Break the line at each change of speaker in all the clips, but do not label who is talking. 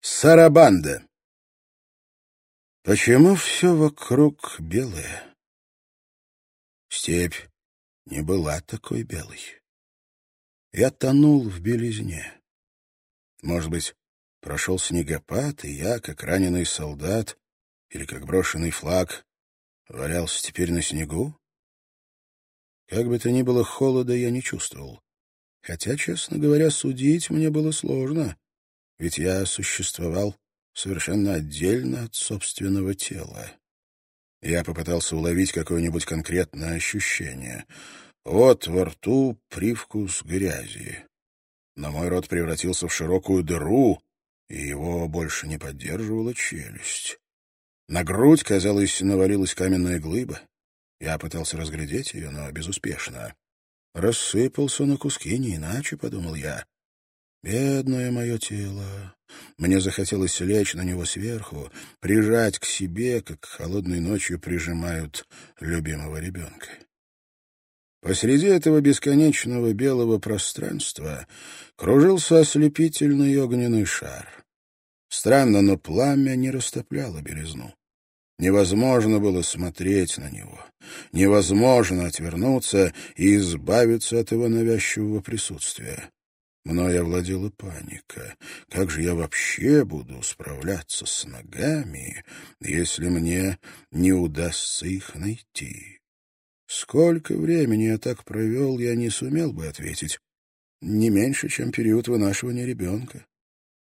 Сарабанда. Почему все вокруг белое? Степь не была такой белой. Я тонул в белизне. Может быть, прошел снегопад, и я, как раненый солдат или как брошенный флаг, валялся теперь на снегу? Как бы то ни было, холода я не чувствовал. Хотя, честно говоря, судить мне было сложно, ведь я существовал совершенно отдельно от собственного тела. Я попытался уловить какое-нибудь конкретное ощущение. Вот во рту привкус грязи. Но мой рот превратился в широкую дыру, и его больше не поддерживала челюсть. На грудь, казалось, навалилась каменная глыба. Я пытался разглядеть ее, но безуспешно. Рассыпался на куски, не иначе, — подумал я. Бедное мое тело. Мне захотелось лечь на него сверху, прижать к себе, как холодной ночью прижимают любимого ребенка. Посреди этого бесконечного белого пространства кружился ослепительный огненный шар. Странно, но пламя не растопляло белизну. Невозможно было смотреть на него. Невозможно отвернуться и избавиться от его навязчивого присутствия. Мною овладела паника. Как же я вообще буду справляться с ногами, если мне не удастся их найти? Сколько времени я так провел, я не сумел бы ответить. Не меньше, чем период вынашивания ребенка.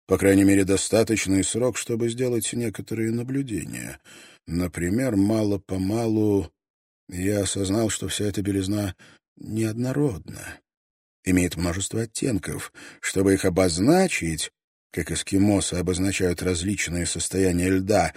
По крайней мере, достаточный срок, чтобы сделать некоторые наблюдения — Например, мало-помалу я осознал, что вся эта белизна неоднородна, имеет множество оттенков. Чтобы их обозначить, как эскимосы обозначают различные состояния льда,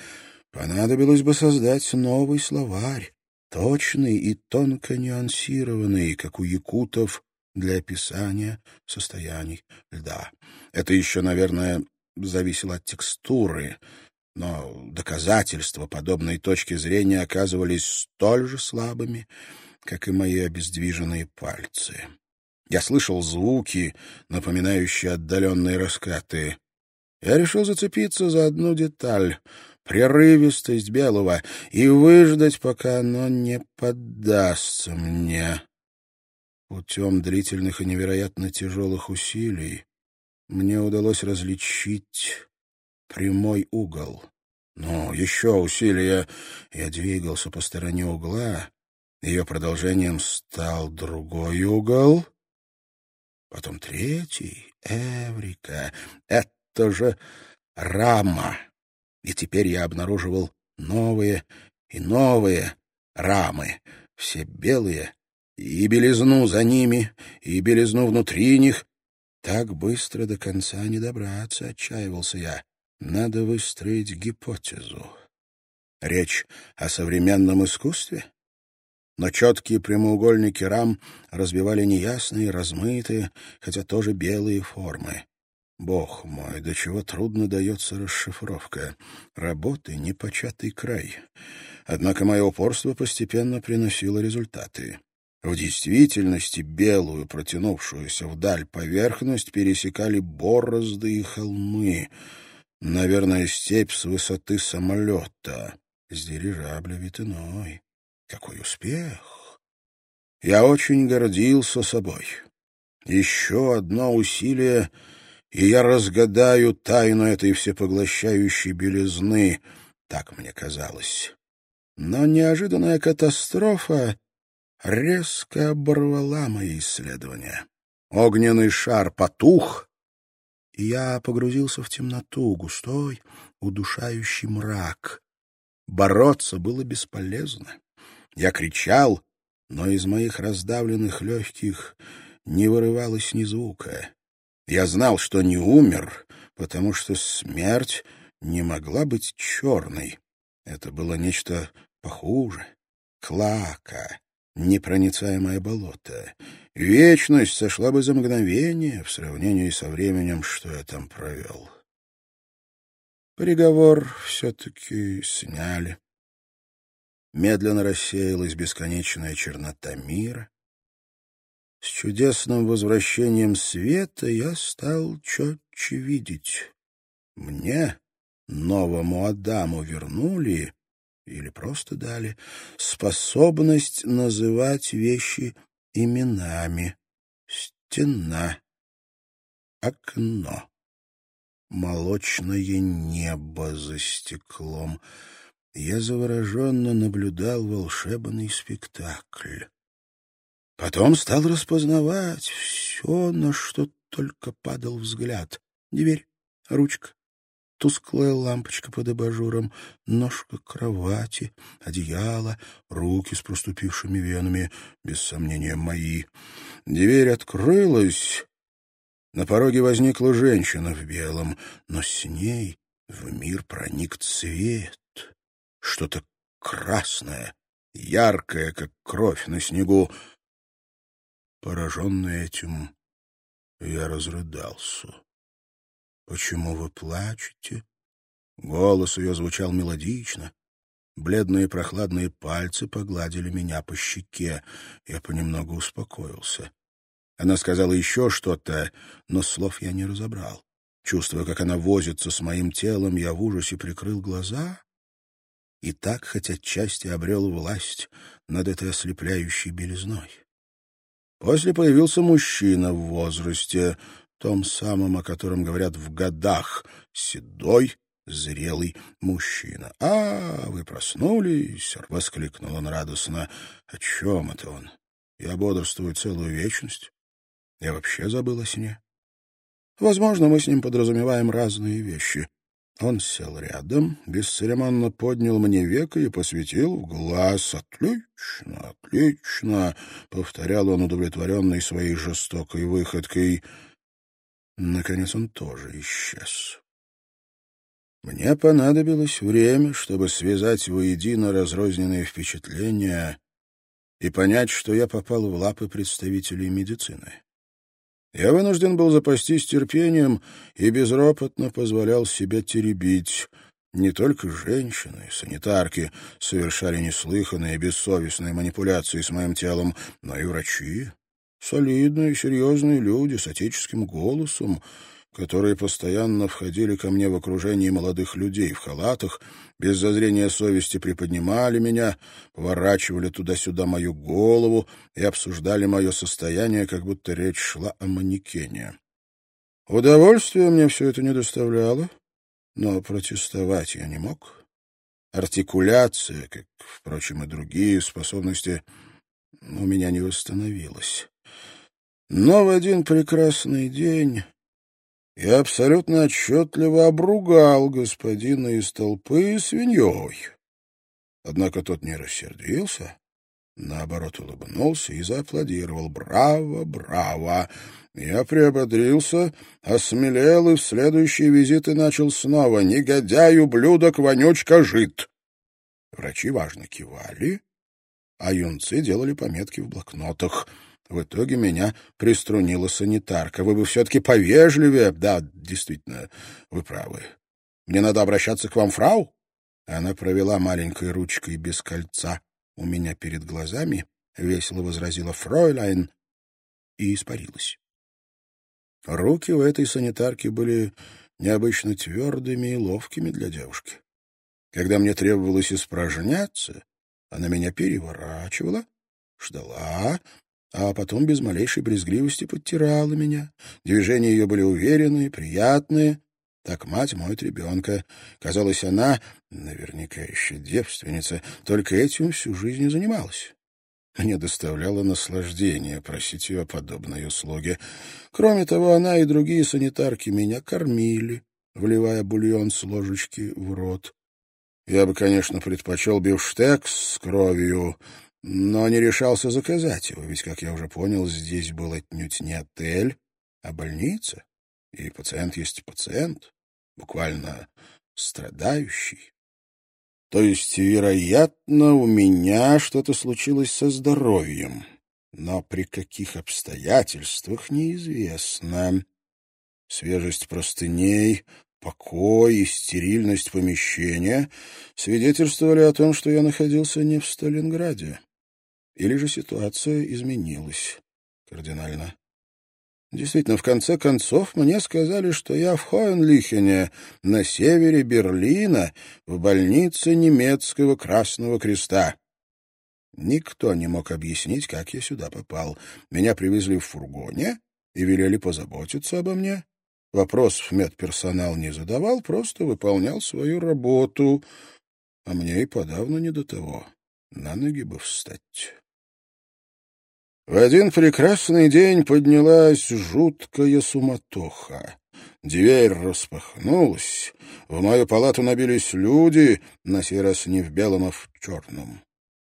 понадобилось бы создать новый словарь, точный и тонко нюансированный, как у якутов, для описания состояний льда. Это еще, наверное, зависело от текстуры — но доказательства подобной точки зрения оказывались столь же слабыми, как и мои обездвиженные пальцы. Я слышал звуки, напоминающие отдаленные раскаты. Я решил зацепиться за одну деталь — прерывистость белого, и выждать, пока оно не поддастся мне. Путем длительных и невероятно тяжелых усилий мне удалось различить прямой угол. Но еще усилия. Я двигался по стороне угла. Ее продолжением стал другой угол. Потом третий. Эврика. Это же рама. И теперь я обнаруживал новые и новые рамы. Все белые. И белизну за ними, и белизну внутри них. Так быстро до конца не добраться, отчаивался я. Надо выстроить гипотезу. Речь о современном искусстве? Но четкие прямоугольники рам разбивали неясные, размытые, хотя тоже белые формы. Бог мой, до чего трудно дается расшифровка. Работы — непочатый край. Однако мое упорство постепенно приносило результаты. В действительности белую, протянувшуюся вдаль поверхность пересекали борозды и холмы — Наверное, степь с высоты самолета. С дирижабля иной. Какой успех! Я очень гордился собой. Еще одно усилие, и я разгадаю тайну этой всепоглощающей белизны, так мне казалось. Но неожиданная катастрофа резко оборвала мои исследования. Огненный шар потух, и я погрузился в темноту, густой, удушающий мрак. Бороться было бесполезно. Я кричал, но из моих раздавленных легких не вырывалось ни звука. Я знал, что не умер, потому что смерть не могла быть черной. Это было нечто похуже. Клака, непроницаемое болото. Вечность сошла бы за мгновение в сравнении со временем, что я там провел. Приговор все-таки сняли. Медленно рассеялась бесконечная чернота мира. С чудесным возвращением света я стал четче видеть. Мне, новому Адаму, вернули или просто дали способность называть вещи именами. Стена, окно, молочное небо за стеклом. Я завороженно наблюдал волшебный спектакль. Потом стал распознавать все, на что только падал взгляд. Дверь, ручка, тусклая лампочка под абажуром, ножка кровати, одеяло, руки с проступившими венами, без сомнения, мои. Дверь открылась. На пороге возникла женщина в белом, но с ней в мир проник цвет, что-то красное, яркое, как кровь на снегу. Пораженный этим, я разрыдался. «Почему вы плачете?» Голос ее звучал мелодично. Бледные прохладные пальцы погладили меня по щеке. Я понемногу успокоился. Она сказала еще что-то, но слов я не разобрал. Чувствуя, как она возится с моим телом, я в ужасе прикрыл глаза и так хоть отчасти обрел власть над этой ослепляющей белизной. После появился мужчина в возрасте, том самом, о котором говорят в годах, седой, зрелый мужчина. — А, вы проснулись? — воскликнул он радостно. — О чем это он? Я бодрствую целую вечность. Я вообще забыл о сне. Возможно, мы с ним подразумеваем разные вещи. Он сел рядом, бесцеремонно поднял мне веко и посветил в глаз. «Отлично, отлично!» — повторял он, удовлетворенный своей жестокой выходкой. Наконец он тоже исчез. Мне понадобилось время, чтобы связать воедино разрозненные впечатления и понять, что я попал в лапы представителей медицины. Я вынужден был запастись терпением и безропотно позволял себя теребить. Не только женщины, санитарки совершали неслыханные бессовестные манипуляции с моим телом, но и врачи, Солидные, серьезные люди с отеческим голосом, которые постоянно входили ко мне в окружении молодых людей в халатах, без зазрения совести приподнимали меня, поворачивали туда-сюда мою голову и обсуждали мое состояние, как будто речь шла о манекене. Удовольствия мне все это не доставляло, но протестовать я не мог. Артикуляция, как, впрочем, и другие способности, у меня не восстановилась. Но в один прекрасный день я абсолютно отчетливо обругал господина из толпы свиньей. Однако тот не рассердился, наоборот улыбнулся и зааплодировал. «Браво, браво!» Я приободрился, осмелел и в следующие визиты начал снова. «Негодяй, ублюдок, вонючка, жид!» Врачи важно кивали, а юнцы делали пометки в блокнотах — в итоге меня приструнила санитарка. Вы бы все-таки повежливее. Да, действительно, вы правы. Мне надо обращаться к вам, фрау? Она провела маленькой ручкой без кольца у меня перед глазами, весело возразила фройляйн и испарилась. Руки у этой санитарки были необычно твердыми и ловкими для девушки. Когда мне требовалось испражняться, она меня переворачивала, ждала, а потом без малейшей брезгливости подтирала меня. Движения ее были уверенные, приятные. Так мать моет ребенка. Казалось, она, наверняка еще девственница, только этим всю жизнь и занималась. Мне доставляло наслаждение просить ее о подобной услуге. Кроме того, она и другие санитарки меня кормили, вливая бульон с ложечки в рот. Я бы, конечно, предпочел бифштекс с кровью, но не решался заказать его, ведь, как я уже понял, здесь был отнюдь не отель, а больница, и пациент есть пациент, буквально страдающий. То есть, вероятно, у меня что-то случилось со здоровьем, но при каких обстоятельствах неизвестно. Свежесть простыней, покой и стерильность помещения свидетельствовали о том, что я находился не в Сталинграде. Или же ситуация изменилась кардинально. Действительно, в конце концов мне сказали, что я в Хоенлихене, на севере Берлина, в больнице немецкого Красного Креста. Никто не мог объяснить, как я сюда попал. Меня привезли в фургоне и велели позаботиться обо мне. Вопросов медперсонал не задавал, просто выполнял свою работу, а мне и подавно не до того. На ноги бы встать. В один прекрасный день поднялась жуткая суматоха. Дверь распахнулась, в мою палату набились люди, на сей раз не в белом, а в черном.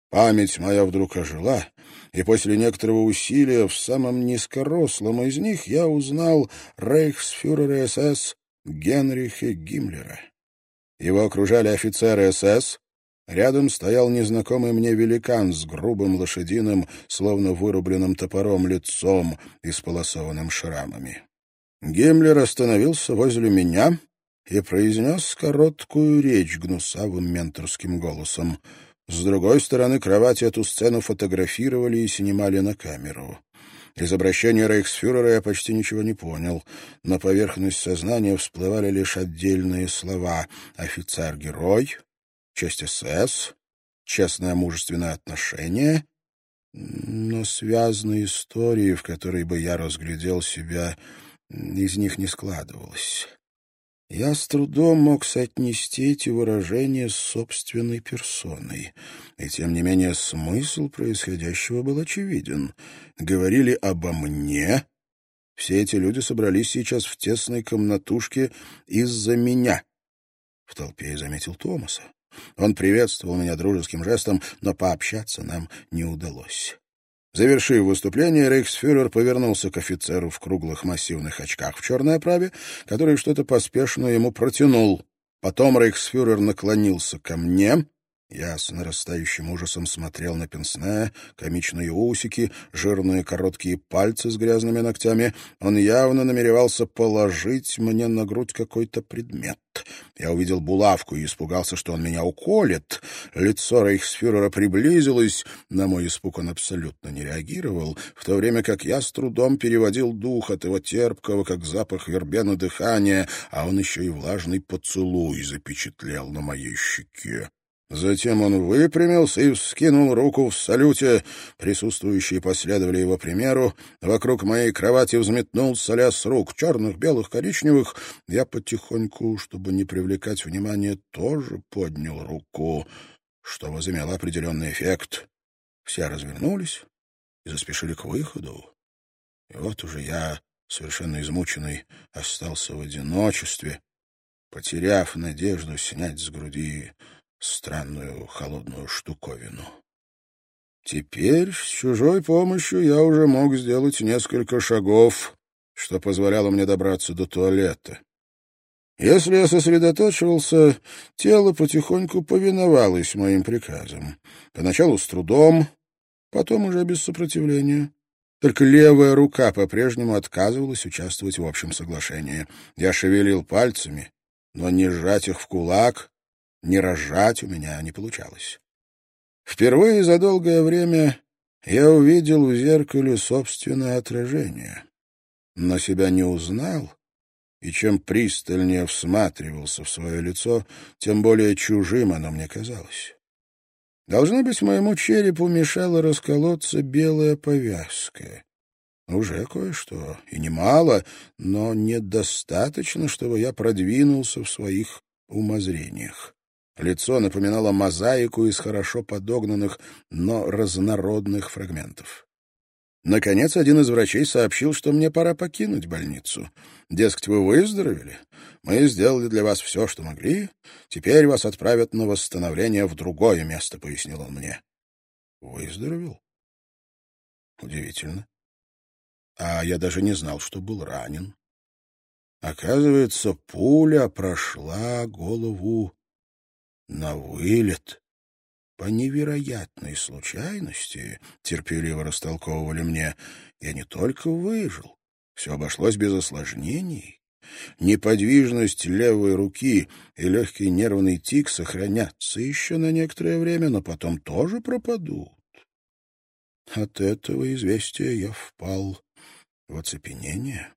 Память моя вдруг ожила, и после некоторого усилия в самом низкорослом из них я узнал рейхсфюрера СС Генриха Гиммлера. Его окружали офицеры СС, Рядом стоял незнакомый мне великан с грубым лошадиным, словно вырубленным топором лицом, исполосованным шрамами. Гиммлер остановился возле меня и произнес короткую речь гнусавым менторским голосом. С другой стороны кровати эту сцену фотографировали и снимали на камеру. Из обращения рейхсфюрера я почти ничего не понял. На поверхность сознания всплывали лишь отдельные слова «офицер-герой», честь СС, честное мужественное отношение, но связанной истории, в которой бы я разглядел себя, из них не складывалось. Я с трудом мог соотнести эти выражения с собственной персоной, и тем не менее смысл происходящего был очевиден. Говорили обо мне. Все эти люди собрались сейчас в тесной комнатушке из-за меня. В толпе я заметил Томаса. Он приветствовал меня дружеским жестом, но пообщаться нам не удалось. Завершив выступление, рейхсфюрер повернулся к офицеру в круглых массивных очках в черной оправе, который что-то поспешно ему протянул. Потом рейхсфюрер наклонился ко мне я с нарастающим ужасом смотрел на пенсне, комичные усики, жирные короткие пальцы с грязными ногтями. Он явно намеревался положить мне на грудь какой-то предмет. Я увидел булавку и испугался, что он меня уколет. Лицо рейхсфюрера приблизилось. На мой испуг он абсолютно не реагировал, в то время как я с трудом переводил дух от его терпкого, как запах вербена дыхания, а он еще и влажный поцелуй запечатлел на моей щеке. Затем он выпрямился и вскинул руку в салюте. Присутствующие последовали его примеру. Вокруг моей кровати взметнулся лес рук, черных, белых, коричневых. Я потихоньку, чтобы не привлекать внимания, тоже поднял руку, что возымело определенный эффект. Все развернулись и заспешили к выходу. И вот уже я, совершенно измученный, остался в одиночестве, потеряв надежду снять с груди странную холодную штуковину. Теперь с чужой помощью я уже мог сделать несколько шагов, что позволяло мне добраться до туалета. Если я сосредоточивался, тело потихоньку повиновалось моим приказам. Поначалу с трудом, потом уже без сопротивления. Только левая рука по-прежнему отказывалась участвовать в общем соглашении. Я шевелил пальцами, но не сжать их в кулак не разжать у меня не получалось. Впервые за долгое время я увидел в зеркале собственное отражение, но себя не узнал, и чем пристальнее всматривался в свое лицо, тем более чужим оно мне казалось. Должно быть, моему черепу мешала расколоться белая повязка. Уже кое-что, и немало, но недостаточно, чтобы я продвинулся в своих умозрениях. Лицо напоминало мозаику из хорошо подогнанных, но разнородных фрагментов. Наконец, один из врачей сообщил, что мне пора покинуть больницу. Дескать, вы выздоровели? Мы сделали для вас все, что могли. Теперь вас отправят на восстановление в другое место, — пояснил он мне. Выздоровел? Удивительно. А я даже не знал, что был ранен. Оказывается, пуля прошла голову на вылет. По невероятной случайности, терпеливо растолковывали мне, я не только выжил, все обошлось без осложнений. Неподвижность левой руки и легкий нервный тик сохранятся еще на некоторое время, но потом тоже пропадут. От этого известия я впал в оцепенение.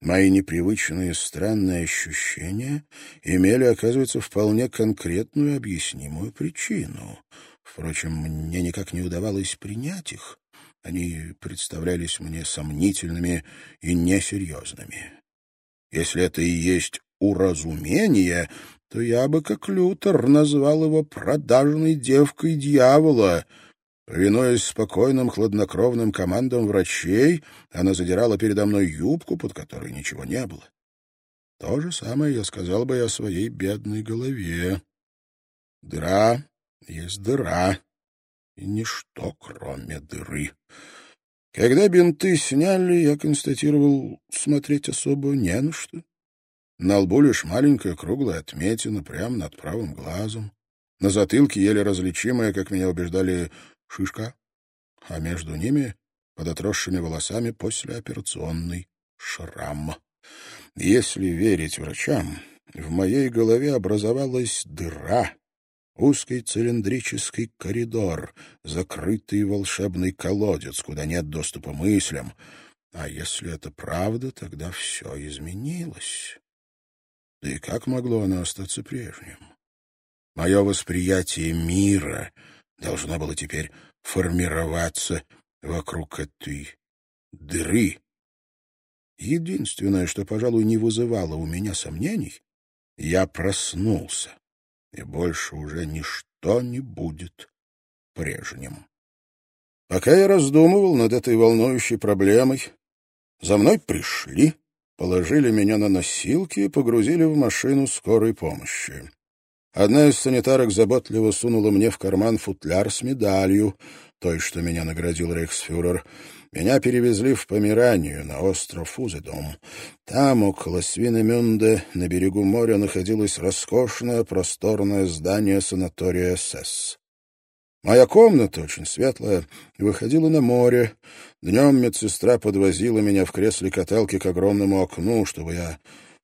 Мои непривычные странные ощущения имели, оказывается, вполне конкретную объяснимую причину. Впрочем, мне никак не удавалось принять их. Они представлялись мне сомнительными и несерьезными. Если это и есть уразумение, то я бы, как Лютер, назвал его продажной девкой дьявола — Повинуясь спокойным, хладнокровным командам врачей, она задирала передо мной юбку, под которой ничего не было. То же самое я сказал бы и о своей бедной голове. Дыра есть дыра, и ничто, кроме дыры. Когда бинты сняли, я констатировал, смотреть особо не на что. На лбу лишь маленькая круглая отметина прямо над правым глазом. На затылке еле различимая, как меня убеждали, шишка, а между ними, под отросшими волосами, послеоперационный шрам. Если верить врачам, в моей голове образовалась дыра, узкий цилиндрический коридор, закрытый волшебный колодец, куда нет доступа мыслям. А если это правда, тогда все изменилось. Да и как могло оно остаться прежним? Мое восприятие мира должно было теперь формироваться вокруг этой дыры. Единственное, что, пожалуй, не вызывало у меня сомнений, я проснулся, и больше уже ничто не будет прежним. Пока я раздумывал над этой волнующей проблемой, за мной пришли, положили меня на носилки и погрузили в машину скорой помощи. Одна из санитарок заботливо сунула мне в карман футляр с медалью, той, что меня наградил рейхсфюрер. Меня перевезли в Померанию, на остров Узедом. Там, около Свинемюнде, на берегу моря, находилось роскошное просторное здание санатория СС. Моя комната, очень светлая, выходила на море. Днем медсестра подвозила меня в кресле каталки к огромному окну, чтобы я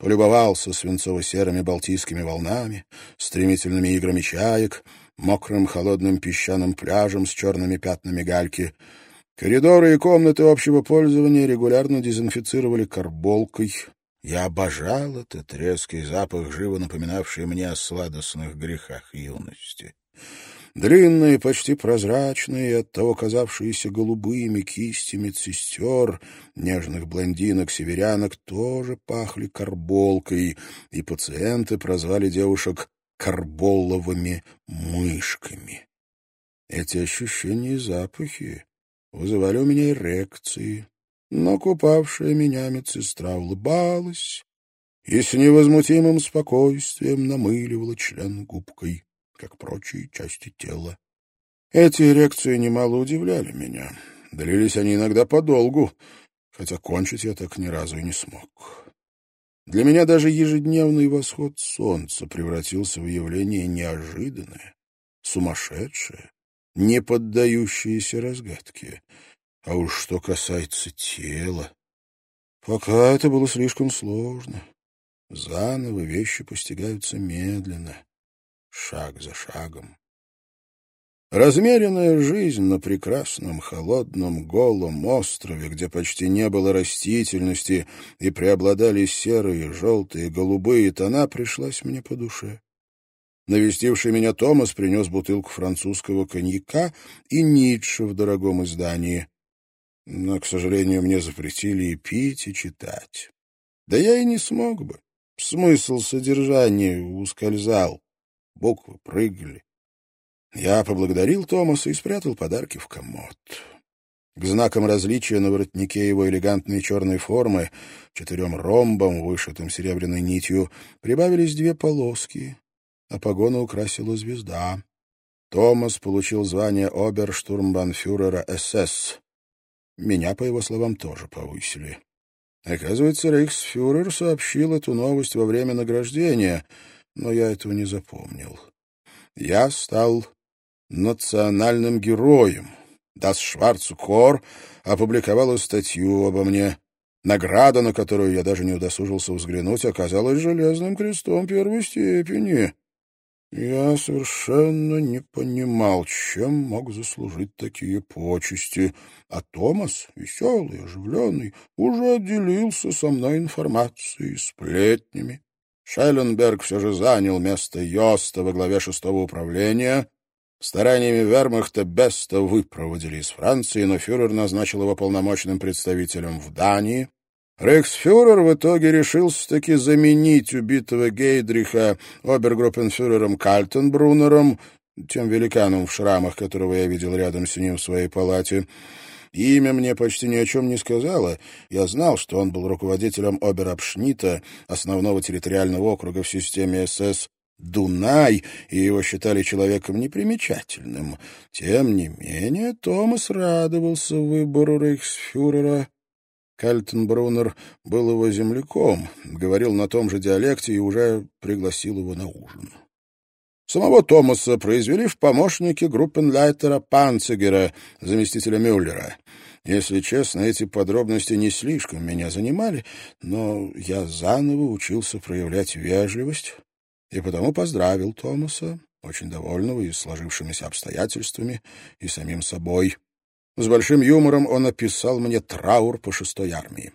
полюбовался свинцово-серыми балтийскими волнами, стремительными играми чаек, мокрым холодным песчаным пляжем с черными пятнами гальки. Коридоры и комнаты общего пользования регулярно дезинфицировали карболкой. Я обожал этот резкий запах, живо напоминавший мне о сладостных грехах юности. Длинные, почти прозрачные, оттого казавшиеся голубыми кисти медсестер, нежных блондинок-северянок, тоже пахли карболкой, и пациенты прозвали девушек карболовыми мышками. Эти ощущения и запахи вызывали у меня эрекции, но купавшая меня медсестра улыбалась и с невозмутимым спокойствием намыливала член губкой как прочие части тела. Эти эрекции немало удивляли меня. Длились они иногда подолгу, хотя кончить я так ни разу и не смог. Для меня даже ежедневный восход солнца превратился в явление неожиданное, сумасшедшее, не поддающееся разгадке. А уж что касается тела, пока это было слишком сложно. Заново вещи постигаются медленно шаг за шагом. Размеренная жизнь на прекрасном, холодном, голом острове, где почти не было растительности и преобладали серые, желтые, голубые тона, пришлась мне по душе. Навестивший меня Томас принес бутылку французского коньяка и Ницше в дорогом издании. Но, к сожалению, мне запретили и пить, и читать. Да я и не смог бы. Смысл содержания ускользал буквы прыгали. Я поблагодарил Томаса и спрятал подарки в комод. К знакам различия на воротнике его элегантной черной формы, четырем ромбам, вышитым серебряной нитью, прибавились две полоски, а погону украсила звезда. Томас получил звание оберштурмбанфюрера СС. Меня, по его словам, тоже повысили. Оказывается, рейхсфюрер сообщил эту новость во время награждения — но я этого не запомнил. Я стал национальным героем. Дас Шварцукор опубликовала статью обо мне. Награда, на которую я даже не удосужился взглянуть, оказалась железным крестом первой степени. Я совершенно не понимал, чем мог заслужить такие почести, а Томас, веселый, оживленный, уже делился со мной информацией, сплетнями. Шелленберг все же занял место Йоста во главе шестого управления. Стараниями вермахта Беста выпроводили из Франции, но фюрер назначил его полномочным представителем в Дании. Рейхсфюрер в итоге решился-таки заменить убитого Гейдриха обергруппенфюрером Кальтенбруннером, тем великаном в шрамах, которого я видел рядом с ним в своей палате. Имя мне почти ни о чем не сказала. Я знал, что он был руководителем оберабшнита, основного территориального округа в системе СС, Дунай, и его считали человеком непримечательным. Тем не менее, Томас радовался выбору рейхсфюрера Кальтенбруннер был его земляком, говорил на том же диалекте и уже пригласил его на ужин. Самого Томаса произвели в помощники группенлайтера Панцигера, заместителя Мюллера. Если честно, эти подробности не слишком меня занимали, но я заново учился проявлять вежливость и потому поздравил Томаса, очень довольного и сложившимися обстоятельствами, и самим собой. С большим юмором он описал мне траур по шестой армии.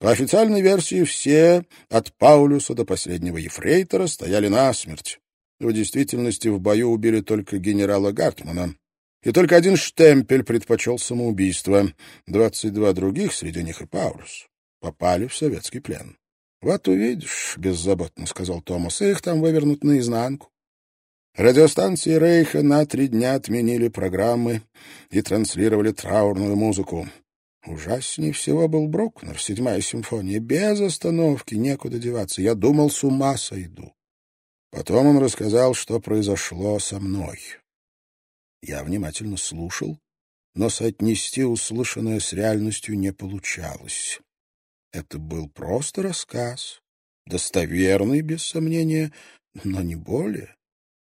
По официальной версии все, от Паулюса до последнего ефрейтора, стояли насмерть. В действительности в бою убили только генерала Гартмана. И только один штемпель предпочел самоубийство. Двадцать два других, среди них и Паулюс, попали в советский плен. — Вот увидишь, — беззаботно сказал Томас, — их там вывернут наизнанку. Радиостанции Рейха на три дня отменили программы и транслировали траурную музыку. Ужаснее всего был Брукнер, седьмая симфония. Без остановки, некуда деваться. Я думал, с ума сойду. Потом он рассказал, что произошло со мной. Я внимательно слушал, но соотнести услышанное с реальностью не получалось. Это был просто рассказ, достоверный, без сомнения, но не более.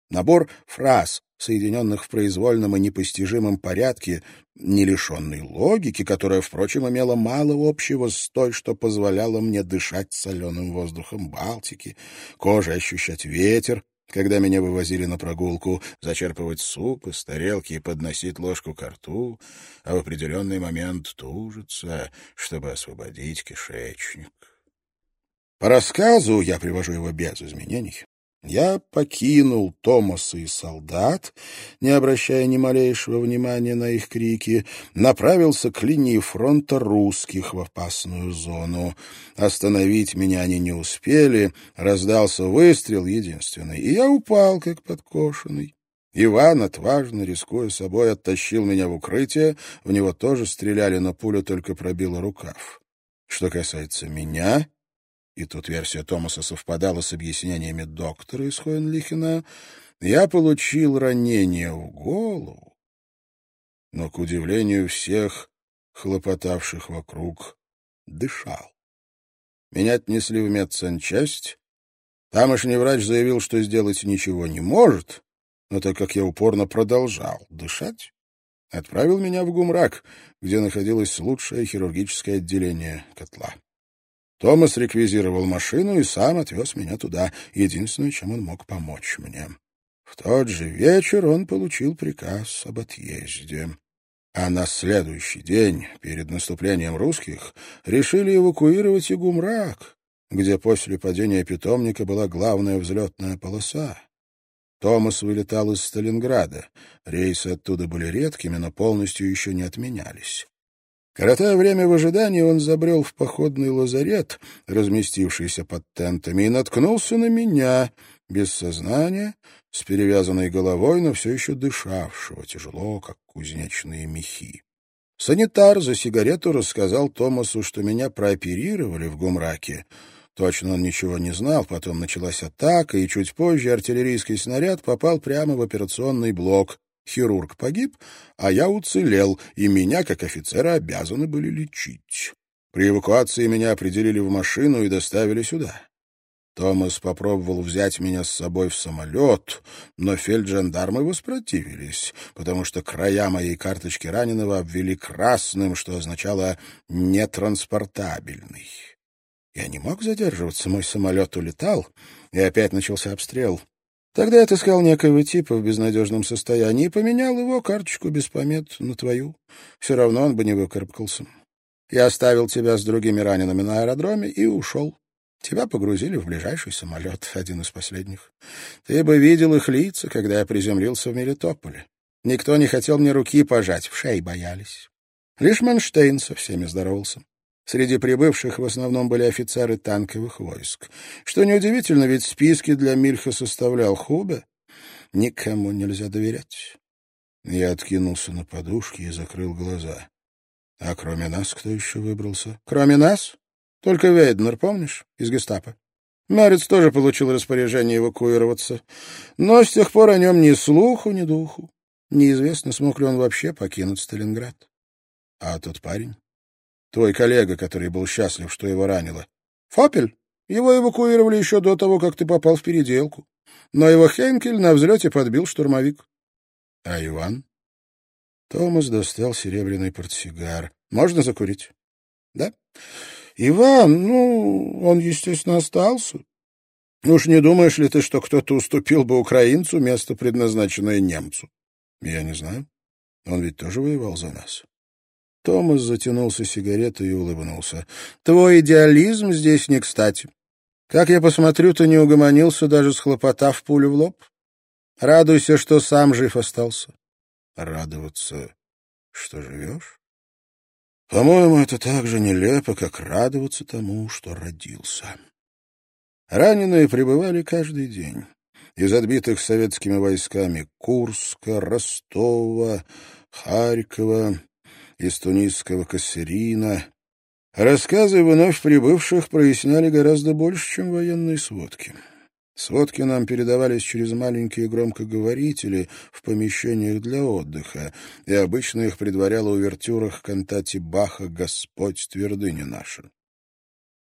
Набор фраз, соединенных в произвольном и непостижимом порядке, не лишенный логики, которая, впрочем, имела мало общего с той, что позволяло мне дышать соленым воздухом Балтики, кожей ощущать ветер, когда меня вывозили на прогулку, зачерпывать суп из тарелки и подносить ложку ко рту, а в определенный момент тужиться, чтобы освободить кишечник. По рассказу, я привожу его без изменений, я покинул Томаса и солдат, не обращая ни малейшего внимания на их крики, направился к линии фронта русских в опасную зону. Остановить меня они не успели, раздался выстрел единственный, и я упал, как подкошенный. Иван, отважно, рискуя собой, оттащил меня в укрытие, в него тоже стреляли, но пуля только пробила рукав. Что касается меня, и тут версия Томаса совпадала с объяснениями доктора из Хоенлихена, я получил ранение в голову, но, к удивлению всех хлопотавших вокруг, дышал. Меня отнесли в медсанчасть. Тамошний врач заявил, что сделать ничего не может, но так как я упорно продолжал дышать, отправил меня в Гумрак, где находилось лучшее хирургическое отделение котла. Томас реквизировал машину и сам отвез меня туда, единственное, чем он мог помочь мне. В тот же вечер он получил приказ об отъезде. А на следующий день, перед наступлением русских, решили эвакуировать Игумрак, где после падения питомника была главная взлетная полоса. Томас вылетал из Сталинграда. Рейсы оттуда были редкими, но полностью еще не отменялись. Коротая время в ожидании, он забрел в походный лазарет, разместившийся под тентами, и наткнулся на меня, без сознания, с перевязанной головой, но все еще дышавшего, тяжело, как кузнечные мехи. Санитар за сигарету рассказал Томасу, что меня прооперировали в Гумраке. Точно он ничего не знал, потом началась атака, и чуть позже артиллерийский снаряд попал прямо в операционный блок. Хирург погиб, а я уцелел, и меня, как офицера, обязаны были лечить. При эвакуации меня определили в машину и доставили сюда. Томас попробовал взять меня с собой в самолет, но фельджандармы воспротивились, потому что края моей карточки раненого обвели красным, что означало «нетранспортабельный». Я не мог задерживаться, мой самолет улетал, и опять начался обстрел. Тогда я отыскал некоего типа в безнадежном состоянии и поменял его карточку без помет на твою. Все равно он бы не выкарабкался. Я оставил тебя с другими ранеными на аэродроме и ушел. Тебя погрузили в ближайший самолет, один из последних. Ты бы видел их лица, когда я приземлился в Мелитополе. Никто не хотел мне руки пожать, в шеи боялись. Лишь Манштейн со всеми здоровался. Среди прибывших в основном были офицеры танковых войск. Что неудивительно, ведь списки для Мильха составлял Хубе. Никому нельзя доверять. Я откинулся на подушки и закрыл глаза. А кроме нас кто еще выбрался? Кроме нас? Только Вейднер, помнишь, из гестапо. Мерец тоже получил распоряжение эвакуироваться. Но с тех пор о нем ни слуху, ни духу. Неизвестно, смог ли он вообще покинуть Сталинград. А тот парень? Твой коллега, который был счастлив, что его ранило. Фопель? Его эвакуировали еще до того, как ты попал в переделку. Но его Хенкель на взлете подбил штурмовик. А Иван? Томас достал серебряный портсигар. Можно закурить? Да. Иван, ну, он, естественно, остался. Уж не думаешь ли ты, что кто-то уступил бы украинцу место, предназначенное немцу? Я не знаю. Он ведь тоже воевал за нас. Томас затянулся сигаретой и улыбнулся. «Твой идеализм здесь не кстати. Как я посмотрю, ты не угомонился, даже схлопотав пулю в лоб. Радуйся, что сам жив остался». «Радоваться, что живешь?» «По-моему, это так же нелепо, как радоваться тому, что родился». Раненые пребывали каждый день. Из отбитых советскими войсками Курска, Ростова, Харькова, из тунисского Кассерина. Рассказы вновь прибывших проясняли гораздо больше, чем военные сводки. Сводки нам передавались через маленькие громкоговорители в помещениях для отдыха, и обычно их предваряла увертюра к кантате Баха «Господь, твердыня наша».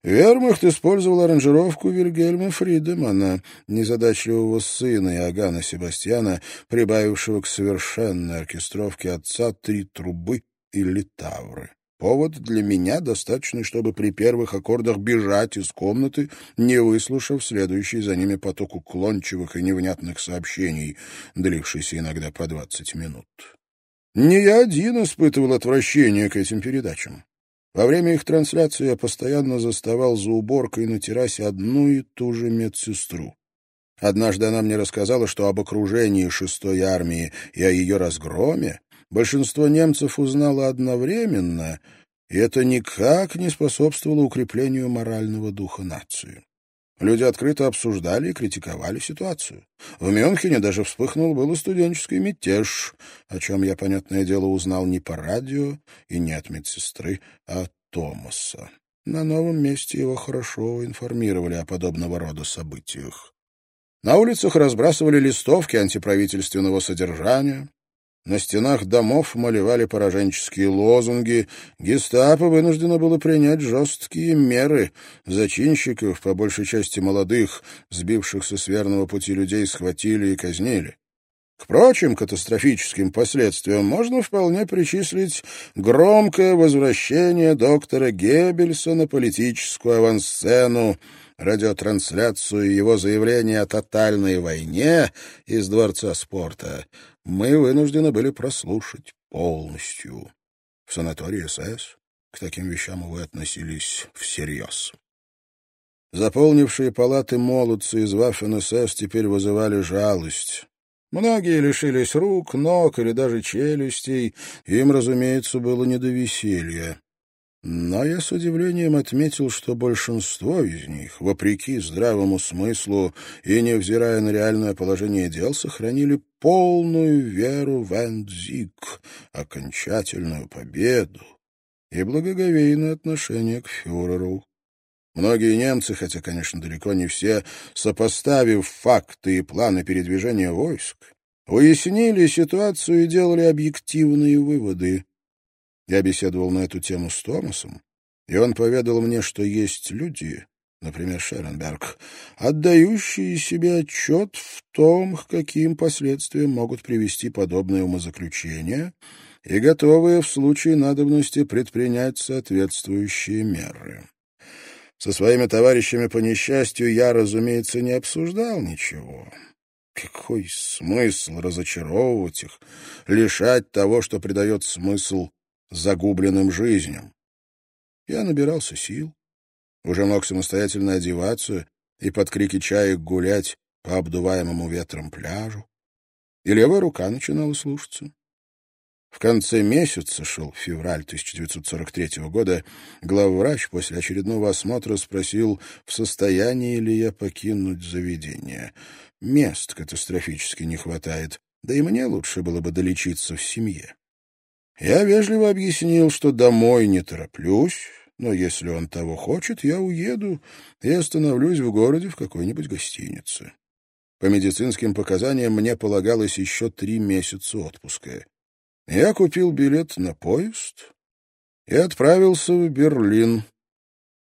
Вермахт использовал аранжировку Вильгельма Фридемана, незадачливого сына Иоганна Себастьяна, прибавившего к совершенной оркестровке отца три трубы или тавры. Повод для меня достаточный, чтобы при первых аккордах бежать из комнаты, не выслушав следующий за ними поток уклончивых и невнятных сообщений, длившийся иногда по двадцать минут. Не я один испытывал отвращение к этим передачам. Во время их трансляции я постоянно заставал за уборкой на террасе одну и ту же медсестру. Однажды она мне рассказала, что об окружении шестой армии и о ее разгроме большинство немцев узнало одновременно, и это никак не способствовало укреплению морального духа нации. Люди открыто обсуждали и критиковали ситуацию. В Мюнхене даже вспыхнул был студенческий мятеж, о чем я, понятное дело, узнал не по радио и не от медсестры, а от Томаса. На новом месте его хорошо информировали о подобного рода событиях. На улицах разбрасывали листовки антиправительственного содержания, на стенах домов малевали пораженческие лозунги. Гестапо вынуждено было принять жесткие меры. Зачинщиков, по большей части молодых, сбившихся с верного пути людей, схватили и казнили. К прочим катастрофическим последствиям можно вполне причислить громкое возвращение доктора Геббельса на политическую авансцену, радиотрансляцию его заявления о тотальной войне из Дворца спорта мы вынуждены были прослушать полностью. В санатории СС к таким вещам, увы, относились всерьез. Заполнившие палаты молодцы из Ваффен-СС теперь вызывали жалость. Многие лишились рук, ног или даже челюстей, им, разумеется, было не до веселья. Но я с удивлением отметил, что большинство из них, вопреки здравому смыслу и невзирая на реальное положение дел, сохранили полную веру в Эндзик, окончательную победу и благоговейное отношение к фюреру. Многие немцы, хотя, конечно, далеко не все, сопоставив факты и планы передвижения войск, уяснили ситуацию и делали объективные выводы. Я беседовал на эту тему с Томасом, и он поведал мне, что есть люди, например, Шеренберг, отдающие себе отчет в том, к каким последствиям могут привести подобные умозаключения и готовые в случае надобности предпринять соответствующие меры. Со своими товарищами по несчастью я, разумеется, не обсуждал ничего. Какой смысл разочаровывать их, лишать того, что придает смысл загубленным жизням? Я набирался сил, уже мог самостоятельно одеваться и под крики чаек гулять по обдуваемому ветром пляжу, и левая рука начинала слушаться. В конце месяца, шел февраль 1943 года, главврач после очередного осмотра спросил, в состоянии ли я покинуть заведение. Мест катастрофически не хватает, да и мне лучше было бы долечиться в семье. Я вежливо объяснил, что домой не тороплюсь, но если он того хочет, я уеду и остановлюсь в городе в какой-нибудь гостинице. По медицинским показаниям мне полагалось еще три месяца отпуска. Я купил билет на поезд и отправился в Берлин.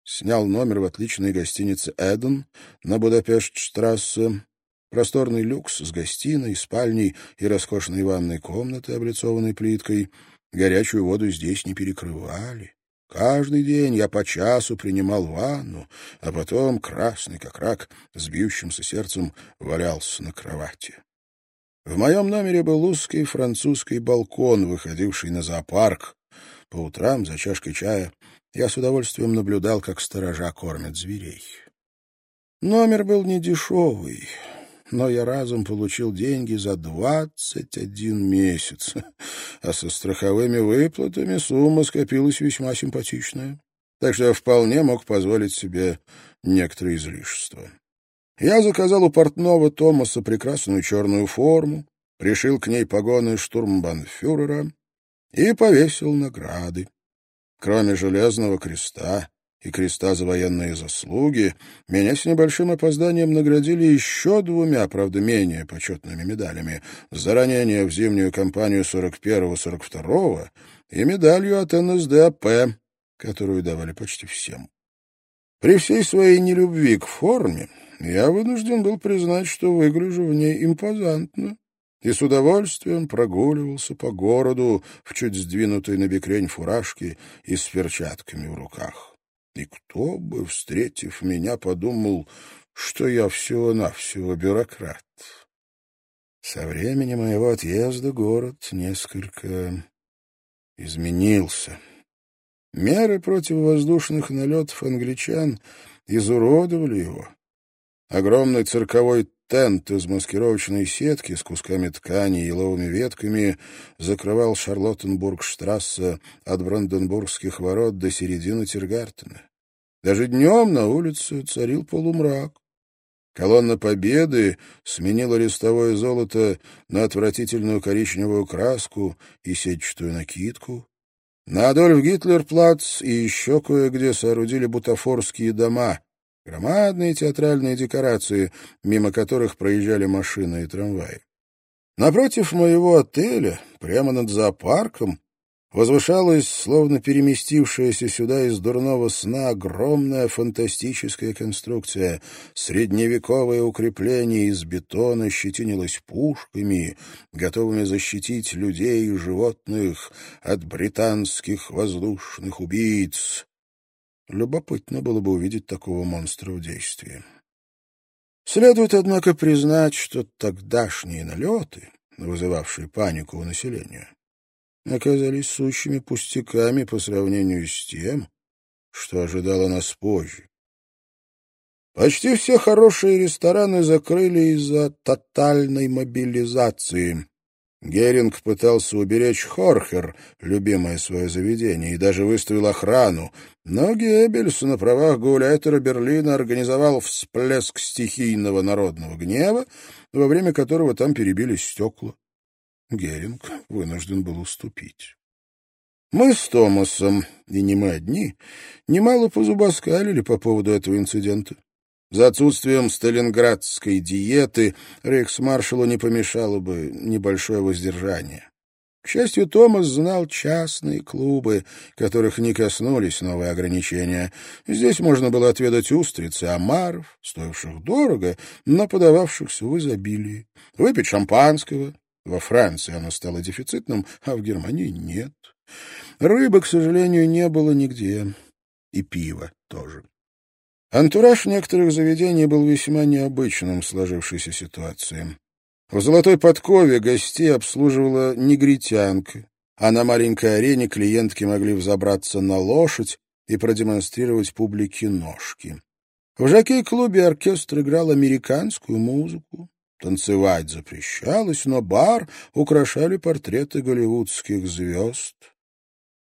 Снял номер в отличной гостинице «Эден» на Будапешт-штрассе. Просторный люкс с гостиной, спальней и роскошной ванной комнатой, облицованной плиткой. Горячую воду здесь не перекрывали. Каждый день я по часу принимал ванну, а потом, красный как рак, с бьющимся сердцем, валялся на кровати. В моем номере был узкий французский балкон, выходивший на зоопарк. По утрам за чашкой чая я с удовольствием наблюдал, как сторожа кормят зверей. Номер был не дешевый, но я разом получил деньги за двадцать один месяц, а со страховыми выплатами сумма скопилась весьма симпатичная, так что я вполне мог позволить себе некоторые излишества. Я заказал у портного Томаса прекрасную черную форму, пришил к ней погоны штурмбанфюрера и повесил награды. Кроме железного креста и креста за военные заслуги, меня с небольшим опозданием наградили еще двумя, правда, менее почетными медалями за ранение в зимнюю кампанию 41-42 и медалью от НСДАП, которую давали почти всем. При всей своей нелюбви к форме я вынужден был признать, что выгляжу в ней импозантно, и с удовольствием прогуливался по городу в чуть сдвинутой на бекрень фуражке и с перчатками в руках. И кто бы, встретив меня, подумал, что я всего-навсего бюрократ. Со времени моего отъезда город несколько изменился. Меры против воздушных налетов англичан изуродовали его. Огромный цирковой тент из маскировочной сетки с кусками ткани и еловыми ветками закрывал Шарлоттенбург-штрассе от Бранденбургских ворот до середины Тиргартена. Даже днем на улице царил полумрак. Колонна Победы сменила листовое золото на отвратительную коричневую краску и сетчатую накидку. На Адольф Гитлер-плац и еще кое-где соорудили бутафорские дома, Громадные театральные декорации, мимо которых проезжали машины и трамваи. Напротив моего отеля, прямо над зоопарком, возвышалась, словно переместившаяся сюда из дурного сна, огромная фантастическая конструкция. Средневековое укрепление из бетона щетинилось пушками, готовыми защитить людей и животных от британских воздушных убийц. Любопытно было бы увидеть такого монстра в действии. Следует, однако, признать, что тогдашние налеты, вызывавшие панику у населения, оказались сущими пустяками по сравнению с тем, что ожидало нас позже. Почти все хорошие рестораны закрыли из-за тотальной мобилизации. Геринг пытался уберечь Хорхер, любимое свое заведение, и даже выставил охрану, но Геббельс на правах гауляйтера Берлина организовал всплеск стихийного народного гнева, во время которого там перебились стекла. Геринг вынужден был уступить. Мы с Томасом, и не мы одни, немало позубоскалили по поводу этого инцидента. За отсутствием сталинградской диеты рейхсмаршалу не помешало бы небольшое воздержание. К счастью, Томас знал частные клубы, которых не коснулись новые ограничения. Здесь можно было отведать устрицы, омаров, стоивших дорого, но подававшихся в изобилии, выпить шампанского. Во Франции оно стало дефицитным, а в Германии нет. Рыбы, к сожалению, не было нигде. И пива тоже. Антураж некоторых заведений был весьма необычным в сложившейся ситуации. В золотой подкове гостей обслуживала негритянка, а на маленькой арене клиентки могли взобраться на лошадь и продемонстрировать публике ножки. В жокей-клубе оркестр играл американскую музыку. Танцевать запрещалось, но бар украшали портреты голливудских звезд,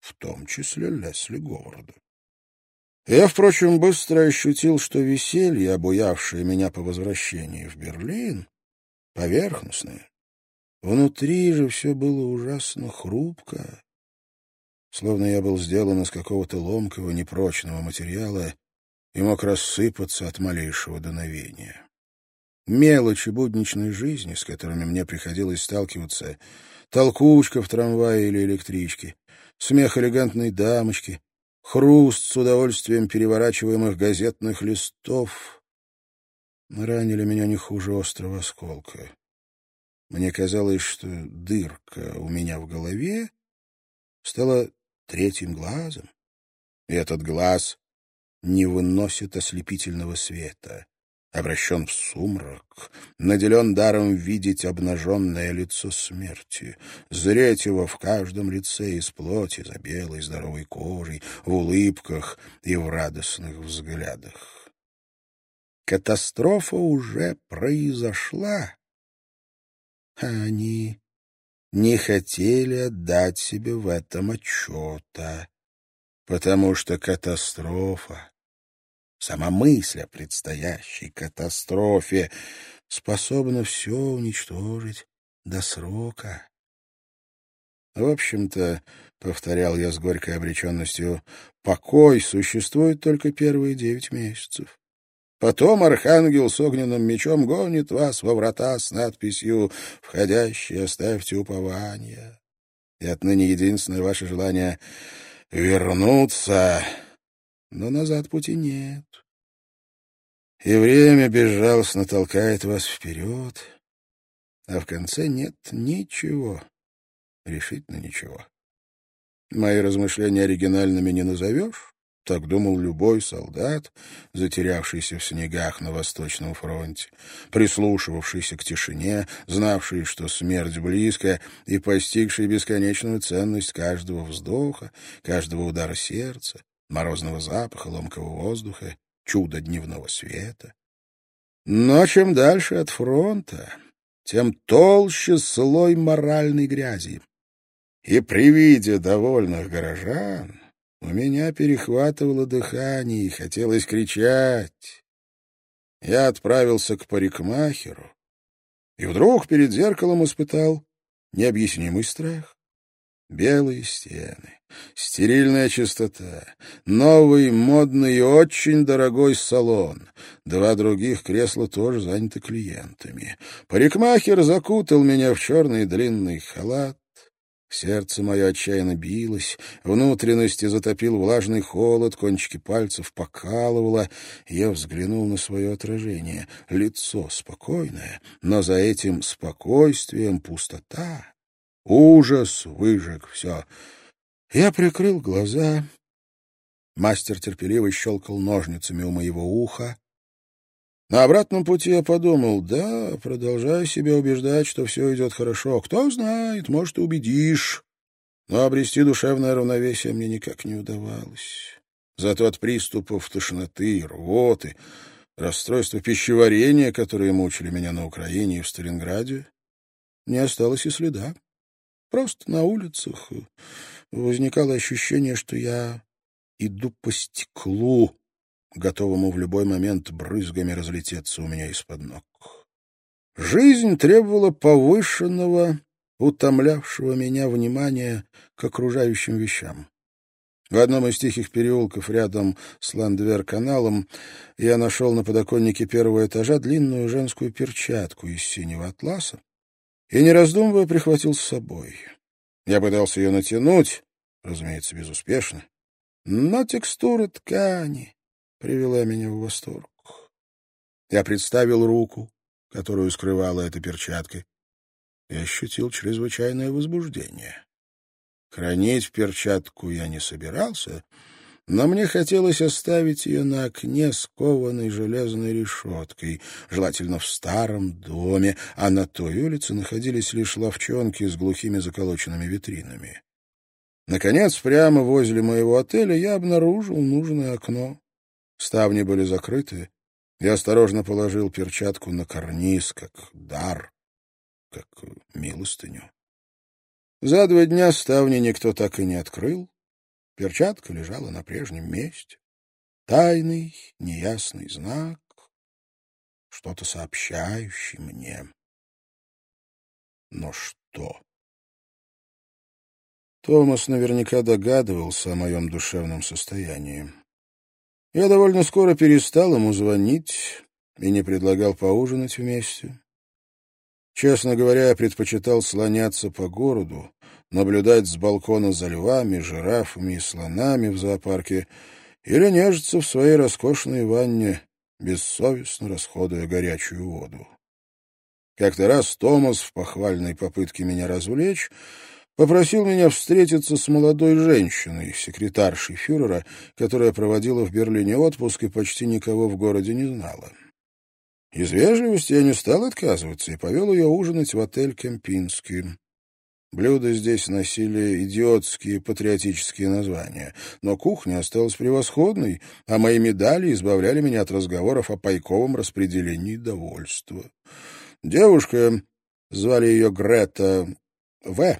в том числе Лесли Говарда. Я, впрочем, быстро ощутил, что веселье, обуявшее меня по возвращении в Берлин, поверхностное. Внутри же все было ужасно хрупко, словно я был сделан из какого-то ломкого, непрочного материала и мог рассыпаться от малейшего дуновения. Мелочи будничной жизни, с которыми мне приходилось сталкиваться, толкучка в трамвае или электричке, смех элегантной дамочки, хруст с удовольствием переворачиваемых газетных листов ранили меня не хуже острого осколка. Мне казалось, что дырка у меня в голове стала третьим глазом, и этот глаз не выносит ослепительного света, обращен в сумрак, наделен даром видеть обнаженное лицо смерти, зреть его в каждом лице из плоти, за белой здоровой кожей, в улыбках и в радостных взглядах. Катастрофа уже произошла, а они не хотели отдать себе в этом отчета, потому что катастрофа, сама мысль о предстоящей катастрофе способна все уничтожить до срока. В общем-то, — повторял я с горькой обреченностью, — покой существует только первые девять месяцев. Потом архангел с огненным мечом гонит вас во врата с надписью «Входящие, оставьте упование». И отныне единственное ваше желание — вернуться, но назад пути нет. И время безжалостно толкает вас вперед, а в конце нет ничего, решительно ничего. Мои размышления оригинальными не назовешь, так думал любой солдат, затерявшийся в снегах на Восточном фронте, прислушивавшийся к тишине, знавший, что смерть близко, и постигший бесконечную ценность каждого вздоха, каждого удара сердца, морозного запаха, ломкого воздуха, чуда дневного света. Но чем дальше от фронта, тем толще слой моральной грязи. И при виде довольных горожан у меня перехватывало дыхание и хотелось кричать. Я отправился к парикмахеру и вдруг перед зеркалом испытал необъяснимый страх. Белые стены, стерильная чистота, новый, модный и очень дорогой салон. Два других кресла тоже заняты клиентами. Парикмахер закутал меня в черный длинный халат, Сердце мое отчаянно билось, внутренности затопил влажный холод, кончики пальцев покалывало. Я взглянул на свое отражение. Лицо спокойное, но за этим спокойствием пустота. Ужас выжег все. Я прикрыл глаза. Мастер терпеливо щелкал ножницами у моего уха. На обратном пути я подумал, да, продолжай себя убеждать, что все идет хорошо. Кто знает, может, убедишь. Но обрести душевное равновесие мне никак не удавалось. Зато от приступов тошноты, рвоты, расстройства пищеварения, которые мучили меня на Украине и в Сталинграде, не осталось и следа. Просто на улицах возникало ощущение, что я иду по стеклу, готовому в любой момент брызгами разлететься у меня из-под ног. Жизнь требовала повышенного, утомлявшего меня внимания к окружающим вещам. В одном из тихих переулков рядом с Ландвер-каналом я нашел на подоконнике первого этажа длинную женскую перчатку из синего атласа и, не раздумывая, прихватил с собой. Я пытался ее натянуть, разумеется, безуспешно, но текстура ткани, привела меня в восторг. Я представил руку, которую скрывала эта перчатка, и ощутил чрезвычайное возбуждение. Хранить перчатку я не собирался, но мне хотелось оставить ее на окне с кованой железной решеткой, желательно в старом доме, а на той улице находились лишь ловчонки с глухими заколоченными витринами. Наконец, прямо возле моего отеля я обнаружил нужное окно. Ставни были закрыты. Я осторожно положил перчатку на карниз, как дар, как милостыню. За два дня ставни никто так и не открыл. Перчатка лежала на прежнем месте. Тайный, неясный знак, что-то сообщающий мне. Но что? Томас наверняка догадывался о моем душевном состоянии. Я довольно скоро перестал ему звонить и не предлагал поужинать вместе. Честно говоря, я предпочитал слоняться по городу, наблюдать с балкона за львами, жирафами и слонами в зоопарке или нежиться в своей роскошной ванне, бессовестно расходуя горячую воду. Как-то раз Томас в похвальной попытке меня развлечь попросил меня встретиться с молодой женщиной, секретаршей фюрера, которая проводила в Берлине отпуск и почти никого в городе не знала. Из вежливости я не стал отказываться и повел ее ужинать в отель «Кемпинский». Блюда здесь носили идиотские патриотические названия, но кухня осталась превосходной, а мои медали избавляли меня от разговоров о пайковом распределении довольства. Девушка, звали ее Грета В.,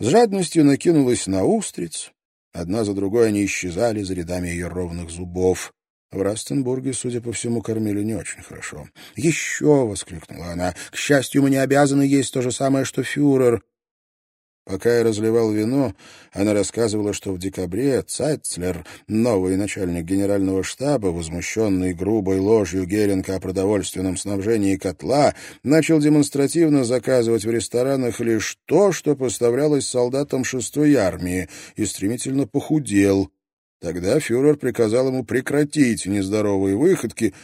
с жадностью накинулась на устриц. Одна за другой они исчезали за рядами ее ровных зубов. В Растенбурге, судя по всему, кормили не очень хорошо. «Еще!» — воскликнула она. «К счастью, мы не обязаны есть то же самое, что фюрер. Пока я разливал вино, она рассказывала, что в декабре Цайцлер, новый начальник генерального штаба, возмущенный грубой ложью Геринга о продовольственном снабжении котла, начал демонстративно заказывать в ресторанах лишь то, что поставлялось солдатам шестой армии, и стремительно похудел. Тогда фюрер приказал ему прекратить нездоровые выходки,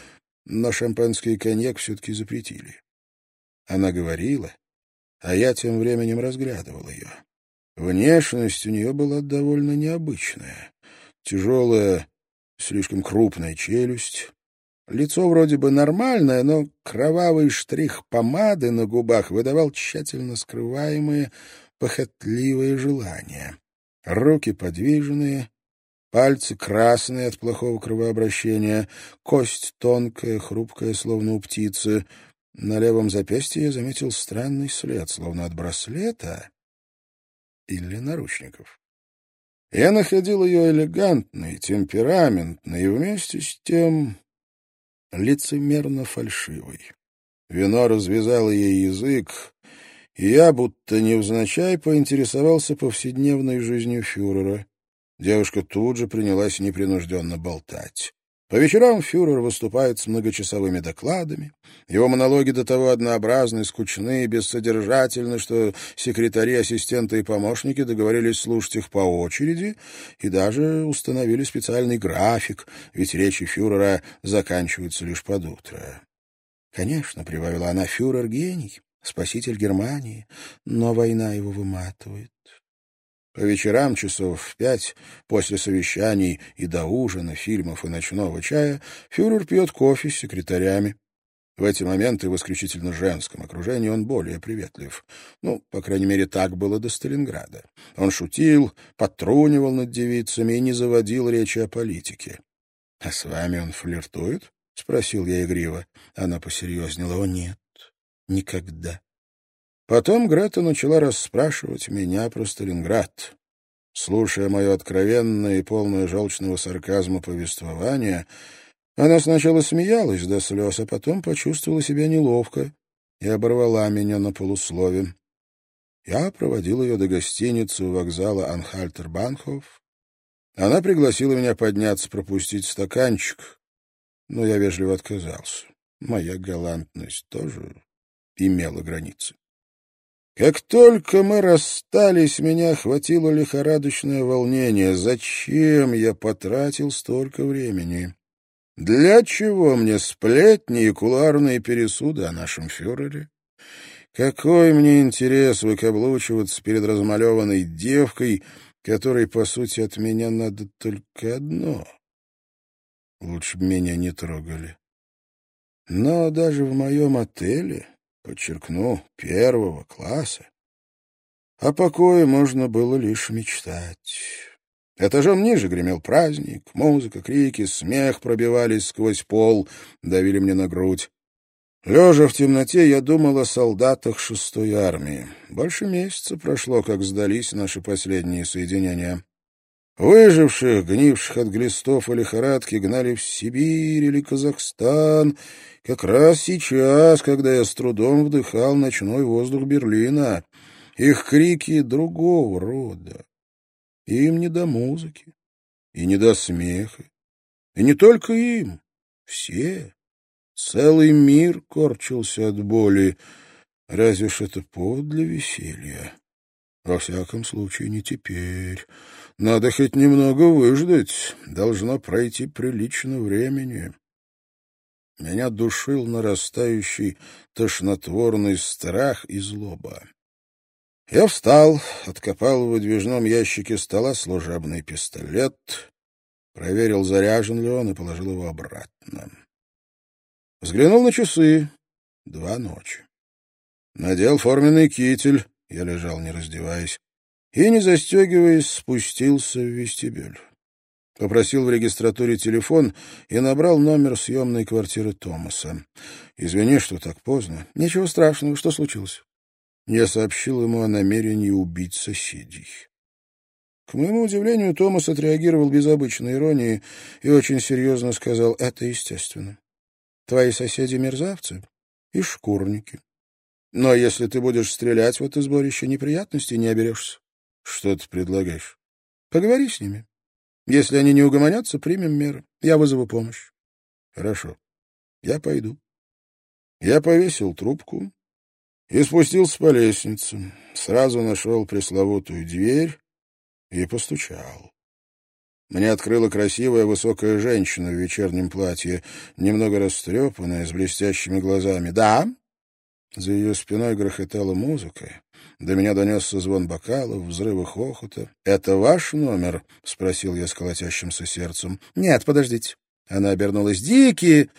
но шампанский и коньяк все-таки запретили. Она говорила, а я тем временем разглядывал ее. Внешность у нее была довольно необычная. Тяжелая, слишком крупная челюсть. Лицо вроде бы нормальное, но кровавый штрих помады на губах выдавал тщательно скрываемые, похотливые желания. Руки подвижные, пальцы красные от плохого кровообращения, кость тонкая, хрупкая, словно у птицы — на левом запястье я заметил странный след, словно от браслета или наручников. Я находил ее элегантной, темпераментной и вместе с тем лицемерно фальшивой. Вино развязало ей язык, и я, будто невзначай, поинтересовался повседневной жизнью фюрера. Девушка тут же принялась непринужденно болтать. По вечерам фюрер выступает с многочасовыми докладами. Его монологи до того однообразны, скучны и бессодержательны, что секретари, ассистенты и помощники договорились слушать их по очереди и даже установили специальный график, ведь речи фюрера заканчиваются лишь под утро. «Конечно», — прибавила она, — «фюрер — гений, спаситель Германии, но война его выматывает. По вечерам часов в пять, после совещаний и до ужина, фильмов и ночного чая, фюрер пьет кофе с секретарями. В эти моменты в исключительно женском окружении он более приветлив. Ну, по крайней мере, так было до Сталинграда. Он шутил, подтрунивал над девицами и не заводил речи о политике. — А с вами он флиртует? — спросил я игриво. Она посерьезнела. — О, нет, никогда. Потом Грета начала расспрашивать меня про Сталинград. Слушая мое откровенное и полное желчного сарказма повествование, она сначала смеялась до слез, а потом почувствовала себя неловко и оборвала меня на полуслове. Я проводил ее до гостиницы у вокзала Анхальтер-Банхоф. Она пригласила меня подняться пропустить стаканчик, но я вежливо отказался. Моя галантность тоже имела границы. Как только мы расстались, меня охватило лихорадочное волнение. Зачем я потратил столько времени? Для чего мне сплетни и куларные пересуды о нашем фюрере? Какой мне интерес выкаблучиваться перед размалеванной девкой, которой, по сути, от меня надо только одно. Лучше бы меня не трогали. Но даже в моем отеле, подчеркну, первого класса, о покое можно было лишь мечтать. Этажом ниже гремел праздник, музыка, крики, смех пробивались сквозь пол, давили мне на грудь. Лежа в темноте, я думал о солдатах шестой армии. Больше месяца прошло, как сдались наши последние соединения. Выживших, гнивших от глистов и лихорадки, гнали в Сибирь или Казахстан, как раз сейчас, когда я с трудом вдыхал ночной воздух Берлина. Их крики другого рода. Им не до музыки и не до смеха. И не только им, все. Целый мир корчился от боли. Разве ж это повод для веселья? Во всяком случае, не теперь. Надо хоть немного выждать. Должно пройти прилично времени. Меня душил нарастающий тошнотворный страх и злоба. Я встал, откопал в выдвижном ящике стола служебный пистолет, проверил, заряжен ли он, и положил его обратно. Взглянул на часы. Два ночи. Надел форменный китель, я лежал, не раздеваясь, и, не застегиваясь, спустился в вестибюль. Попросил в регистратуре телефон и набрал номер съемной квартиры Томаса. «Извини, что так поздно. Ничего страшного. Что случилось?» я сообщил ему о намерении убить соседей. К моему удивлению, Томас отреагировал без обычной иронии и очень серьезно сказал, это естественно. Твои соседи мерзавцы и шкурники. Но если ты будешь стрелять в это сборище, неприятностей не оберешься. Что ты предлагаешь? Поговори с ними. Если они не угомонятся, примем меры. Я вызову помощь. Хорошо. Я пойду. Я повесил трубку и спустился по лестнице. Сразу нашел пресловутую дверь и постучал. Мне открыла красивая высокая женщина в вечернем платье, немного растрепанная, с блестящими глазами. «Да?» За ее спиной грохотала музыка. До меня донесся звон бокалов, взрывы хохота. «Это ваш номер?» — спросил я с колотящимся сердцем. «Нет, подождите». Она обернулась. «Дикий!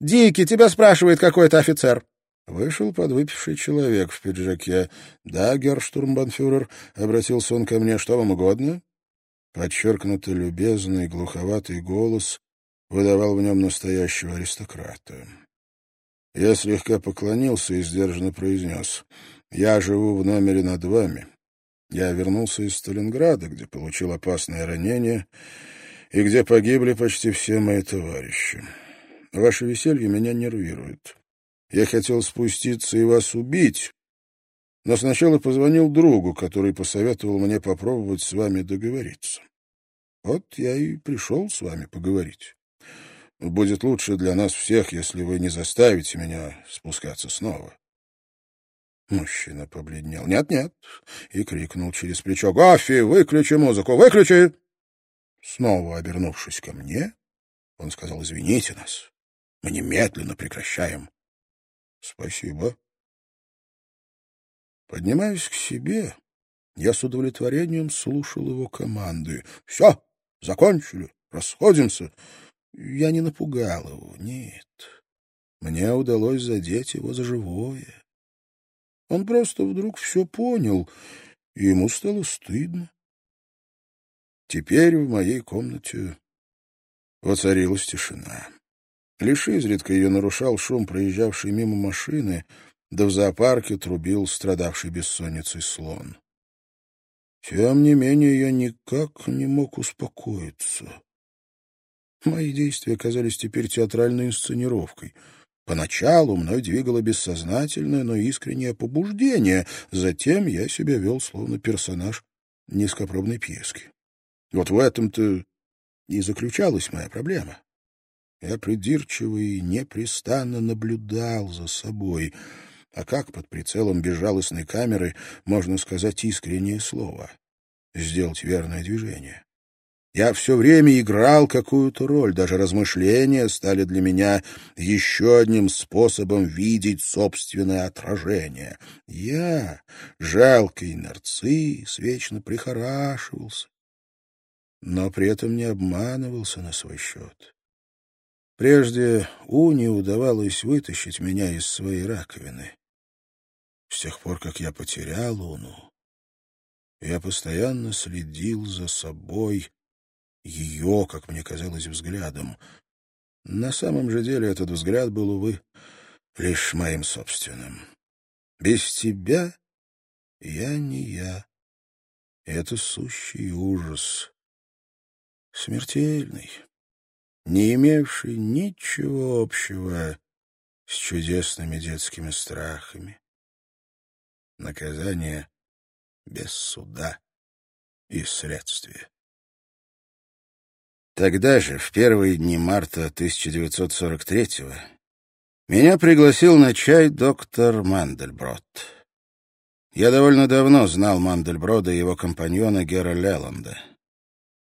Дикий, тебя спрашивает какой-то офицер». Вышел подвыпивший человек в пиджаке. «Да, герштурмбанфюрер», — обратился он ко мне, — «что вам угодно?» Подчеркнуто любезный, глуховатый голос выдавал в нем настоящего аристократа. Я слегка поклонился и сдержанно произнес. «Я живу в номере над вами. Я вернулся из Сталинграда, где получил опасное ранение и где погибли почти все мои товарищи. Ваше веселье меня нервирует. Я хотел спуститься и вас убить, но сначала позвонил другу, который посоветовал мне попробовать с вами договориться. Вот я и пришел с вами поговорить. Будет лучше для нас всех, если вы не заставите меня спускаться снова. Мужчина побледнел. «Нет-нет!» и крикнул через плечо. «Гаффи, выключи музыку! Выключи!» Снова обернувшись ко мне, он сказал, «Извините нас, мы немедленно прекращаем Спасибо. Поднимаясь к себе, я с удовлетворением слушал его команды. Все, закончили, расходимся. Я не напугал его, нет. Мне удалось задеть его за живое. Он просто вдруг все понял, и ему стало стыдно. Теперь в моей комнате воцарилась тишина. Лишь изредка ее нарушал шум проезжавшей мимо машины, да в зоопарке трубил страдавший бессонницей слон. Тем не менее, я никак не мог успокоиться. Мои действия оказались теперь театральной инсценировкой. Поначалу мной двигало бессознательное, но искреннее побуждение, затем я себя вел словно персонаж низкопробной пьески. Вот в этом-то и заключалась моя проблема. Я придирчиво и непрестанно наблюдал за собой, а как под прицелом безжалостной камеры можно сказать искреннее слово, сделать верное движение. Я все время играл какую-то роль, даже размышления стали для меня еще одним способом видеть собственное отражение. Я, жалкий нарцисс, вечно прихорашивался, но при этом не обманывался на свой счет. Прежде Уни удавалось вытащить меня из своей раковины. С тех пор, как я потерял Уну, я постоянно следил за собой, ее, как мне казалось, взглядом. На самом же деле этот взгляд был, увы, лишь моим собственным. Без тебя я не я. Это сущий ужас. Смертельный, не имевший ничего общего с чудесными детскими страхами. Наказание без суда и следствия. Тогда же, в первые дни марта 1943-го, меня пригласил на чай доктор Мандельброд. Я довольно давно знал Мандельброда и его компаньона Гера Леланда.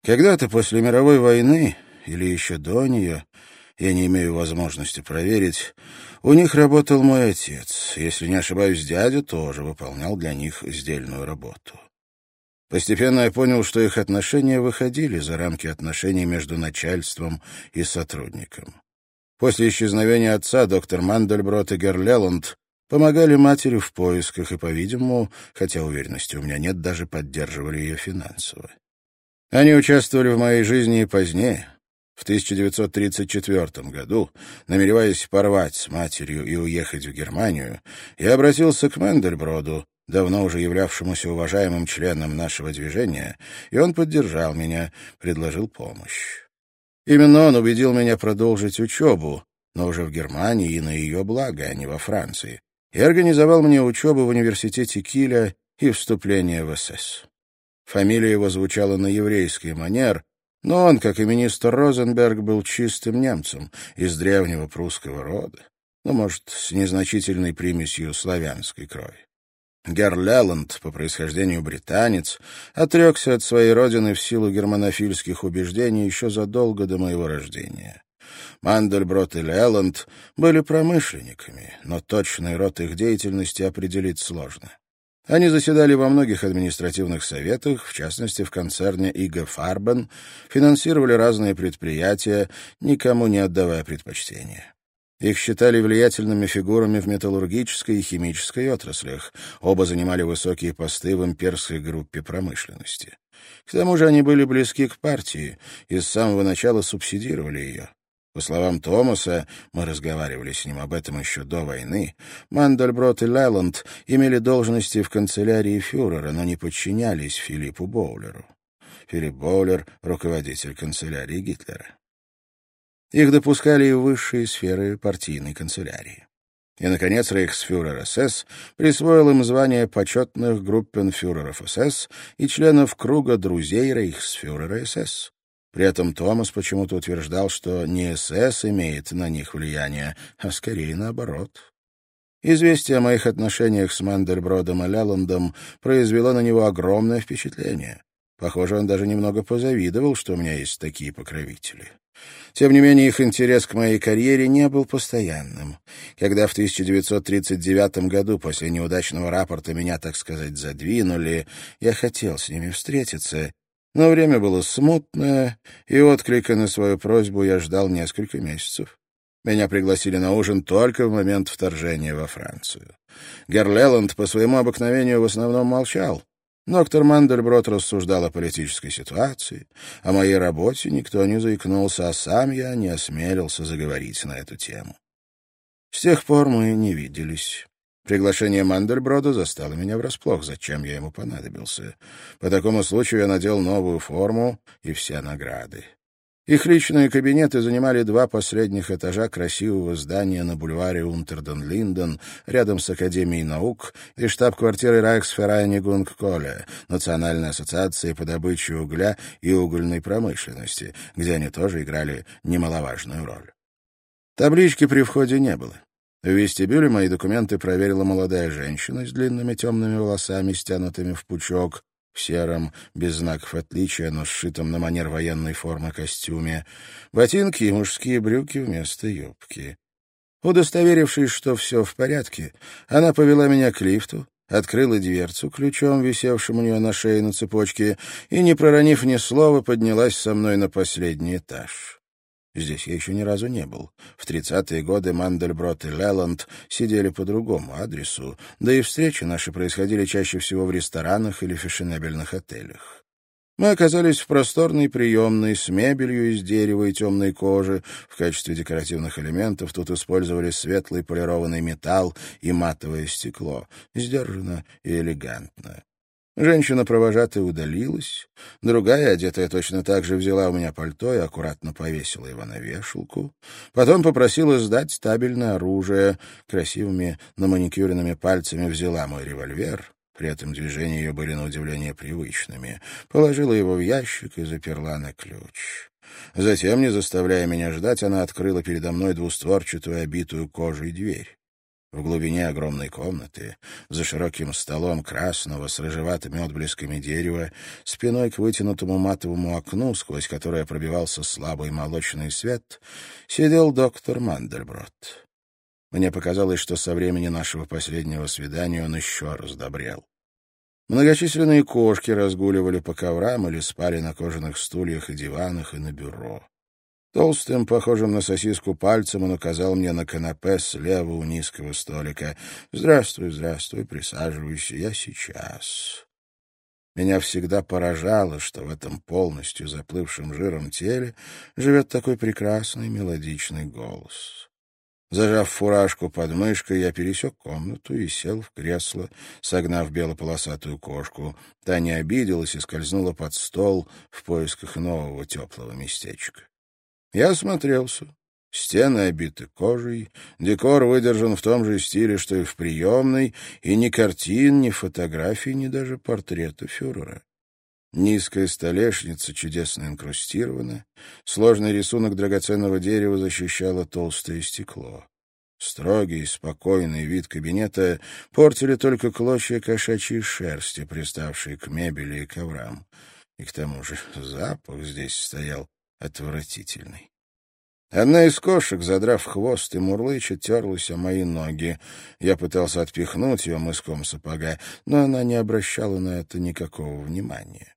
Когда-то после мировой войны, или еще до нее, я не имею возможности проверить, у них работал мой отец. Если не ошибаюсь, дядя тоже выполнял для них сдельную работу. Постепенно я понял, что их отношения выходили за рамки отношений между начальством и сотрудником. После исчезновения отца доктор Мандельброд и Герлеланд помогали матери в поисках и, по-видимому, хотя уверенности у меня нет, даже поддерживали ее финансово. Они участвовали в моей жизни и позднее. В 1934 году, намереваясь порвать с матерью и уехать в Германию, я обратился к Мендельброду, давно уже являвшемуся уважаемым членом нашего движения, и он поддержал меня, предложил помощь. Именно он убедил меня продолжить учебу, но уже в Германии и на ее благо, а не во Франции, и организовал мне учебу в университете Киля и вступление в СС. Фамилия его звучала на еврейский манер, но он, как и министр Розенберг, был чистым немцем из древнего прусского рода, ну, может, с незначительной примесью славянской крови. Герр Леланд, по происхождению британец, отрекся от своей родины в силу германофильских убеждений еще задолго до моего рождения. Мандельброд и Леланд были промышленниками, но точный род их деятельности определить сложно. Они заседали во многих административных советах, в частности, в концерне ИГ Фарбен, финансировали разные предприятия, никому не отдавая предпочтения. Их считали влиятельными фигурами в металлургической и химической отраслях. Оба занимали высокие посты в имперской группе промышленности. К тому же они были близки к партии и с самого начала субсидировали ее. По словам Томаса, мы разговаривали с ним об этом еще до войны, Мандельброд и Лайланд имели должности в канцелярии фюрера, но не подчинялись Филиппу Боулеру. Филипп Боулер — руководитель канцелярии Гитлера. Их допускали и в высшие сферы партийной канцелярии. И, наконец, рейхсфюрер СС присвоил им звание почетных группенфюреров СС и членов круга друзей рейхсфюрера СС. При этом Томас почему-то утверждал, что не СС имеет на них влияние, а скорее наоборот. Известие о моих отношениях с Мандельбродом и Ляландом произвело на него огромное впечатление. Похоже, он даже немного позавидовал, что у меня есть такие покровители. Тем не менее, их интерес к моей карьере не был постоянным. Когда в 1939 году после неудачного рапорта меня, так сказать, задвинули, я хотел с ними встретиться, но время было смутное, и отклика на свою просьбу я ждал несколько месяцев. Меня пригласили на ужин только в момент вторжения во Францию. Герлеланд по своему обыкновению в основном молчал. Доктор Мандельброд рассуждал о политической ситуации, о моей работе никто не заикнулся, а сам я не осмелился заговорить на эту тему. С тех пор мы не виделись. Приглашение Мандельброда застало меня врасплох, зачем я ему понадобился. По такому случаю я надел новую форму и все награды. Их личные кабинеты занимали два последних этажа красивого здания на бульваре Унтерден-Линден, рядом с Академией наук и штаб-квартирой Райхсферайнигунг-Коле, Национальной ассоциации по добыче угля и угольной промышленности, где они тоже играли немаловажную роль. Таблички при входе не было. В вестибюле мои документы проверила молодая женщина с длинными темными волосами, стянутыми в пучок, в сером, без знаков отличия, но сшитом на манер военной формы костюме, ботинки и мужские брюки вместо юбки. Удостоверившись, что все в порядке, она повела меня к лифту, открыла дверцу ключом, висевшим у нее на шее на цепочке, и, не проронив ни слова, поднялась со мной на последний этаж. Здесь я еще ни разу не был. В тридцатые годы Мандельброд и Леланд сидели по другому адресу, да и встречи наши происходили чаще всего в ресторанах или фешенебельных отелях. Мы оказались в просторной приемной с мебелью из дерева и темной кожи. В качестве декоративных элементов тут использовали светлый полированный металл и матовое стекло. Сдержанно и элегантно. Женщина-провожатая удалилась. Другая, одетая точно так же, взяла у меня пальто и аккуратно повесила его на вешалку. Потом попросила сдать стабильное оружие. Красивыми, на маникюренными пальцами взяла мой револьвер. При этом движения ее были на удивление привычными. Положила его в ящик и заперла на ключ. Затем, не заставляя меня ждать, она открыла передо мной двустворчатую обитую кожей дверь. В глубине огромной комнаты, за широким столом красного с рыжеватыми отблесками дерева, спиной к вытянутому матовому окну, сквозь которое пробивался слабый молочный свет, сидел доктор Мандельброд. Мне показалось, что со времени нашего последнего свидания он еще раздобрел. Многочисленные кошки разгуливали по коврам или спали на кожаных стульях и диванах и на бюро. Толстым, похожим на сосиску пальцем, он указал мне на канапе слева у низкого столика. «Здравствуй, здравствуй, присаживайся, я сейчас». Меня всегда поражало, что в этом полностью заплывшем жиром теле живет такой прекрасный мелодичный голос. Зажав фуражку под мышкой, я пересек комнату и сел в кресло, согнав белополосатую кошку. Та не обиделась и скользнула под стол в поисках нового теплого местечка. Я осмотрелся. Стены обиты кожей, декор выдержан в том же стиле, что и в приемной, и ни картин, ни фотографий, ни даже портрета фюрера. Низкая столешница чудесно инкрустирована, сложный рисунок драгоценного дерева защищало толстое стекло. Строгий и спокойный вид кабинета портили только клочья кошачьей шерсти, приставшие к мебели и коврам. И к тому же запах здесь стоял отвратительный. Одна из кошек, задрав хвост и мурлыча, терлась о мои ноги. Я пытался отпихнуть ее мыском сапога, но она не обращала на это никакого внимания.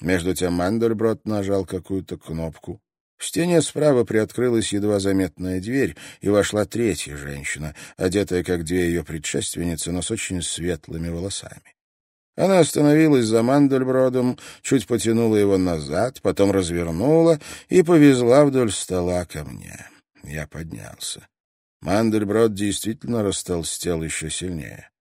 Между тем Мандельброд нажал какую-то кнопку. В стене справа приоткрылась едва заметная дверь, и вошла третья женщина, одетая, как две ее предшественницы, но с очень светлыми волосами. Она остановилась за Мандельбродом, чуть потянула его назад, потом развернула и повезла вдоль стола ко мне. Я поднялся. Мандельброд действительно растолстел еще сильнее.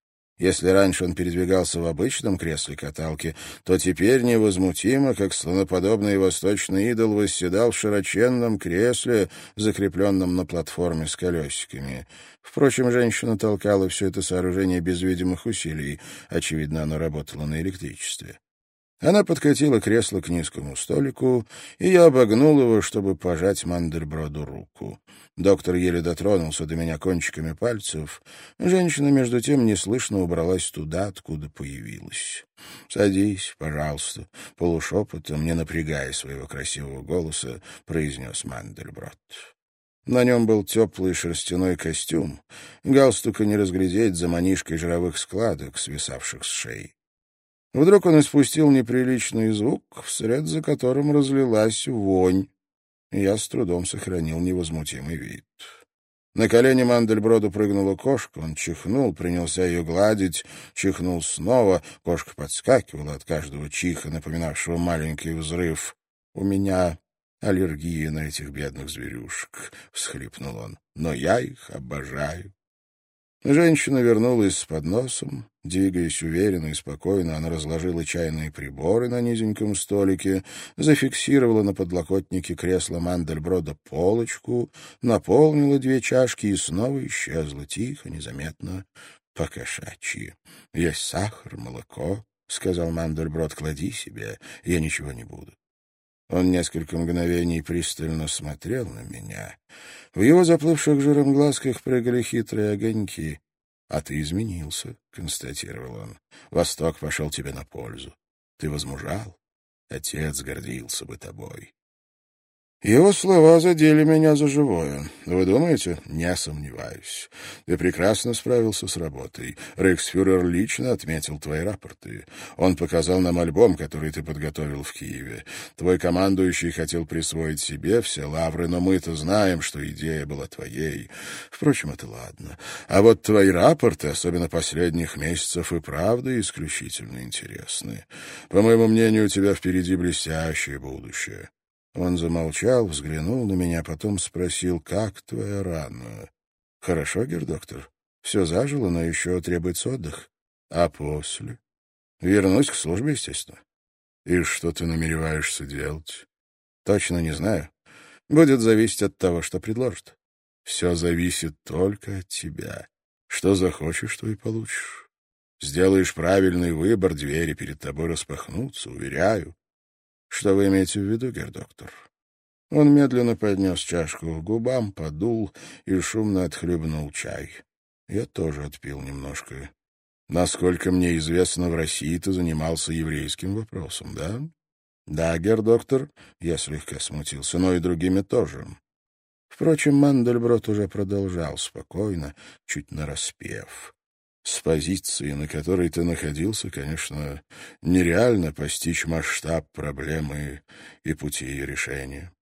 Если раньше он передвигался в обычном кресле каталки, то теперь невозмутимо, как слоноподобный восточный идол, восседал в широченном кресле, закрепленном на платформе с колесиками. Впрочем, женщина толкала все это сооружение без видимых усилий. Очевидно, оно работало на электричестве. Она подкатила кресло к низкому столику, и я обогнул его, чтобы пожать Мандельброду руку. Доктор еле дотронулся до меня кончиками пальцев. Женщина, между тем, неслышно убралась туда, откуда появилась. «Садись, пожалуйста», — полушепотом, не напрягая своего красивого голоса, произнес Мандельброд. На нем был теплый шерстяной костюм, галстука не разглядеть за манишкой жировых складок, свисавших с шеи. Вдруг он испустил неприличный звук, вслед за которым разлилась вонь. Я с трудом сохранил невозмутимый вид. На колени Мандельброду прыгнула кошка, он чихнул, принялся ее гладить, чихнул снова, кошка подскакивала от каждого чиха, напоминавшего маленький взрыв. «У меня аллергия на этих бедных зверюшек», — всхлипнул он, — «но я их обожаю». Женщина вернулась с подносом. Двигаясь уверенно и спокойно, она разложила чайные приборы на низеньком столике, зафиксировала на подлокотнике кресла Мандельброда полочку, наполнила две чашки и снова исчезла тихо, незаметно, по-кошачьи. — Есть сахар, молоко, — сказал Мандельброд, — клади себе, я ничего не буду. Он несколько мгновений пристально смотрел на меня. В его заплывших жиром глазках прыгали хитрые огоньки. — А ты изменился, — констатировал он. — Восток пошел тебе на пользу. Ты возмужал. Отец гордился бы тобой. Его слова задели меня за живое. Вы думаете? Не сомневаюсь. Ты прекрасно справился с работой. Рейхсфюрер лично отметил твои рапорты. Он показал нам альбом, который ты подготовил в Киеве. Твой командующий хотел присвоить себе все лавры, но мы-то знаем, что идея была твоей. Впрочем, это ладно. А вот твои рапорты, особенно последних месяцев, и правда исключительно интересны. По моему мнению, у тебя впереди блестящее будущее. Он замолчал, взглянул на меня, потом спросил, как твоя рана? Хорошо, гердоктор. Все зажило, но еще требуется отдых. А после? Вернусь к службе, естественно. И что ты намереваешься делать? Точно не знаю. Будет зависеть от того, что предложат. Все зависит только от тебя. Что захочешь, то и получишь. Сделаешь правильный выбор, двери перед тобой распахнутся, уверяю. Что вы имеете в виду, гердоктор? Он медленно поднес чашку к губам, подул и шумно отхлебнул чай. Я тоже отпил немножко. Насколько мне известно, в России ты занимался еврейским вопросом, да? Да, гердоктор, я слегка смутился, но и другими тоже. Впрочем, Мандельброд уже продолжал спокойно, чуть нараспев. С позиции, на которой ты находился, конечно, нереально постичь масштаб проблемы и пути ее решения.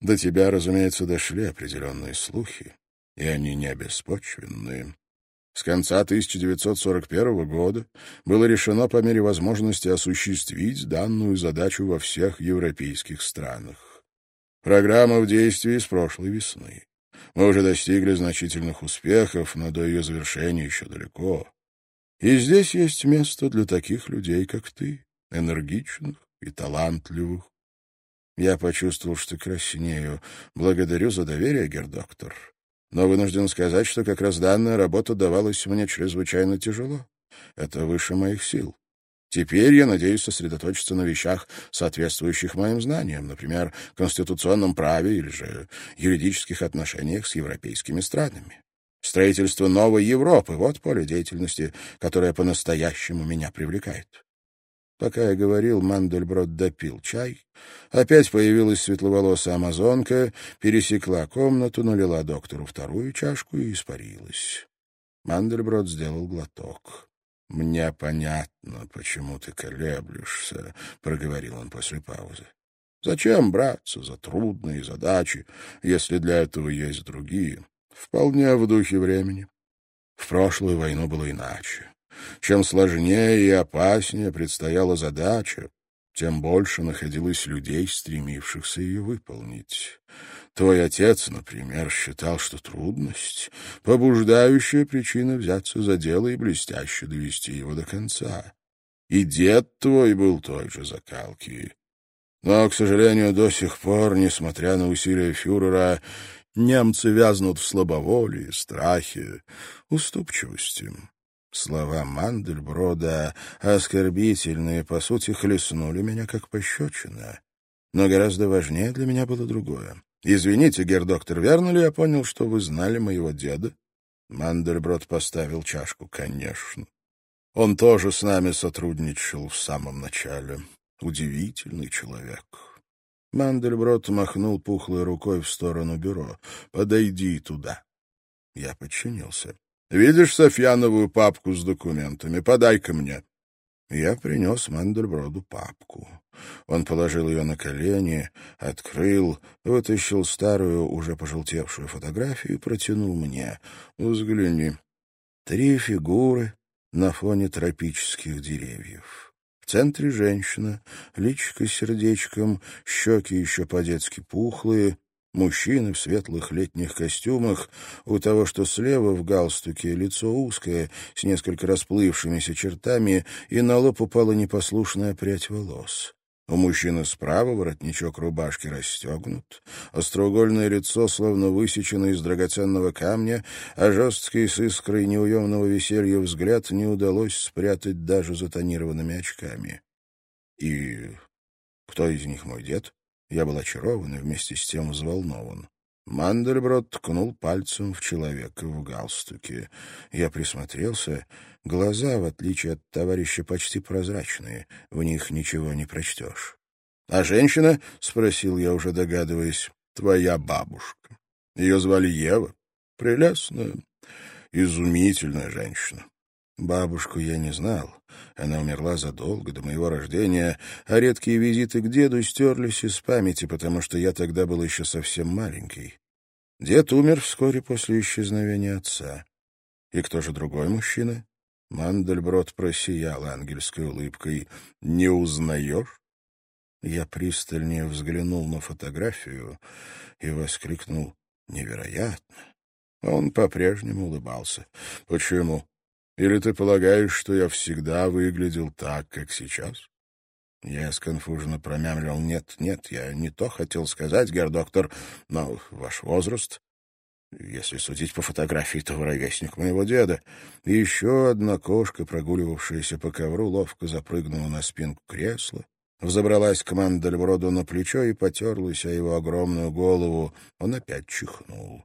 До тебя, разумеется, дошли определенные слухи, и они не беспочвенные. С конца 1941 года было решено по мере возможности осуществить данную задачу во всех европейских странах. Программа в действии с прошлой весны. Мы уже достигли значительных успехов, но до ее завершения еще далеко. И здесь есть место для таких людей, как ты, энергичных и талантливых. Я почувствовал, что краснею. Благодарю за доверие, гердоктор. Но вынужден сказать, что как раз данная работа давалась мне чрезвычайно тяжело. Это выше моих сил. Теперь я надеюсь сосредоточиться на вещах, соответствующих моим знаниям, например, конституционном праве или же юридических отношениях с европейскими странами. Строительство новой Европы — вот поле деятельности, которое по-настоящему меня привлекает. Пока я говорил, Мандельброд допил чай. Опять появилась светловолосая амазонка, пересекла комнату, налила доктору вторую чашку и испарилась. Мандельброд сделал глоток. «Мне понятно, почему ты колеблешься», — проговорил он после паузы. «Зачем браться за трудные задачи, если для этого есть другие? Вполне в духе времени. В прошлую войну было иначе. Чем сложнее и опаснее предстояла задача, тем больше находилось людей, стремившихся ее выполнить. Твой отец, например, считал, что трудность — побуждающая причина взяться за дело и блестяще довести его до конца. И дед твой был той же закалки. Но, к сожалению, до сих пор, несмотря на усилия фюрера, немцы вязнут в слабоволии, страхе, уступчивости. Слова Мандельброда, оскорбительные, по сути, хлестнули меня как пощечина. Но гораздо важнее для меня было другое. «Извините, гердоктор, верно ли я понял, что вы знали моего деда?» Мандельброд поставил чашку. «Конечно. Он тоже с нами сотрудничал в самом начале. Удивительный человек». Мандельброд махнул пухлой рукой в сторону бюро. «Подойди туда». Я подчинился. Видишь Софьяновую папку с документами? Подай-ка мне. Я принес Мандельброду папку. Он положил ее на колени, открыл, вытащил старую, уже пожелтевшую фотографию и протянул мне. Взгляни. Три фигуры на фоне тропических деревьев. В центре женщина, личико с сердечком, щеки еще по-детски пухлые, Мужчины в светлых летних костюмах, у того, что слева в галстуке, лицо узкое, с несколько расплывшимися чертами, и на лоб упала непослушная прядь волос. У мужчины справа воротничок рубашки расстегнут, остроугольное лицо словно высечено из драгоценного камня, а жесткий с искрой неуемного веселья взгляд не удалось спрятать даже за тонированными очками. И кто из них мой дед? Я был очарован и вместе с тем взволнован. Мандельброд ткнул пальцем в человека в галстуке. Я присмотрелся. Глаза, в отличие от товарища, почти прозрачные. В них ничего не прочтешь. «А женщина?» — спросил я, уже догадываясь. «Твоя бабушка. Ее звали Ева. Прелестная, изумительная женщина. Бабушку я не знал. Она умерла задолго до моего рождения, а редкие визиты к деду стерлись из памяти, потому что я тогда был еще совсем маленький. Дед умер вскоре после исчезновения отца. И кто же другой мужчина? Мандельброд просиял ангельской улыбкой. «Не узнаешь?» Я пристальнее взглянул на фотографию и воскликнул «Невероятно!» Он по-прежнему улыбался. «Почему? Или ты полагаешь, что я всегда выглядел так, как сейчас?» Я сконфуженно промямлил. «Нет, нет, я не то хотел сказать, герр-доктор, но ваш возраст...» Если судить по фотографии, то ровесник моего деда. Еще одна кошка, прогуливавшаяся по ковру, ловко запрыгнула на спинку кресла, взобралась к Мандельброду на плечо и потерлась о его огромную голову. Он опять чихнул.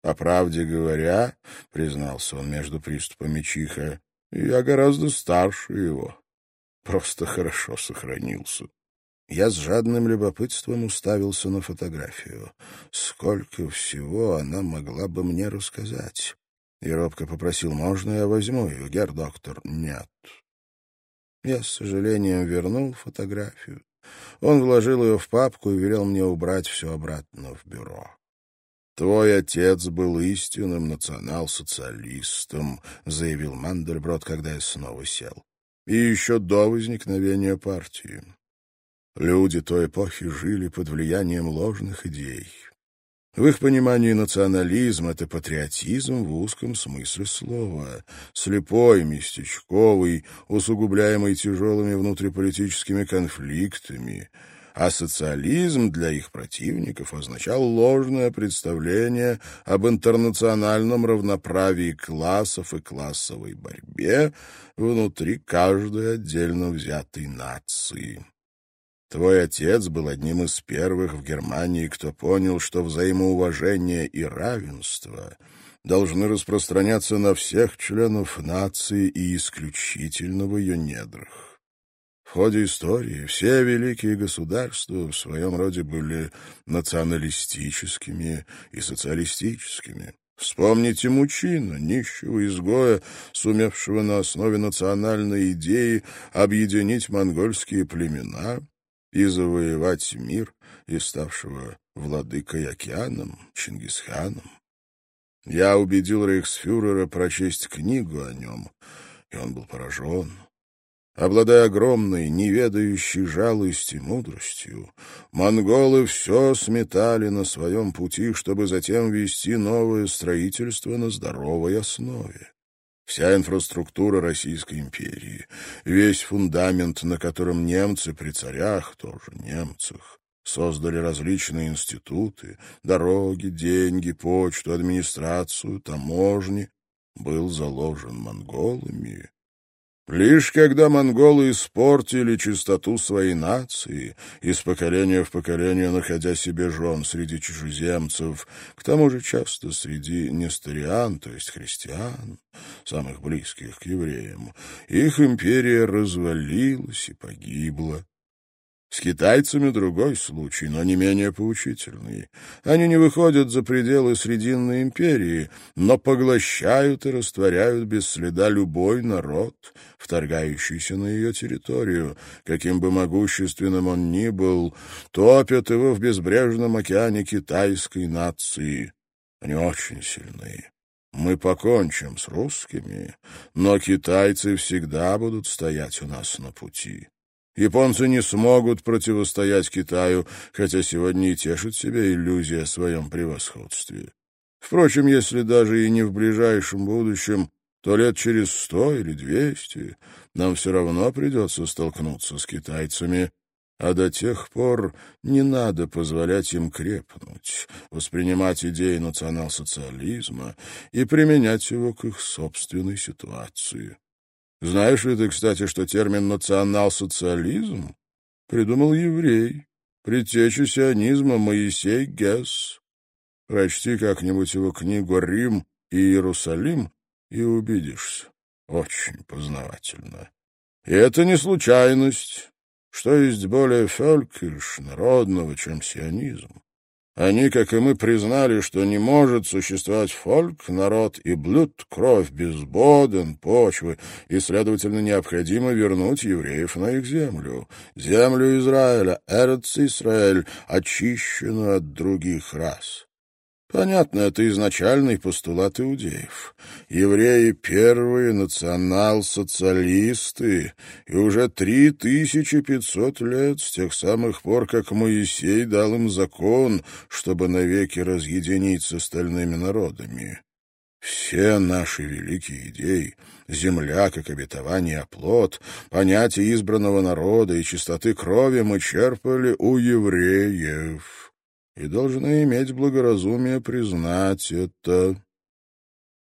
По правде говоря, — признался он между приступами чиха, — я гораздо старше его. Просто хорошо сохранился. Я с жадным любопытством уставился на фотографию. Сколько всего она могла бы мне рассказать. И робко попросил, можно я возьму ее, гер-доктор? Нет. Я с сожалением вернул фотографию. Он вложил ее в папку и велел мне убрать все обратно в бюро. «Твой отец был истинным национал-социалистом», — заявил Мандельброд, когда я снова сел. «И еще до возникновения партии. Люди той эпохи жили под влиянием ложных идей. В их понимании национализм — это патриотизм в узком смысле слова, слепой, местечковый, усугубляемый тяжелыми внутриполитическими конфликтами — а социализм для их противников означал ложное представление об интернациональном равноправии классов и классовой борьбе внутри каждой отдельно взятой нации. Твой отец был одним из первых в Германии, кто понял, что взаимоуважение и равенство должны распространяться на всех членов нации и исключительно в ее недрах. В ходе истории все великие государства в своем роде были националистическими и социалистическими. Вспомните Мучина, нищего изгоя, сумевшего на основе национальной идеи объединить монгольские племена и завоевать мир, и ставшего владыкой океаном, Чингисханом. Я убедил рейхсфюрера прочесть книгу о нем, и он был поражен. Обладая огромной, неведающей жалости мудростью, монголы все сметали на своем пути, чтобы затем вести новое строительство на здоровой основе. Вся инфраструктура Российской империи, весь фундамент, на котором немцы при царях, тоже немцах, создали различные институты, дороги, деньги, почту, администрацию, таможни, был заложен монголами Лишь когда монголы испортили чистоту своей нации, из поколения в поколение находя себе жен среди чужеземцев, к тому же часто среди несториан, то есть христиан, самых близких к евреям, их империя развалилась и погибла. С китайцами другой случай, но не менее поучительный. Они не выходят за пределы Срединной империи, но поглощают и растворяют без следа любой народ, вторгающийся на ее территорию. Каким бы могущественным он ни был, топят его в безбрежном океане китайской нации. Они очень сильные. Мы покончим с русскими, но китайцы всегда будут стоять у нас на пути. Японцы не смогут противостоять Китаю, хотя сегодня и тешат себе иллюзия о своем превосходстве. Впрочем, если даже и не в ближайшем будущем, то лет через сто или двести нам все равно придется столкнуться с китайцами, а до тех пор не надо позволять им крепнуть, воспринимать идеи национал-социализма и применять его к их собственной ситуации. Знаешь ли ты, кстати, что термин «национал-социализм» придумал еврей, предтеча сионизма Моисей Гесс? Прочти как-нибудь его книгу «Рим и Иерусалим» и убедишься. Очень познавательно. И это не случайность. Что есть более фелькиш, народного, чем сионизм? Они, как и мы, признали, что не может существовать фольк, народ и блюд, кровь без боден, почвы, и, следовательно, необходимо вернуть евреев на их землю, землю Израиля, Эрец Исраэль, очищенную от других рас. Понятно, это изначальный постулат иудеев. Евреи — первые национал-социалисты, и уже три тысячи пятьсот лет с тех самых пор, как Моисей дал им закон, чтобы навеки разъединить с остальными народами. Все наши великие идеи — земля как обетование оплот, понятие избранного народа и чистоты крови мы черпали у евреев и должны иметь благоразумие признать это.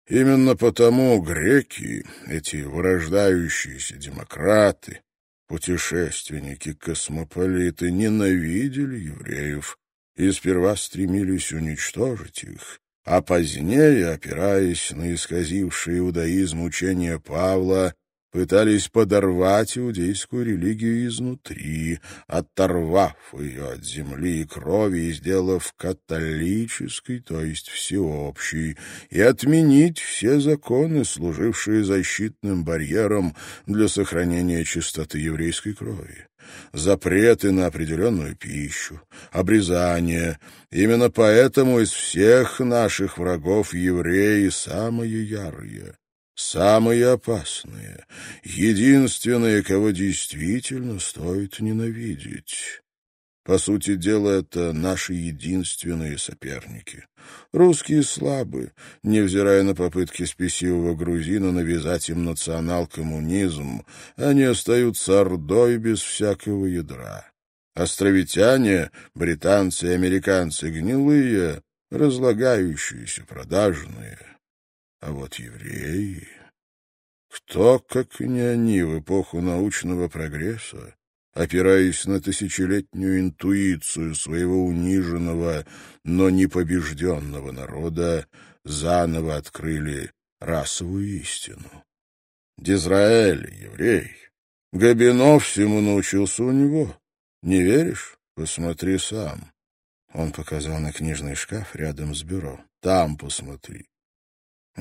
Именно потому греки, эти вырождающиеся демократы, путешественники-космополиты, ненавидели евреев и сперва стремились уничтожить их, а позднее, опираясь на исказившие иудаизм учения Павла, пытались подорвать иудейскую религию изнутри, оторвав ее от земли и крови и сделав католической, то есть всеобщей, и отменить все законы, служившие защитным барьером для сохранения чистоты еврейской крови запреты на определенную пищу, обрезание. Именно поэтому из всех наших врагов евреи самые ярые самые опасные, единственные, кого действительно стоит ненавидеть. По сути дела, это наши единственные соперники. Русские слабы, невзирая на попытки спесивого грузина навязать им национал-коммунизм, они остаются ордой без всякого ядра. Островитяне, британцы и американцы гнилые, разлагающиеся, продажные. А вот евреи... Кто, как не они, в эпоху научного прогресса, опираясь на тысячелетнюю интуицию своего униженного, но непобежденного народа, заново открыли расовую истину. Дизраэль, еврей, Габинов всему научился у него. Не веришь? Посмотри сам. Он показал на книжный шкаф рядом с бюро. Там посмотри.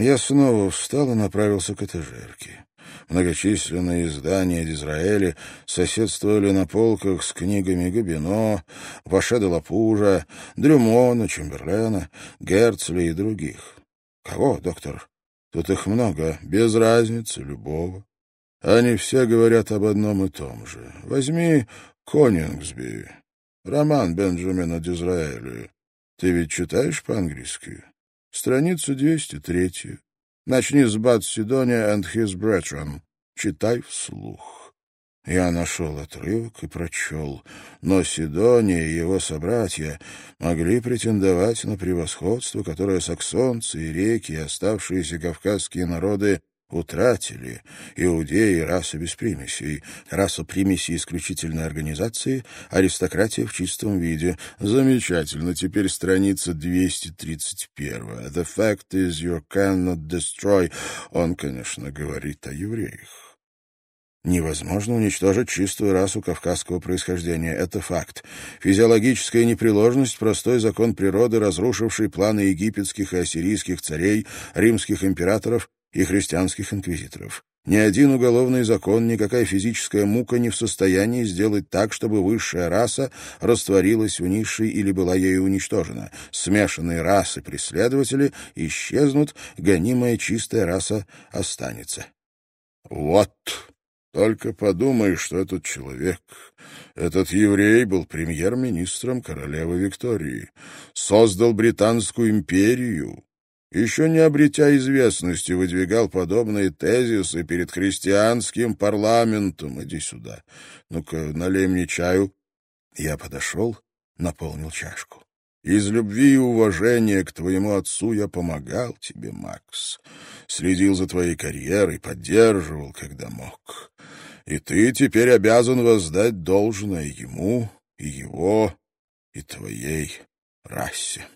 Я снова встал и направился к этажерке. Многочисленные издания Дизраэля соседствовали на полках с книгами Габино, Паше де Лапужа, Дрюмона, Чемберлена, Герцля и других. Кого, доктор? Тут их много, без разницы, любого. Они все говорят об одном и том же. Возьми Конингсби, роман Бенджамина Дизраэля. Ты ведь читаешь по-английски? Страница 203. Начни с Бад Сидония and his brethren. Читай вслух. Я нашел отрывок и прочел. Но Сидония и его собратья могли претендовать на превосходство, которое саксонцы и реки и оставшиеся кавказские народы утратили иудеи раса без примесей, раса примесей исключительной организации, аристократия в чистом виде. Замечательно. Теперь страница 231. The fact is you cannot destroy. Он, конечно, говорит о евреях. Невозможно уничтожить чистую расу кавказского происхождения. Это факт. Физиологическая непреложность — простой закон природы, разрушивший планы египетских и ассирийских царей, римских императоров и христианских инквизиторов. Ни один уголовный закон, никакая физическая мука не в состоянии сделать так, чтобы высшая раса растворилась в низшей или была ею уничтожена. Смешанные расы преследователи исчезнут, гонимая чистая раса останется. Вот только подумай, что этот человек, этот еврей был премьер-министром королевы Виктории, создал Британскую империю, еще не обретя известности, выдвигал подобные тезисы перед христианским парламентом. Иди сюда. Ну-ка, налей мне чаю. Я подошел, наполнил чашку. Из любви и уважения к твоему отцу я помогал тебе, Макс. Следил за твоей карьерой, поддерживал, когда мог. И ты теперь обязан воздать должное ему и его, и твоей расе.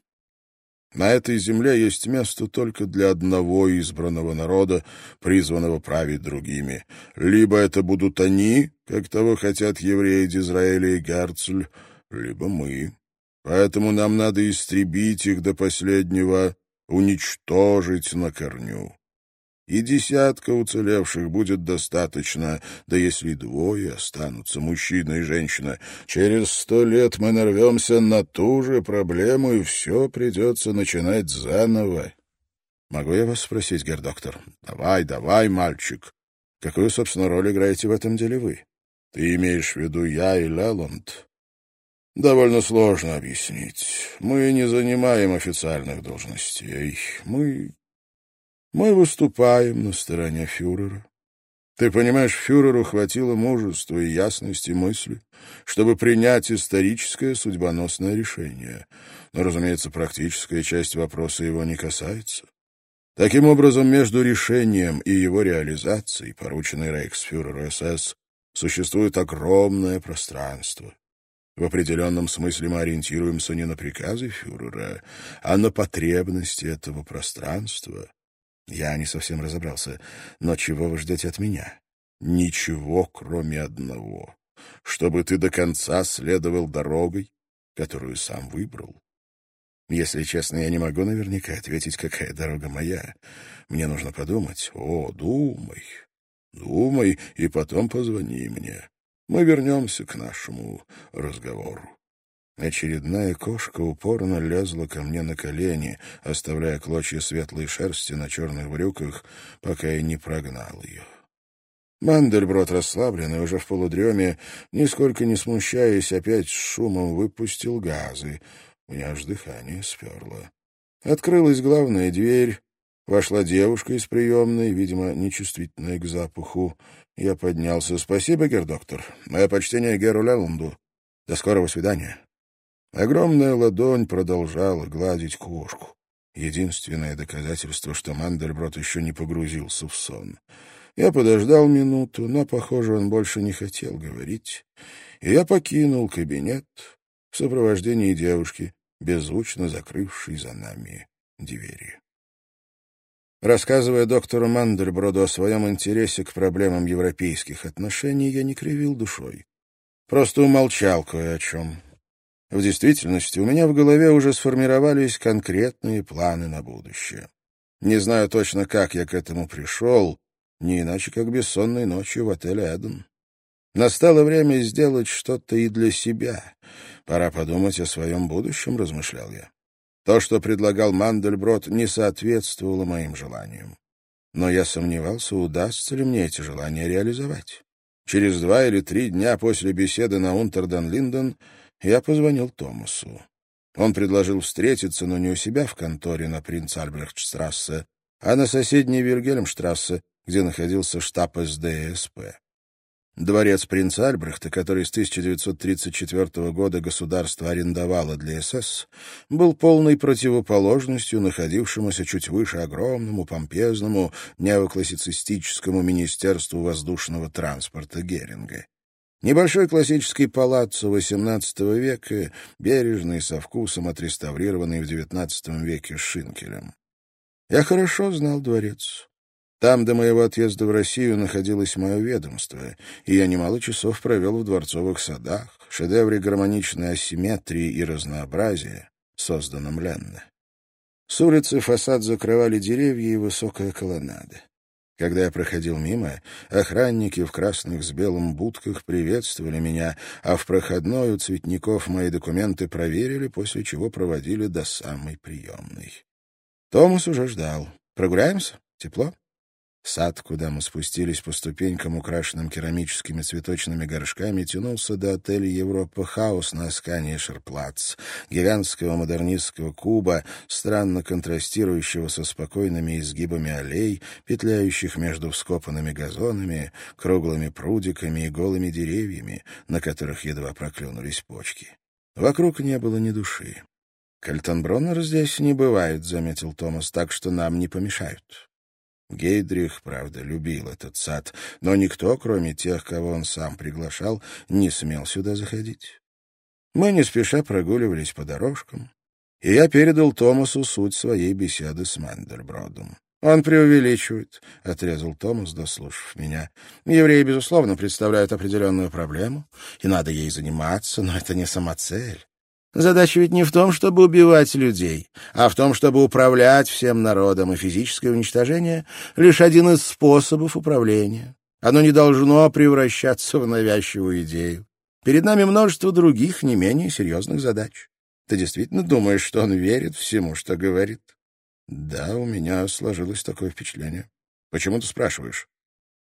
На этой земле есть место только для одного избранного народа, призванного править другими. Либо это будут они, как того хотят евреи Израиля и Герцль, либо мы. Поэтому нам надо истребить их до последнего, уничтожить на корню. И десятка уцелевших будет достаточно, да если двое останутся, мужчина и женщина. Через сто лет мы нарвемся на ту же проблему, и все придется начинать заново. Могу я вас спросить, гердоктор? Давай, давай, мальчик. Какую, собственно, роль играете в этом деле вы? Ты имеешь в виду я и Леланд? Довольно сложно объяснить. Мы не занимаем официальных должностей. Мы мы выступаем на стороне фюрера. Ты понимаешь, фюреру хватило мужества и ясности мысли, чтобы принять историческое судьбоносное решение. Но, разумеется, практическая часть вопроса его не касается. Таким образом, между решением и его реализацией, порученной рейхсфюреру СС, существует огромное пространство. В определенном смысле мы ориентируемся не на приказы фюрера, а на потребности этого пространства, я не совсем разобрался. Но чего вы ждете от меня? Ничего, кроме одного. Чтобы ты до конца следовал дорогой, которую сам выбрал. Если честно, я не могу наверняка ответить, какая дорога моя. Мне нужно подумать. О, думай, думай, и потом позвони мне. Мы вернемся к нашему разговору. Очередная кошка упорно лезла ко мне на колени, оставляя клочья светлой шерсти на черных брюках, пока я не прогнал ее. Мандельброд, расслабленный, уже в полудреме, нисколько не смущаясь, опять с шумом выпустил газы. У меня аж дыхание сперло. Открылась главная дверь. Вошла девушка из приемной, видимо, нечувствительная к запаху. Я поднялся. «Спасибо, гердоктор. Мое почтение Геру Леланду. До скорого свидания». Огромная ладонь продолжала гладить кошку. Единственное доказательство, что Мандельброд еще не погрузился в сон. Я подождал минуту, но, похоже, он больше не хотел говорить. И я покинул кабинет в сопровождении девушки, беззвучно закрывшей за нами двери. Рассказывая доктору Мандельброду о своем интересе к проблемам европейских отношений, я не кривил душой. Просто умолчал кое о чем. В действительности у меня в голове уже сформировались конкретные планы на будущее. Не знаю точно, как я к этому пришел, не иначе, как бессонной ночью в отеле «Эден». Настало время сделать что-то и для себя. Пора подумать о своем будущем, размышлял я. То, что предлагал Мандельброд, не соответствовало моим желаниям. Но я сомневался, удастся ли мне эти желания реализовать. Через два или три дня после беседы на Унтерден-Линден я позвонил Томасу. Он предложил встретиться, но не у себя в конторе на принц Альбрехтштрассе, а на соседней Вильгельмштрассе, где находился штаб СДСП. Дворец принца Альбрехта, который с 1934 года государство арендовало для СС, был полной противоположностью находившемуся чуть выше огромному, помпезному, неоклассицистическому Министерству воздушного транспорта Геринга. Небольшой классический палаццо XVIII века, бережный, со вкусом отреставрированный в XIX веке Шинкелем. Я хорошо знал дворец. Там до моего отъезда в Россию находилось мое ведомство, и я немало часов провел в дворцовых садах, шедевре гармоничной асимметрии и разнообразия, созданном Ленне. С улицы фасад закрывали деревья и высокая колоннада. Когда я проходил мимо, охранники в красных с белым будках приветствовали меня, а в проходной у цветников мои документы проверили, после чего проводили до самой приемной. Томас уже ждал. «Прогуляемся? Тепло?» Сад, куда мы спустились по ступенькам, украшенным керамическими цветочными горшками, тянулся до отеля «Европа Хаус» на Аскане Шерплац, гигантского модернистского куба, странно контрастирующего со спокойными изгибами аллей, петляющих между вскопанными газонами, круглыми прудиками и голыми деревьями, на которых едва проклюнулись почки. Вокруг не было ни души. «Кальтенброннер здесь не бывает», — заметил Томас, — «так что нам не помешают». Гейдрих, правда, любил этот сад, но никто, кроме тех, кого он сам приглашал, не смел сюда заходить. Мы не спеша прогуливались по дорожкам, и я передал Томасу суть своей беседы с Мандербродом. Он преувеличивает, — отрезал Томас, дослушав меня. Евреи, безусловно, представляют определенную проблему, и надо ей заниматься, но это не самоцель. Задача ведь не в том, чтобы убивать людей, а в том, чтобы управлять всем народом, и физическое уничтожение — лишь один из способов управления. Оно не должно превращаться в навязчивую идею. Перед нами множество других, не менее серьезных задач. Ты действительно думаешь, что он верит всему, что говорит? Да, у меня сложилось такое впечатление. Почему ты спрашиваешь?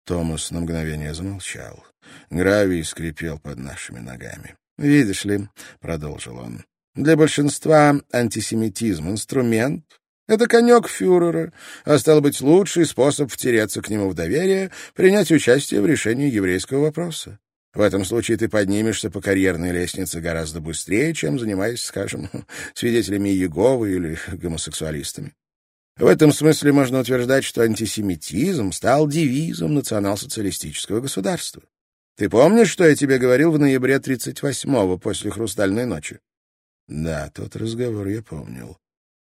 Томас на мгновение замолчал. Гравий скрипел под нашими ногами. «Видишь ли», — продолжил он, — «для большинства антисемитизм — инструмент, это конек фюрера, а стало быть, лучший способ втереться к нему в доверие, принять участие в решении еврейского вопроса. В этом случае ты поднимешься по карьерной лестнице гораздо быстрее, чем занимаясь, скажем, свидетелями Иеговы или гомосексуалистами. В этом смысле можно утверждать, что антисемитизм стал девизом национал-социалистического государства. Ты помнишь, что я тебе говорил в ноябре 38-го, после «Хрустальной ночи»? Да, тот разговор я помнил.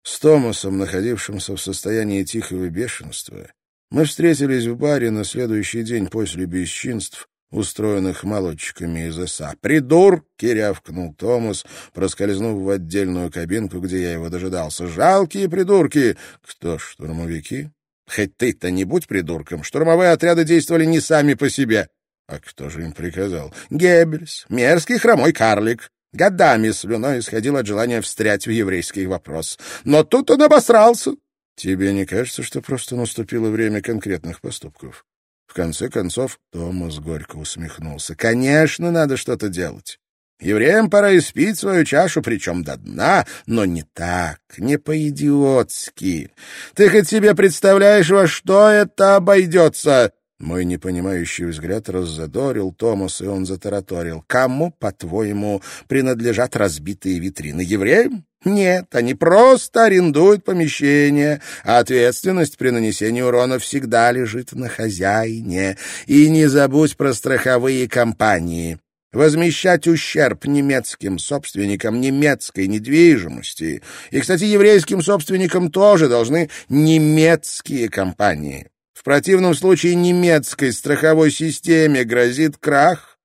С Томасом, находившимся в состоянии тихого бешенства, мы встретились в баре на следующий день после бесчинств, устроенных молодчиками из СА. «Придурки!» — рявкнул Томас, проскользнув в отдельную кабинку, где я его дожидался. «Жалкие придурки!» «Кто, штурмовики?» «Хоть ты-то не будь придурком. Штурмовые отряды действовали не сами по себе». «А кто же им приказал?» «Геббельс, мерзкий хромой карлик. Годами слюной исходил от желания встрять в еврейский вопрос. Но тут он обосрался». «Тебе не кажется, что просто наступило время конкретных поступков?» В конце концов Томас горько усмехнулся. «Конечно, надо что-то делать. Евреям пора испить свою чашу, причем до дна, но не так, не по-идиотски. Ты хоть себе представляешь, во что это обойдется?» Мой непонимающий взгляд раззадорил Томас, и он затараторил. «Кому, по-твоему, принадлежат разбитые витрины? Евреям? Нет, они просто арендуют помещение, а ответственность при нанесении урона всегда лежит на хозяине. И не забудь про страховые компании. Возмещать ущерб немецким собственникам немецкой недвижимости. И, кстати, еврейским собственникам тоже должны немецкие компании. В противном случае немецкой страховой системе грозит крах.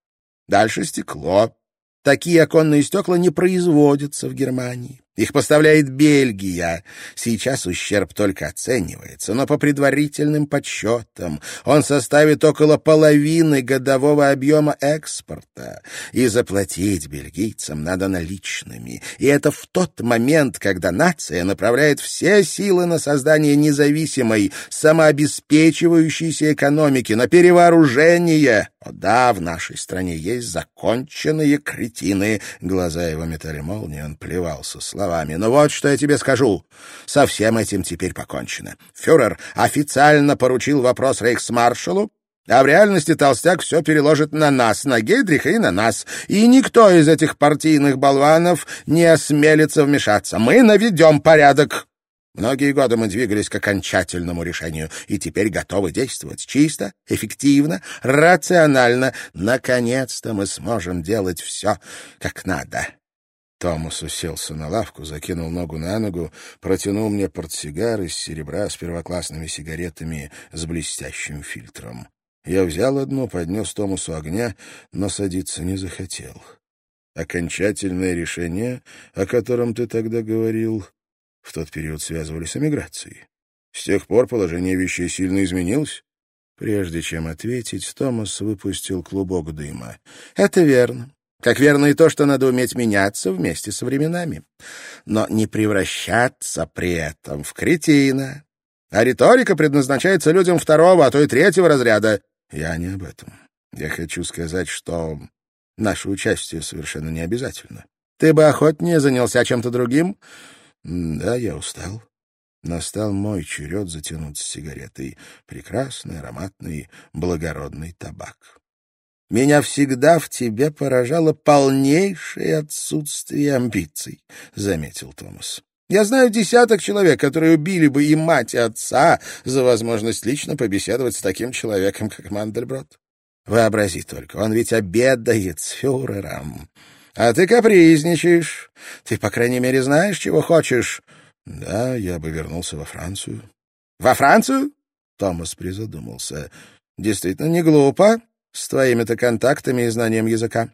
Дальше стекло. Такие оконные стекла не производятся в Германии. Их поставляет Бельгия. Сейчас ущерб только оценивается, но по предварительным подсчетам он составит около половины годового объема экспорта. И заплатить бельгийцам надо наличными. И это в тот момент, когда нация направляет все силы на создание независимой, самообеспечивающейся экономики, на перевооружение. О, да, в нашей стране есть законченные кретины. Глаза его метали молнии, он плевался словами. «Ну вот, что я тебе скажу. Со всем этим теперь покончено. Фюрер официально поручил вопрос рейхсмаршалу, а в реальности толстяк все переложит на нас, на Гейдриха и на нас. И никто из этих партийных болванов не осмелится вмешаться. Мы наведем порядок». Многие годы мы двигались к окончательному решению и теперь готовы действовать чисто, эффективно, рационально. Наконец-то мы сможем делать все как надо. Томас уселся на лавку, закинул ногу на ногу, протянул мне портсигар из серебра с первоклассными сигаретами с блестящим фильтром. Я взял одну, поднес Томасу огня, но садиться не захотел. Окончательное решение, о котором ты тогда говорил, в тот период связывали с эмиграцией. С тех пор положение вещей сильно изменилось. Прежде чем ответить, Томас выпустил клубок дыма. «Это верно. Как верно и то, что надо уметь меняться вместе со временами, но не превращаться при этом в кретина. А риторика предназначается людям второго, а то и третьего разряда. Я не об этом. Я хочу сказать, что наше участие совершенно не обязательно. Ты бы охотнее занялся чем-то другим? Да, я устал. Настал мой черед затянуться сигаретой. Прекрасный, ароматный, благородный табак. Меня всегда в тебе поражало полнейшее отсутствие амбиций, — заметил Томас. Я знаю десяток человек, которые убили бы и мать, и отца за возможность лично побеседовать с таким человеком, как Мандельброд. Вообрази только, он ведь обедает с фюрером. А ты капризничаешь. Ты, по крайней мере, знаешь, чего хочешь. Да, я бы вернулся во Францию. Во Францию? Томас призадумался. Действительно не глупо, с твоими-то контактами и знанием языка.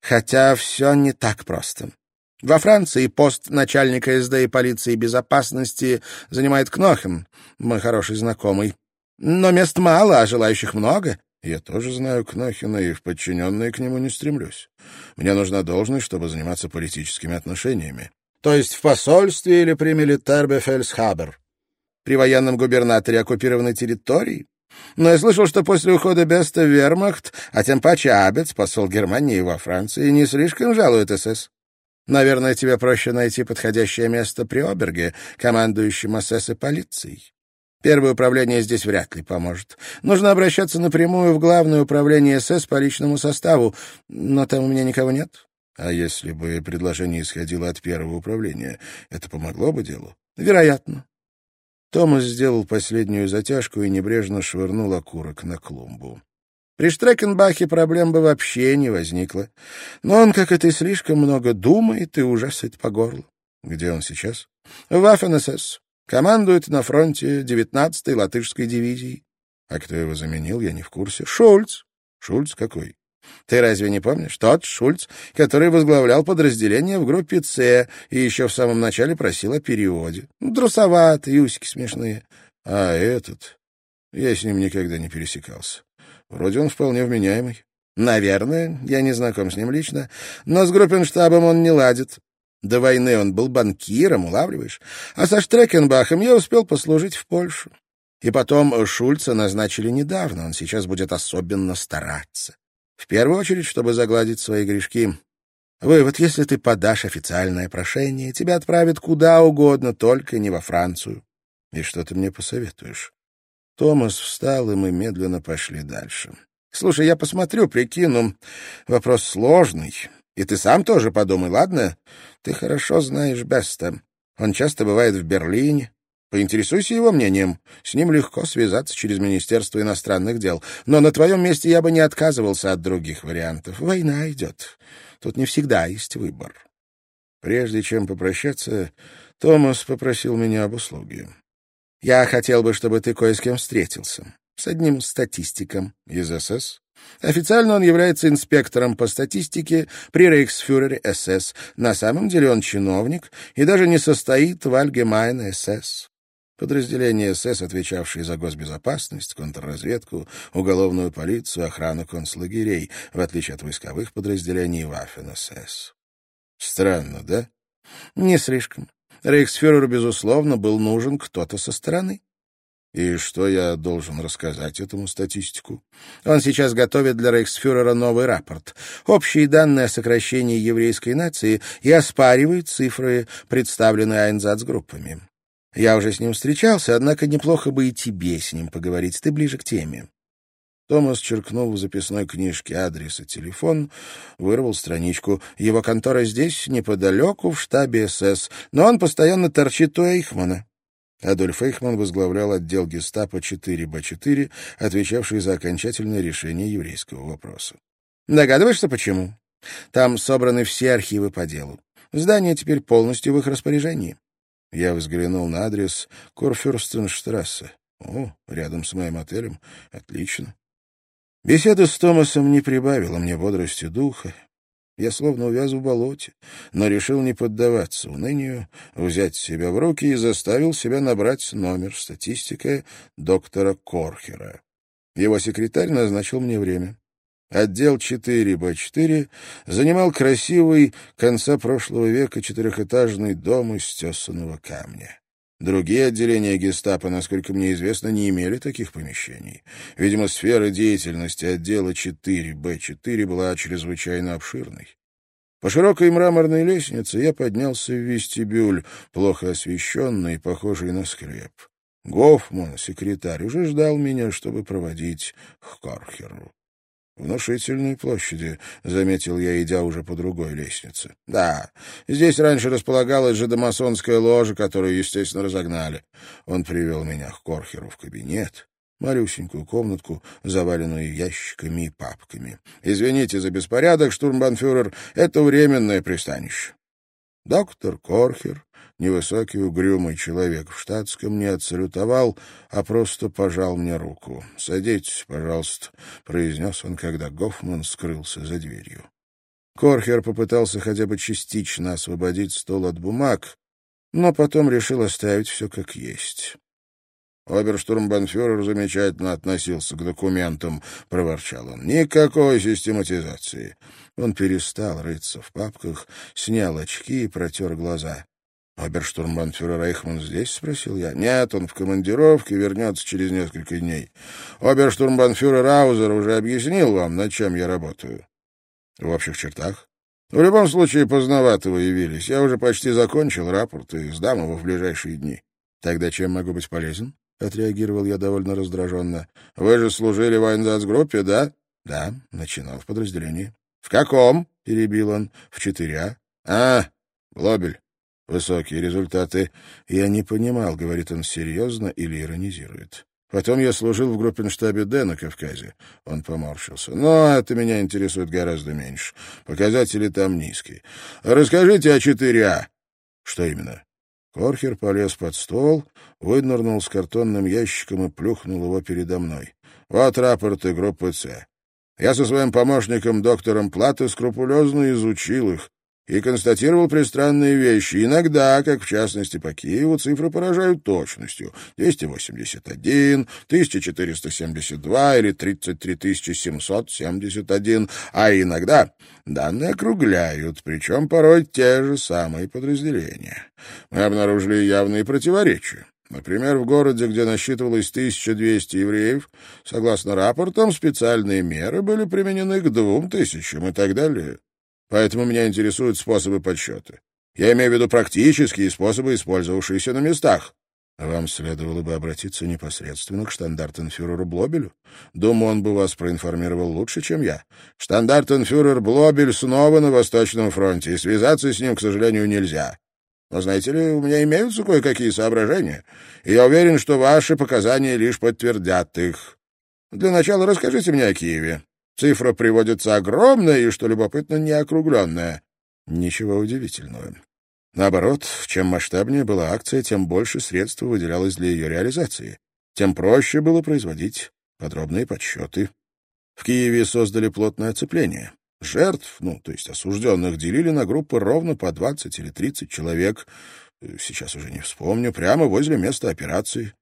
Хотя все не так просто. Во Франции пост начальника СД и полиции безопасности занимает Кнохен, мой хороший знакомый. Но мест мало, а желающих много.
Я тоже знаю Кнохина и в подчиненные к нему не стремлюсь. Мне нужна должность, чтобы заниматься политическими отношениями.
То есть в посольстве или при Милитарбефельсхабер? При военном губернаторе оккупированной территории? Но я слышал, что после ухода Беста Вермахт, а тем паче Абец, посол Германии во Франции, не слишком жалует СС. Наверное, тебе проще найти подходящее место при Оберге, командующем СС и полицией. Первое управление здесь вряд ли поможет. Нужно обращаться напрямую в Главное управление СС по личному составу, но там у меня никого нет.
А если бы предложение исходило от первого управления, это помогло бы делу?
Вероятно.
Томас сделал последнюю затяжку и небрежно швырнул окурок на клумбу.
При Штрекенбахе проблем бы вообще не возникло. Но он, как и ты, слишком много думает и уже сыт по горлу.
Где он сейчас?
В Вафен-СС. Командует на фронте 19-й латышской дивизии.
А кто его заменил, я не в курсе.
Шульц.
Шульц какой?
Ты разве не помнишь? Тот Шульц, который возглавлял подразделение в группе «С» и еще в самом начале просил о переводе. Друсоватые, усики смешные.
А этот... Я с ним никогда не пересекался. Вроде он вполне вменяемый.
Наверное, я не знаком с ним лично, но с группенштабом он не ладит. До войны он был банкиром, улавливаешь? А со Штрекенбахом я успел послужить в Польшу. И потом Шульца назначили недавно, он сейчас будет особенно стараться. В первую очередь, чтобы загладить свои грешки. Вывод, если ты подашь официальное прошение, тебя отправят куда угодно, только не во Францию.
И что ты мне посоветуешь?
Томас встал, и мы медленно пошли дальше. Слушай, я посмотрю, прикину. Вопрос сложный. И ты сам тоже подумай, ладно? Ты хорошо знаешь Беста. Он часто бывает в Берлине. Поинтересуйся его мнением. С ним легко связаться через Министерство иностранных дел. Но на твоем месте я бы не отказывался от других вариантов. Война идет. Тут не всегда есть выбор.
Прежде чем попрощаться, Томас попросил меня об услуге.
Я хотел бы, чтобы ты кое с кем встретился. С одним статистиком.
Из СС?
Официально он является инспектором по статистике при рейхсфюрере СС. На самом деле он чиновник и даже не состоит в Альгемайне СС. Подразделение СС, отвечавшее за госбезопасность, контрразведку, уголовную полицию, охрану концлагерей, в отличие от войсковых подразделений Ваффен-СС.
Странно, да?
Не слишком. Рейхсфюреру, безусловно, был нужен кто-то со стороны.
И что я должен рассказать этому статистику?
Он сейчас готовит для рейхсфюрера новый рапорт. Общие данные о сокращении еврейской нации и оспаривает цифры, представленные Айнзацгруппами. Я уже с ним встречался, однако неплохо бы и тебе с ним поговорить. Ты ближе к теме.
Томас черкнул в записной книжке адрес и телефон, вырвал страничку. Его контора здесь, неподалеку, в штабе СС, но он постоянно торчит у Эйхмана. Адольф Эйхман возглавлял отдел гестапо 4Б4, отвечавший за окончательное решение еврейского вопроса.
Догадываешься, почему? Там собраны все архивы по делу. Здание теперь полностью в их распоряжении.
Я взглянул на адрес Корфюрстенштрассе. О, рядом с моим отелем. Отлично. Беседа с Томасом не прибавила мне бодрости духа. Я словно увяз в болоте, но решил не поддаваться унынию, взять себя в руки и заставил себя набрать номер статистика доктора Корхера. Его секретарь назначил мне время. Отдел 4Б4 занимал красивый конца прошлого века четырехэтажный дом из тесаного камня. Другие отделения гестапо, насколько мне известно, не имели таких помещений. Видимо, сфера деятельности отдела 4Б4 была чрезвычайно обширной. По широкой мраморной лестнице я поднялся в вестибюль, плохо освещенный, похожий на склеп. Гофман, секретарь, уже ждал меня, чтобы проводить к Кархеру. «Внушительные площади», — заметил я, идя уже по другой лестнице. «Да, здесь раньше располагалась же домасонская ложа, которую, естественно, разогнали». Он привел меня к Корхеру в кабинет, малюсенькую комнатку, заваленную ящиками и папками. «Извините за беспорядок, штурмбанфюрер, это временное пристанище». Доктор Корхер Невысокий угрюмый человек в штатском не отсалютовал, а просто пожал мне руку. «Садитесь, пожалуйста», — произнес он, когда Гофман скрылся за дверью. Корхер попытался хотя бы частично освободить стол от бумаг, но потом решил оставить все как есть. «Оберштурмбанфюрер замечательно относился к документам», — проворчал он. «Никакой систематизации». Он перестал рыться в папках, снял очки и протер глаза. «Оберштурмбанфюрер Рейхман здесь?» — спросил я. «Нет, он в командировке, вернется через несколько дней. Оберштурмбанфюрер Раузер уже объяснил вам, над чем я работаю». «В общих чертах?» «В любом случае, поздновато вы явились. Я уже почти закончил рапорт и сдам его в ближайшие дни». «Тогда чем могу быть полезен?» — отреагировал я довольно раздраженно. — Вы же служили в айнзацгруппе, да? — Да, начинал в подразделении. — В каком? — перебил он. — В 4А. — А, Глобель. Высокие результаты. Я не понимал, говорит он серьезно или иронизирует. Потом я служил в группенштабе Д на Кавказе. Он поморщился. Но это меня интересует гораздо меньше. Показатели там низкие. Расскажите о 4А. Что именно? Корхер полез под стол, вынырнул с картонным ящиком и плюхнул его передо мной. «Вот рапорты группы «С». Я со своим помощником, доктором Платы, скрупулезно изучил их и констатировал пристранные вещи. Иногда, как в частности по Киеву, цифры поражают точностью. 281, 1472 или 33771, а иногда данные округляют, причем порой те же самые подразделения. Мы обнаружили явные противоречия. Например, в городе, где насчитывалось 1200 евреев, согласно рапортам, специальные меры были применены к двум тысячам и так далее. Поэтому меня интересуют способы подсчета. Я имею в виду практические способы, использовавшиеся на местах. Вам следовало бы обратиться непосредственно к штандартенфюреру Блобелю. Думаю, он бы вас проинформировал лучше, чем я. Штандартенфюрер Блобель снова на Восточном фронте, и связаться с ним, к сожалению, нельзя. Но, знаете ли, у меня имеются кое-какие соображения, и я уверен, что ваши показания лишь подтвердят их. Для начала расскажите мне о Киеве. Цифра приводится огромная и, что любопытно, не округленная. Ничего удивительного. Наоборот, чем масштабнее была акция, тем больше средств выделялось для ее реализации. Тем проще было производить подробные подсчеты. В Киеве создали плотное оцепление. Жертв, ну, то есть осужденных, делили на группы ровно по 20 или 30 человек. Сейчас уже не вспомню. Прямо возле места операции.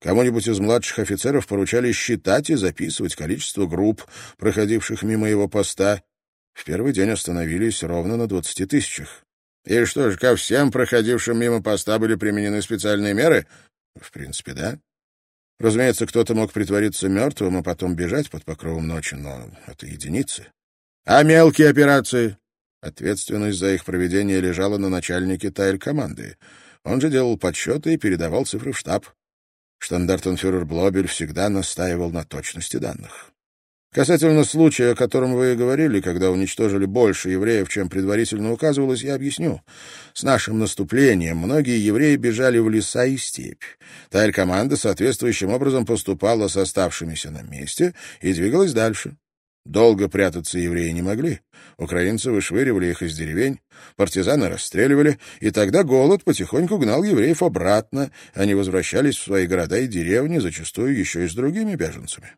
Кому-нибудь из младших офицеров поручали считать и записывать количество групп, проходивших мимо его поста. В первый день остановились ровно на двадцати тысячах. И что же, ко всем проходившим мимо поста были применены специальные меры? В принципе, да. Разумеется, кто-то мог притвориться мертвым, а потом бежать под покровом ночи, но это единицы. А мелкие операции? Ответственность за их проведение лежала на начальнике тайль-команды. Он же делал подсчеты и передавал цифры в штаб. Штандартенфюрер Блобель всегда настаивал на точности данных. Касательно случая, о котором вы говорили, когда уничтожили больше евреев, чем предварительно указывалось, я объясню. С нашим наступлением многие евреи бежали в леса и степь. Тайль-команда соответствующим образом поступала с оставшимися на месте и двигалась дальше. Долго прятаться евреи не могли. Украинцы вышвыривали их из деревень, партизаны расстреливали, и тогда голод потихоньку гнал евреев обратно. Они возвращались в свои города и деревни, зачастую еще и с другими беженцами.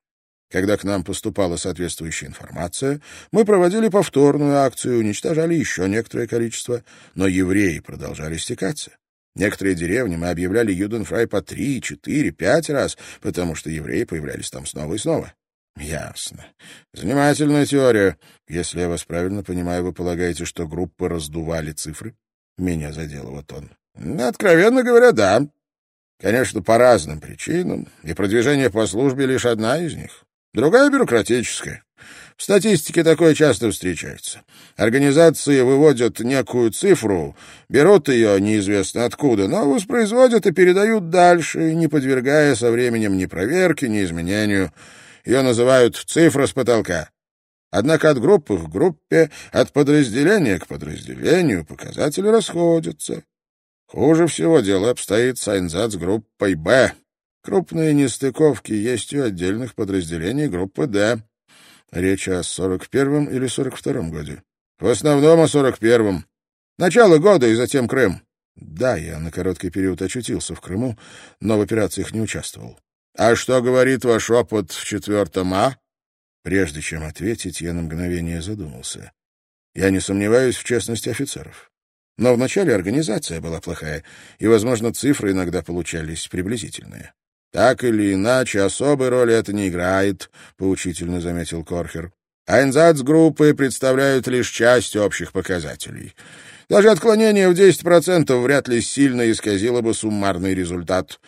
Когда к нам поступала соответствующая информация, мы проводили повторную акцию, уничтожали еще некоторое количество, но евреи продолжали стекаться. Некоторые деревни мы объявляли Юденфрай по три, четыре, пять раз, потому что евреи появлялись там снова и снова. Ясно. Занимательная теория. Если я вас правильно понимаю, вы полагаете, что группы раздували цифры? Меня задел вот он. Откровенно говоря, да. Конечно, по разным причинам, и продвижение по службе лишь одна из них. Другая бюрократическая. В статистике такое часто встречается. Организации выводят некую цифру, берут ее неизвестно откуда, но воспроизводят и передают дальше, не подвергая со временем ни проверке, ни изменению. Ее называют «цифра с потолка». Однако от группы к группе, от подразделения к подразделению показатели расходятся. Хуже всего дело обстоит с Айнзац группой «Б». Крупные нестыковки есть у отдельных подразделений группы «Д». Речь о 41-м или 42-м годе? В основном о 41-м. Начало года и затем Крым. Да, я на короткий период очутился в Крыму, но в операциях не участвовал.
А что говорит ваш опыт в четвертом А?
Прежде чем ответить, я на мгновение задумался. Я не сомневаюсь в честности офицеров. Но вначале организация была плохая, и, возможно, цифры иногда получались приблизительные.
«Так или иначе, особой роли это не играет», — поучительно заметил Корхер. «Айнзац-группы представляют лишь часть общих показателей. Даже отклонение в 10% вряд ли сильно исказило бы суммарный результат».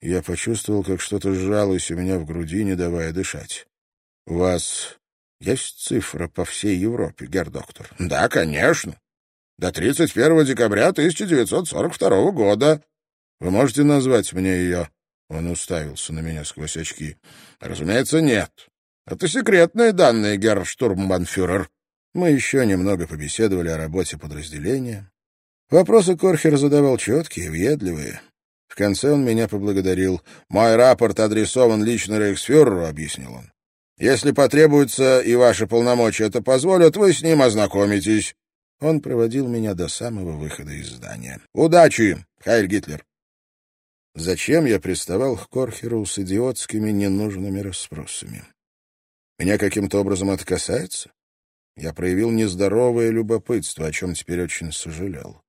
Я почувствовал, как что-то сжалось у меня в груди, не давая дышать. «У вас есть цифра по всей Европе, герр-доктор?»
«Да, конечно. До 31 декабря 1942 года.
Вы можете назвать мне ее?» Он уставился на меня сквозь очки.
«Разумеется, нет. Это секретные данные, герр штурмбанфюрер».
Мы еще немного побеседовали о работе подразделения. Вопросы Корхер задавал четкие, въедливые. В конце он меня поблагодарил.
«Мой рапорт адресован лично рейхсфюреру», — объяснил он. «Если потребуется и ваши полномочия это позволят, вы с ним ознакомитесь».
Он проводил меня до самого выхода из здания.
«Удачи, Хайль Гитлер!»
Зачем я приставал к Корхеру с идиотскими ненужными расспросами? Меня каким-то образом это касается? Я проявил нездоровое любопытство, о чем теперь очень сожалел.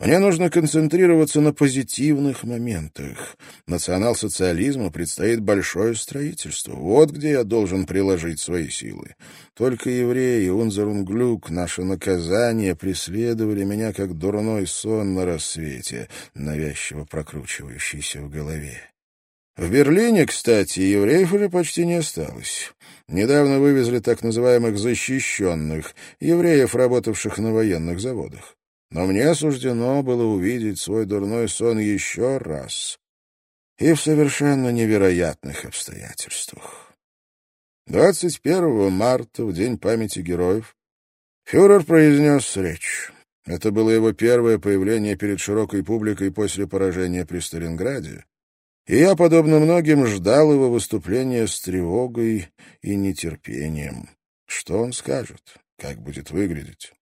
Мне нужно концентрироваться на позитивных моментах. Национал-социализму предстоит большое строительство. Вот где я должен приложить свои силы. Только евреи, Унзерунглюк, наше наказание преследовали меня, как дурной сон на рассвете, навязчиво прокручивающийся в голове. В Берлине, кстати, евреев уже почти не осталось. Недавно вывезли так называемых «защищенных», евреев, работавших на военных заводах. Но мне суждено было увидеть свой дурной сон еще раз и в совершенно невероятных обстоятельствах. 21 марта, в День памяти героев, фюрер произнес речь. Это было его первое появление перед широкой публикой после поражения при Сталинграде, и я, подобно многим, ждал его выступления с тревогой и нетерпением. Что он скажет? Как будет выглядеть?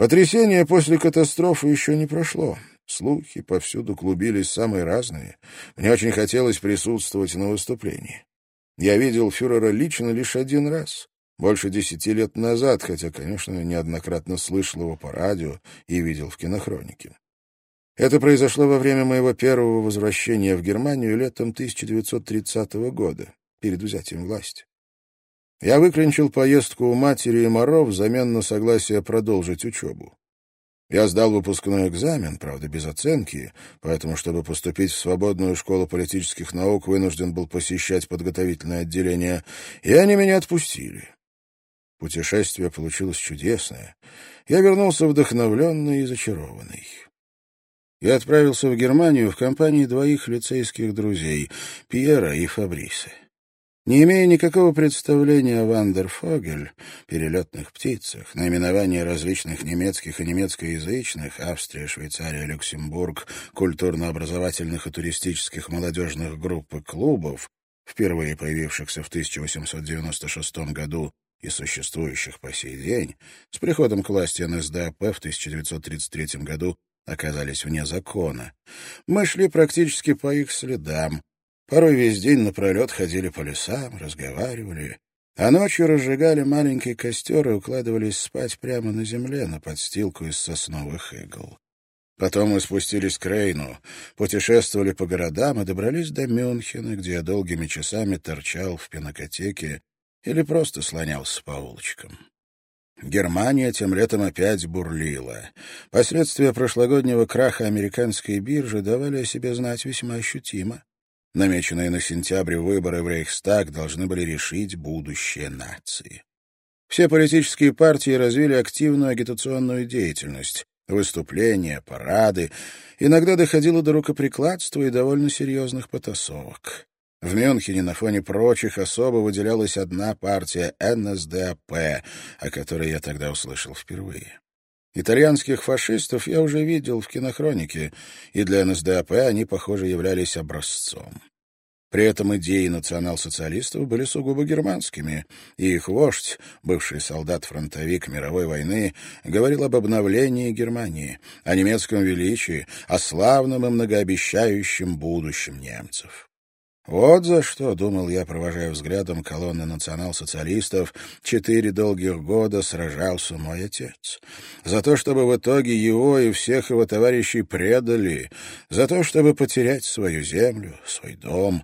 Потрясение после катастрофы еще не прошло. Слухи повсюду клубились самые разные. Мне очень хотелось присутствовать на выступлении. Я видел фюрера лично лишь один раз, больше десяти лет назад, хотя, конечно, неоднократно слышал его по радио и видел в кинохронике. Это произошло во время моего первого возвращения в Германию летом 1930 года, перед взятием власти. Я выклинчил поездку у матери и Моро взамен на согласие продолжить учебу. Я сдал выпускной экзамен, правда, без оценки, поэтому, чтобы поступить в свободную школу политических наук, вынужден был посещать подготовительное отделение, и они меня отпустили. Путешествие получилось чудесное. Я вернулся вдохновленный и зачарованный. Я отправился в Германию в компании двоих лицейских друзей, Пьера и Фабриса. Не имея никакого представления о Вандерфогель, перелетных птицах, наименовании различных немецких и немецкоязычных, Австрия, Швейцария, Люксембург, культурно-образовательных и туристических молодежных групп и клубов, впервые появившихся в 1896 году и существующих по сей день, с приходом к власти НСДАП в 1933 году оказались вне закона. Мы шли практически по их следам, Порой весь день напролет ходили по лесам, разговаривали, а ночью разжигали маленький костер и укладывались спать прямо на земле, на подстилку из сосновых игл. Потом мы спустились к Рейну, путешествовали по городам и добрались до Мюнхена, где я долгими часами торчал в пинокотеке или просто слонялся по улочкам. Германия тем летом опять бурлила. Последствия прошлогоднего краха американской биржи давали о себе знать весьма ощутимо. Намеченные на сентябрь выборы в Рейхстаг должны были решить будущее нации. Все политические партии развили активную агитационную деятельность, выступления, парады. Иногда доходило до рукоприкладства и довольно серьезных потасовок. В Мюнхене на фоне прочих особо выделялась одна партия НСДАП, о которой я тогда услышал впервые. Итальянских фашистов я уже видел в кинохронике, и для НСДАП они, похоже, являлись образцом.
При этом идеи национал-социалистов были сугубо германскими, и их вождь, бывший солдат-фронтовик мировой войны, говорил об обновлении Германии, о немецком величии, о славном и многообещающем будущем немцев. Вот за что, думал я, провожая взглядом колонны национал-социалистов, четыре долгих года сражался мой отец. За то, чтобы в итоге его и всех его товарищей предали, за то, чтобы потерять свою землю, свой дом.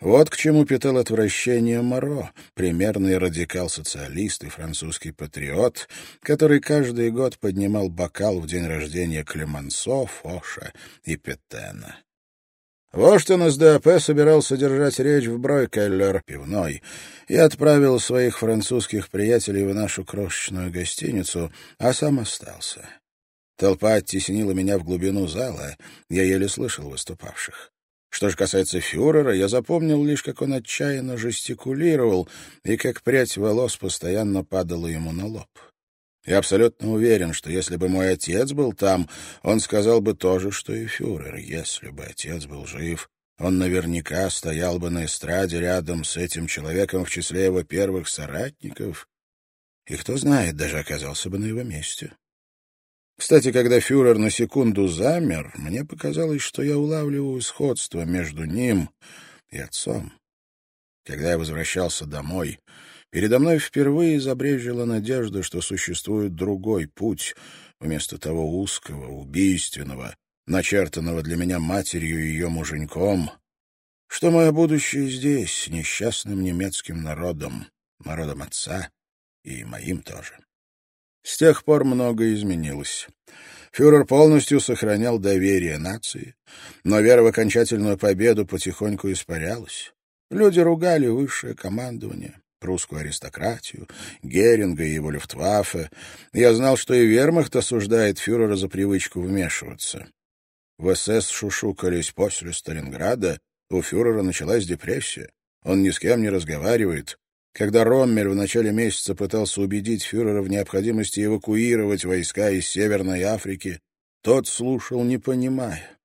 Вот к чему питал отвращение Моро, примерный радикал-социалист и французский патриот, который каждый год поднимал бокал в день рождения Клемансо, Фоша и Петена. Вождь НСДАП собирался держать речь в Бройкеллер, пивной, и отправил своих французских приятелей в нашу крошечную гостиницу, а сам остался. Толпа оттеснила меня в глубину зала, я еле слышал выступавших. Что же касается фюрера, я запомнил лишь, как он отчаянно жестикулировал и как прядь волос постоянно падала ему на лоб. Я абсолютно уверен, что если бы мой отец был там, он сказал бы то же, что и фюрер. Если бы отец был жив, он наверняка стоял бы на эстраде рядом с этим человеком в числе его первых соратников, и, кто знает, даже оказался бы на его месте. Кстати, когда фюрер на секунду замер, мне показалось, что я улавливаю сходство между ним и отцом. Когда я возвращался домой, Передо мной впервые забрежила надежда, что существует другой путь вместо того узкого, убийственного, начертанного для меня матерью и ее муженьком, что мое будущее здесь, несчастным немецким народом, народом отца и моим тоже. С тех пор многое изменилось. Фюрер полностью сохранял доверие нации, но вера в окончательную победу потихоньку испарялась. Люди ругали высшее командование, прусскую аристократию, Геринга и его люфтваффе. Я знал, что и вермахт осуждает фюрера за привычку вмешиваться. В СС шушукались после Сталинграда, у фюрера началась депрессия. Он ни с кем не разговаривает. Когда Роммель в начале месяца пытался убедить фюрера в необходимости эвакуировать войска из Северной Африки, тот слушал, не понимая.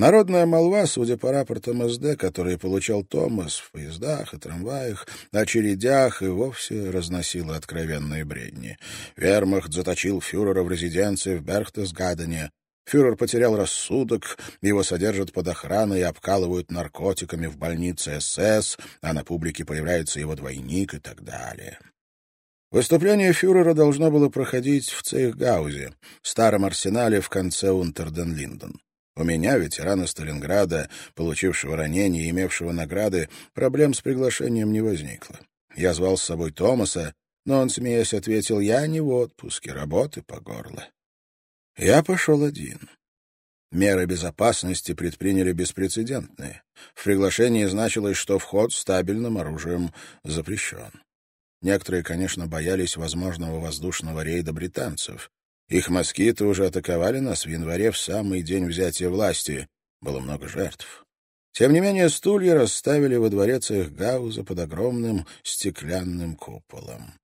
Народная молва, судя по рапортам СД, которые получал Томас в поездах и трамваях, очередях и вовсе разносила откровенные бредни. Вермахт заточил фюрера в резиденции в Берхтесгадене. Фюрер потерял рассудок, его содержат под охраной и обкалывают наркотиками в больнице СС, а на публике появляется его двойник и так далее. Выступление фюрера должно было проходить в Цейхгаузе, старом арсенале в конце Унтерден-Линден. У меня, ветерана Сталинграда, получившего ранение и имевшего награды, проблем с приглашением не возникло. Я звал с собой Томаса, но он, смеясь, ответил, «Я не в отпуске, работы по горло». Я пошел один. Меры безопасности предприняли беспрецедентные. В приглашении значилось, что вход с стабильным оружием запрещен. Некоторые, конечно, боялись возможного воздушного рейда британцев. Их москиты уже атаковали нас в январе в самый день взятия власти. Было много жертв. Тем не менее, стулья расставили во дворец их Гауза под огромным стеклянным куполом.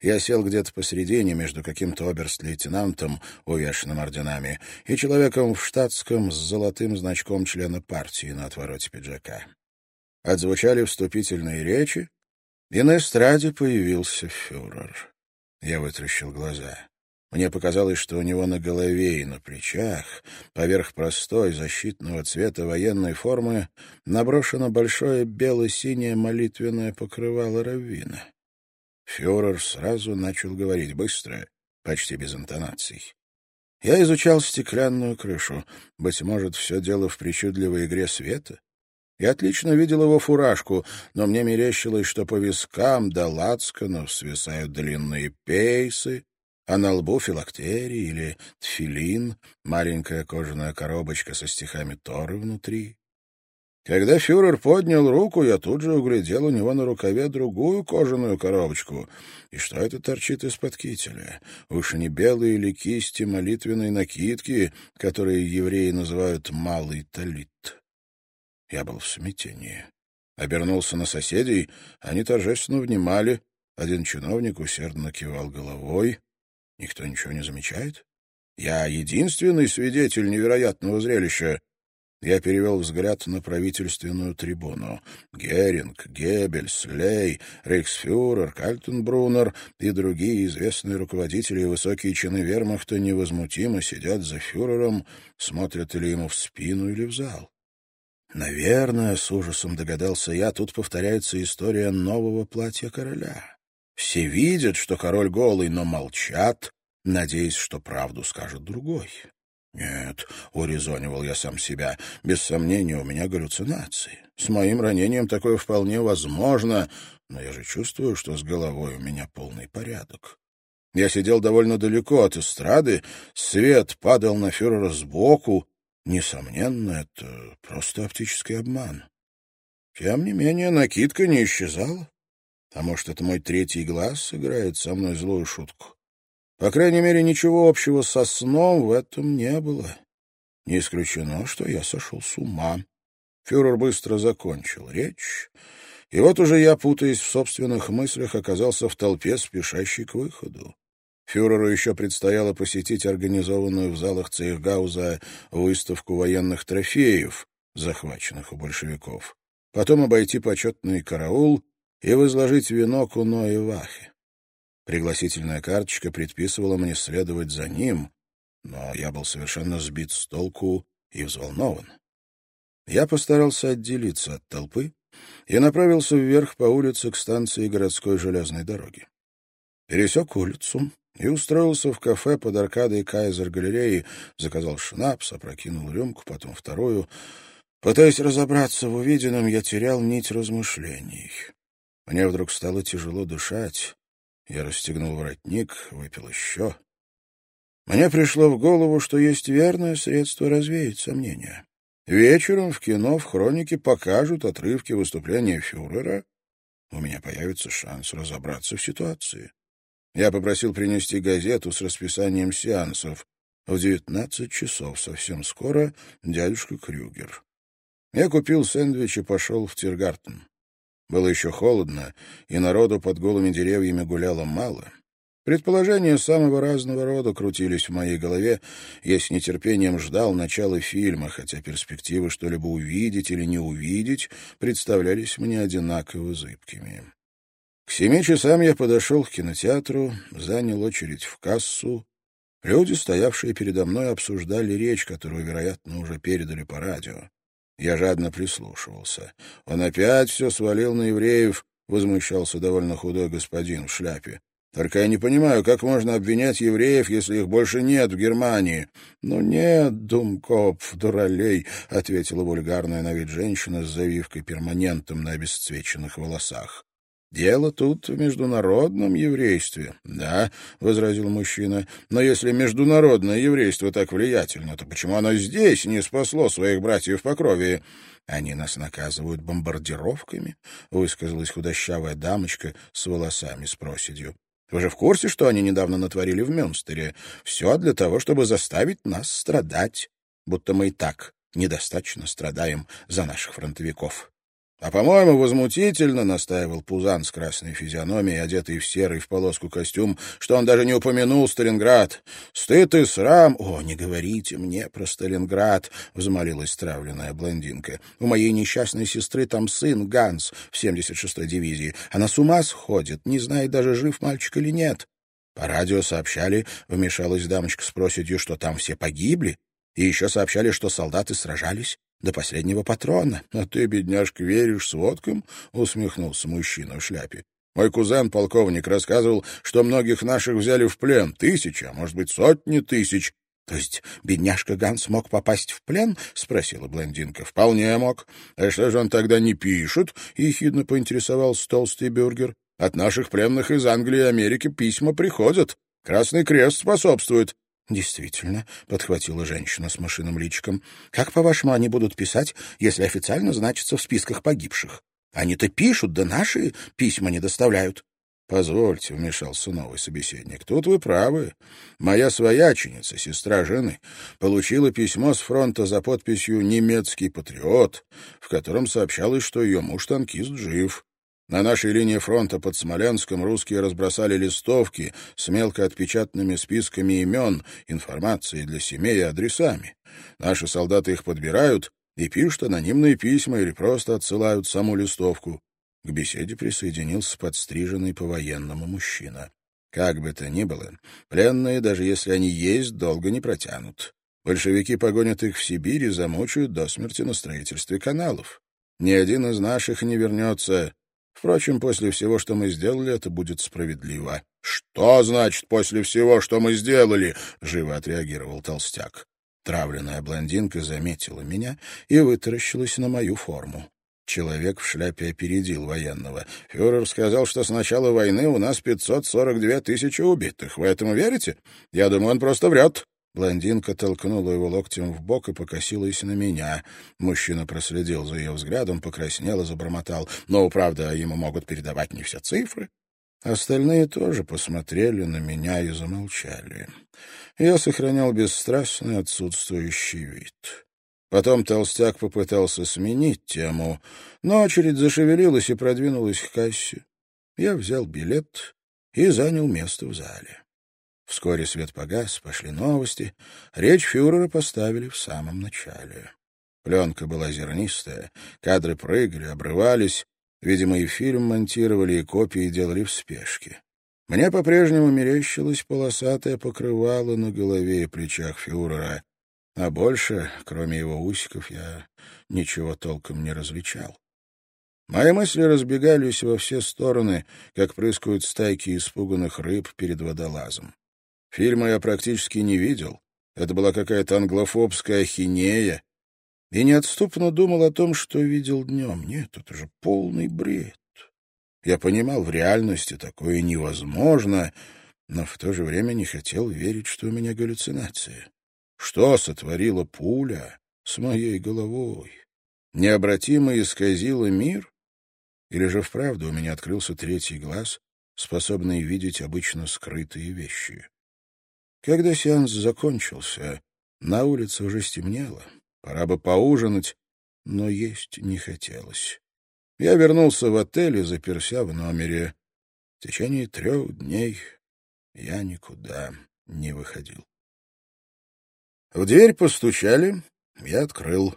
Я сел где-то посередине между каким-то оберст-лейтенантом, увешанным орденами, и человеком в штатском с золотым значком члена партии на отвороте пиджака. Отзвучали вступительные речи, и на эстраде появился фюрер. Я вытрящил глаза. Мне показалось, что у него на голове и на плечах, поверх простой защитного цвета военной формы, наброшено большое бело-синее молитвенное покрывало раввина. Фюрер сразу начал говорить быстро, почти без интонаций. Я изучал стеклянную крышу. Быть может, все дело в причудливой игре света? Я отлично видел его фуражку, но мне мерещилось, что по вискам до лацканов свисают длинные пейсы, а на лбу филактерий или тфилин, маленькая кожаная коробочка со стихами Торы внутри. Когда фюрер поднял руку, я тут же углядел у него на рукаве другую кожаную коробочку. И что это торчит из-под кителя? Уж не белые или кисти молитвенной накидки, которые евреи называют «малый талит». Я был в смятении. Обернулся на соседей, они торжественно внимали. Один чиновник усердно кивал головой, Никто ничего не замечает? Я единственный свидетель невероятного зрелища. Я перевел взгляд на правительственную трибуну. Геринг, Геббельс, Лей, Рейхсфюрер, Кальтенбруннер и другие известные руководители и высокие чины вермахта невозмутимо сидят за фюрером, смотрят или ему в спину, или в зал. Наверное, с ужасом догадался я, тут повторяется история нового платья короля. Все видят, что король голый, но молчат, надеясь, что правду скажет другой. «Нет», — урезонивал я сам себя, — «без сомнения, у меня галлюцинации. С моим ранением такое вполне возможно, но я же чувствую, что с головой у меня полный порядок». Я сидел довольно далеко от эстрады, свет падал на фюрера сбоку. Несомненно, это просто оптический обман. Тем не менее, накидка не исчезала. А может, это мой третий глаз играет со мной злую шутку? По крайней мере, ничего общего со сном в этом не было. Не исключено, что я сошел с ума. Фюрер быстро закончил речь, и вот уже я, путаясь в собственных мыслях, оказался в толпе, спешащей к выходу. Фюреру еще предстояло посетить организованную в залах Цейхгауза выставку военных трофеев, захваченных у большевиков, потом обойти почетный караул и возложить венок у Нои Вахи. Пригласительная карточка предписывала мне следовать за ним, но я был совершенно сбит с толку и взволнован. Я постарался отделиться от толпы и направился вверх по улице к станции городской железной дороги. Пересек улицу и устроился в кафе под аркадой Кайзер-галереи, заказал шнапс, опрокинул рюмку, потом вторую. Пытаясь разобраться в увиденном, я терял нить размышлений. Мне вдруг стало тяжело дышать, я расстегнул воротник, выпил еще. Мне пришло в голову, что есть верное средство развеять сомнения. Вечером в кино в хронике покажут отрывки выступления фюрера. У меня появится шанс разобраться в ситуации. Я попросил принести газету с расписанием сеансов. В девятнадцать часов совсем скоро дядюшка Крюгер. Я купил сэндвич и пошел в Тиргартен. Было еще холодно, и народу под голыми деревьями гуляло мало. Предположения самого разного рода крутились в моей голове. Я с нетерпением ждал начала фильма, хотя перспективы что-либо увидеть или не увидеть представлялись мне одинаково зыбкими. К семи часам я подошел к кинотеатру, занял очередь в кассу. Люди, стоявшие передо мной, обсуждали речь, которую, вероятно, уже передали по радио. Я жадно прислушивался. Он опять все свалил на евреев, возмущался довольно худой господин в шляпе. Только я не понимаю, как можно обвинять евреев, если их больше нет в Германии? — Ну нет, Думкоп, дуралей, — ответила вульгарная на вид женщина с завивкой перманентом на обесцвеченных волосах. Дело тут в международном еврействе. Да, — возразил мужчина, — но если международное еврейство так влиятельно, то почему оно здесь не спасло своих братьев по крови? Они нас наказывают бомбардировками, — высказалась худощавая дамочка с волосами с проседью. Вы же в курсе, что они недавно натворили в Мюнстере? Все для того, чтобы заставить нас страдать, будто мы и так недостаточно страдаем за наших фронтовиков. А, по-моему, возмутительно, — настаивал Пузан с красной физиономией, одетый в серый в полоску костюм, что он даже не упомянул Сталинград. Стыд и срам! О, не говорите мне про Сталинград, — взмолилась травленная блондинка. У моей несчастной сестры там сын Ганс в 76-й дивизии. Она с ума сходит, не знает даже, жив мальчик или нет. По радио сообщали, — вмешалась дамочка с проседью, — что там все погибли, и еще сообщали, что солдаты сражались до последнего патрона. — А ты, бедняжка, веришь сводкам? — усмехнулся мужчина в шляпе. Мой кузен, полковник, рассказывал, что многих наших взяли в плен. Тысячи, а может быть, сотни тысяч. — То есть бедняжка Ганс мог попасть в плен? — спросила блондинка. — Вполне мог. А что же он тогда не пишет? — ехидно поинтересовался толстый бюргер. — От наших пленных из Англии и Америки письма приходят. Красный крест способствует. «Действительно», — подхватила женщина с машинным личиком. «Как, по-вашему, они будут писать, если официально значатся в списках погибших? Они-то пишут, да наши письма не доставляют». «Позвольте», — вмешался новый собеседник, — «тут вы правы. Моя свояченица, сестра жены, получила письмо с фронта за подписью «Немецкий патриот», в котором сообщалось, что ее муж-танкист жив. На нашей линии фронта под Смоленском русские разбросали листовки с мелко отпечатанными списками имен, информацией для семей и адресами. Наши солдаты их подбирают
и пишут анонимные письма или просто отсылают саму листовку. К беседе присоединился подстриженный по-военному мужчина. Как бы то ни было, пленные, даже если они есть, долго не протянут. Большевики погонят их в Сибирь и замучают до смерти на строительстве каналов. Ни один из наших не вернется. Впрочем, после всего, что мы сделали, это будет справедливо. — Что значит «после всего, что мы сделали»? — живо отреагировал толстяк. Травленная блондинка заметила меня и вытаращилась на мою форму. Человек в шляпе опередил военного. Фюрер сказал, что с начала войны у нас 542 тысячи убитых. Вы этому верите? Я думаю, он просто врет. Блондинка толкнула его локтем в бок и покосилась на меня. Мужчина проследил за ее взглядом, покраснел и забормотал. Но, правда, ему могут передавать не все цифры. Остальные тоже посмотрели на меня и замолчали. Я сохранял бесстрастный отсутствующий вид. Потом толстяк попытался сменить тему, но очередь зашевелилась и продвинулась к кассе. Я взял билет и занял место в зале. Вскоре свет погас, пошли новости. Речь фюрера поставили в самом начале. Пленка была зернистая, кадры прыгали, обрывались. Видимо, и фильм монтировали, и копии делали в спешке. Мне по-прежнему мерещилось полосатое покрывало на голове и плечах фюрера, а больше, кроме его усиков, я ничего толком не различал. Мои мысли разбегались во все стороны, как прыскают стайки испуганных рыб перед водолазом. Фильма я практически не видел. Это была какая-то англофобская ахинея. И неотступно думал о том, что видел днем. Нет, это же полный бред. Я понимал, в реальности такое невозможно, но в то же время не хотел верить, что у меня галлюцинация. Что сотворила пуля с моей головой? Необратимо исказила мир? Или же вправду у меня открылся третий глаз, способный видеть обычно скрытые вещи? Когда сеанс закончился, на улице уже стемнело. Пора бы поужинать, но есть не хотелось. Я вернулся в отель и заперся в номере. В течение трех дней я никуда не выходил. В дверь постучали, я открыл.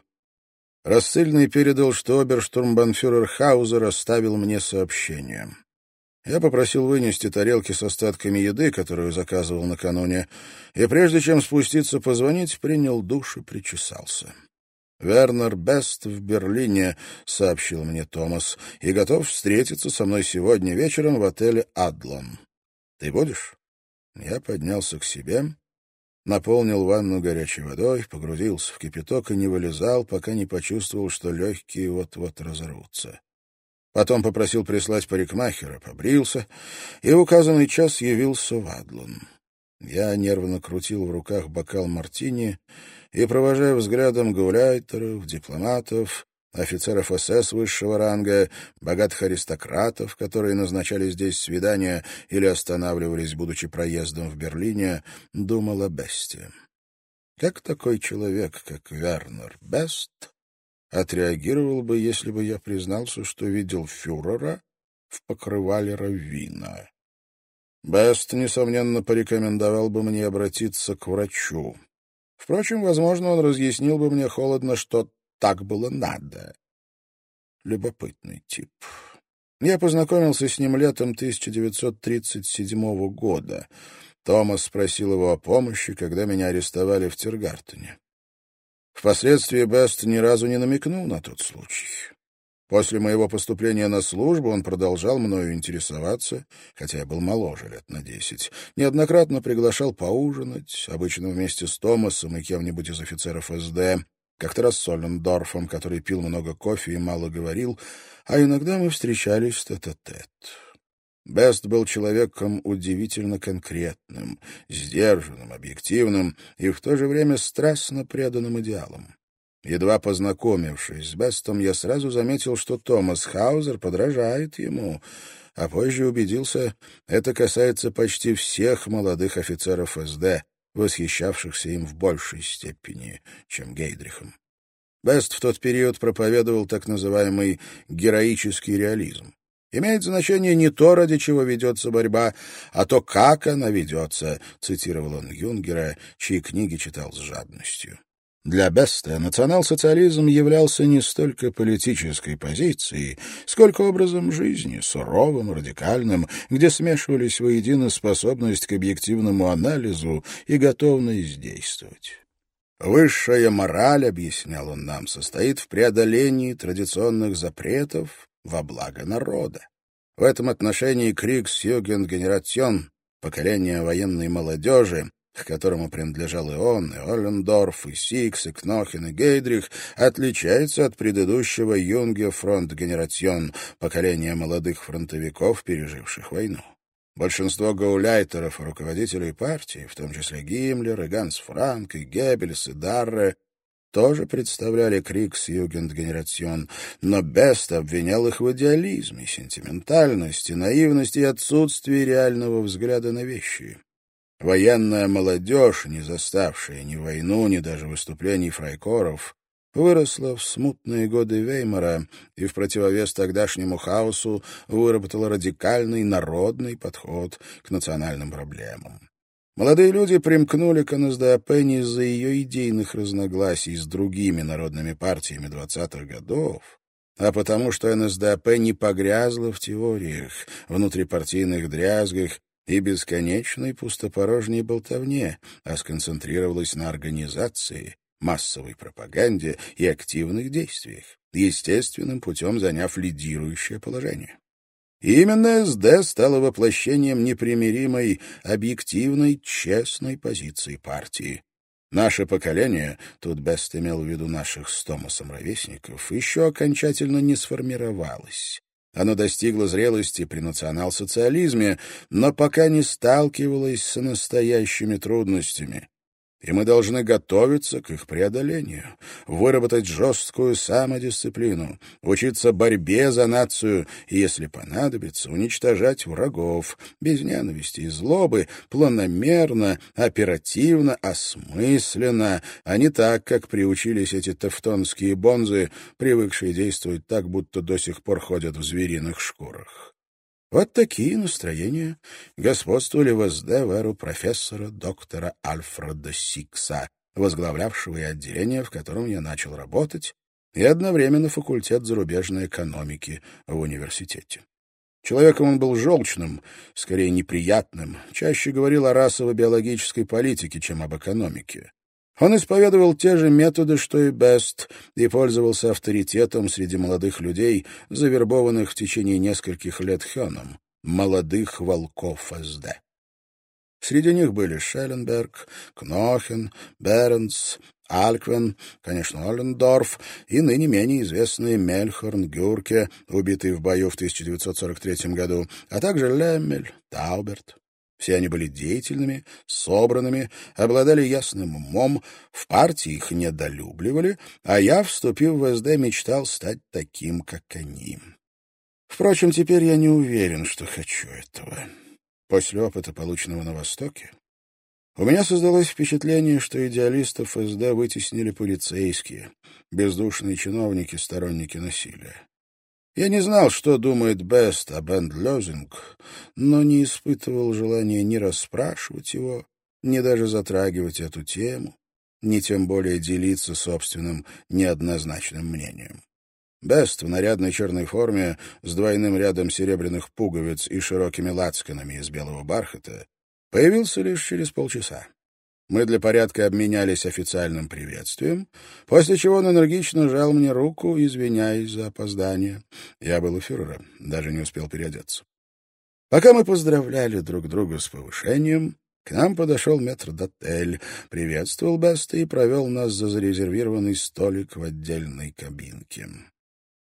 Рассыльный передал, что оберштурмбанфюрер Хаузер оставил мне сообщение. Я попросил вынести тарелки с остатками еды, которую заказывал накануне, и прежде чем спуститься позвонить, принял душ и причесался. «Вернер Бест в Берлине», — сообщил мне Томас, — «и готов встретиться со мной сегодня вечером в отеле «Адлан». Ты будешь?» Я поднялся к себе наполнил ванну горячей водой, погрузился в кипяток и не вылезал, пока не почувствовал, что легкие вот-вот разорвутся. Потом попросил прислать парикмахера, побрился, и в указанный час явился в Адлун. Я нервно крутил в руках бокал мартини и, провожая взглядом гауляйтеров, дипломатов, офицеров СС высшего ранга, богатых аристократов, которые назначали здесь свидания или останавливались, будучи проездом в Берлине, думал о Бесте. Как такой человек, как Вернер Бест, отреагировал бы, если бы я признался, что видел фюрера в покрывале раввина? Бест, несомненно, порекомендовал бы мне обратиться к врачу. Впрочем, возможно, он разъяснил бы мне холодно, что так было надо. Любопытный тип. Я познакомился с ним летом 1937 года. Томас спросил его о помощи, когда меня арестовали в Тиргартене. Впоследствии Бест ни разу не намекнул на тот случай. После моего поступления на службу он продолжал мною интересоваться, хотя я был моложе лет на десять. Неоднократно приглашал поужинать, обычно вместе с Томасом и кем-нибудь из офицеров СД как-то раз с Оллендорфом, который пил много кофе и мало говорил, а иногда мы встречались тет-а-тет. Бест был человеком удивительно конкретным, сдержанным, объективным и в то же время страстно преданным идеалам. Едва познакомившись с Бестом, я сразу заметил, что Томас Хаузер подражает ему, а позже убедился, это касается почти всех молодых офицеров СД, восхищавшихся им в большей степени, чем Гейдрихом. Бест в тот период проповедовал так называемый героический реализм. «Имеет значение не то, ради чего ведется борьба, а то, как она ведется», — цитировал он Юнгера, чьи книги читал с жадностью.
Для Беста национал-социализм являлся не столько политической позицией, сколько образом жизни, суровым, радикальным, где смешивались воедино способность к объективному анализу и готовность действовать. Высшая мораль, объяснял он нам, состоит в преодолении традиционных запретов во благо народа. В этом отношении Kriegsjugendgeneration, поколение военной молодежи, к которому принадлежал и он, и Оллендорф, и Сикс, и Кнохин, и Гейдрих, отличается от предыдущего junge Frontgeneration, поколения молодых фронтовиков, переживших войну. Большинство гауляйтеров и руководителей партии, в том числе Гиммлер, и Ганс Франк, и Геббельс, и Дарре, тоже представляли Kriegsjugendgeneration, но Бест обвинял их в идеализме, сентиментальности, наивности и отсутствии реального взгляда на вещи. Военная молодежь, не заставшая ни войну, ни даже выступлений фрайкоров, выросла в смутные годы Веймара и в противовес тогдашнему хаосу выработала радикальный народный подход к национальным проблемам. Молодые люди примкнули к НСДАП не из-за ее идейных разногласий с другими народными партиями двадцатых годов, а потому что НСДАП не погрязла в теориях, внутрипартийных дрязгах и бесконечной пустопорожней болтовне, а сконцентрировалась на организации, массовой пропаганде и активных действиях, естественным путем заняв лидирующее положение. Именно СД стало воплощением непримиримой, объективной, честной позиции партии. Наше поколение, тут Бест имел в виду наших с Томасом ровесников, еще окончательно не сформировалось. Оно достигло зрелости при национал-социализме, но пока не сталкивалось с настоящими трудностями и мы должны готовиться к их преодолению, выработать жесткую самодисциплину, учиться борьбе за нацию и, если понадобится, уничтожать врагов без ненависти и злобы, планомерно, оперативно, осмысленно, а не так, как приучились эти тевтонские бонзы, привыкшие действовать так, будто до сих пор ходят в звериных шкурах. Вот такие настроения господствовали в СД профессора доктора Альфреда Сикса, возглавлявшего и отделение, в котором я начал работать, и одновременно факультет зарубежной экономики в университете. Человеком он был желчным, скорее неприятным, чаще говорил о расово-биологической политике, чем об экономике. Он исповедовал те же методы, что и Бест, и пользовался авторитетом среди молодых людей, завербованных в течение нескольких лет Хёном, молодых волков СД. Среди них были Шелленберг, Кнохен, Беренс, Альквен, конечно, Оллендорф и ныне менее известный Мельхорн Гюрке, убитый в бою в 1943 году, а также Леммель, Тауберт. Все они были деятельными, собранными, обладали ясным умом, в партии их недолюбливали, а я, вступив в СД, мечтал стать таким, как они. Впрочем, теперь я не уверен, что хочу этого. После опыта, полученного на Востоке, у меня создалось впечатление, что идеалистов СД вытеснили полицейские, бездушные чиновники, сторонники насилия. Я не знал, что думает Бест об Эндлёзинг, но не испытывал желания ни расспрашивать его, ни даже затрагивать эту тему, ни тем более делиться собственным неоднозначным мнением. Бест в нарядной черной форме с двойным рядом серебряных пуговиц и широкими лацканами из белого бархата появился лишь через полчаса. Мы для порядка обменялись официальным приветствием, после чего он энергично жал мне руку, извиняясь за опоздание. Я был у фюрера, даже не успел переодеться. Пока мы поздравляли друг друга с повышением, к нам подошел метрдотель, приветствовал Беста и провел нас за зарезервированный столик в отдельной кабинке.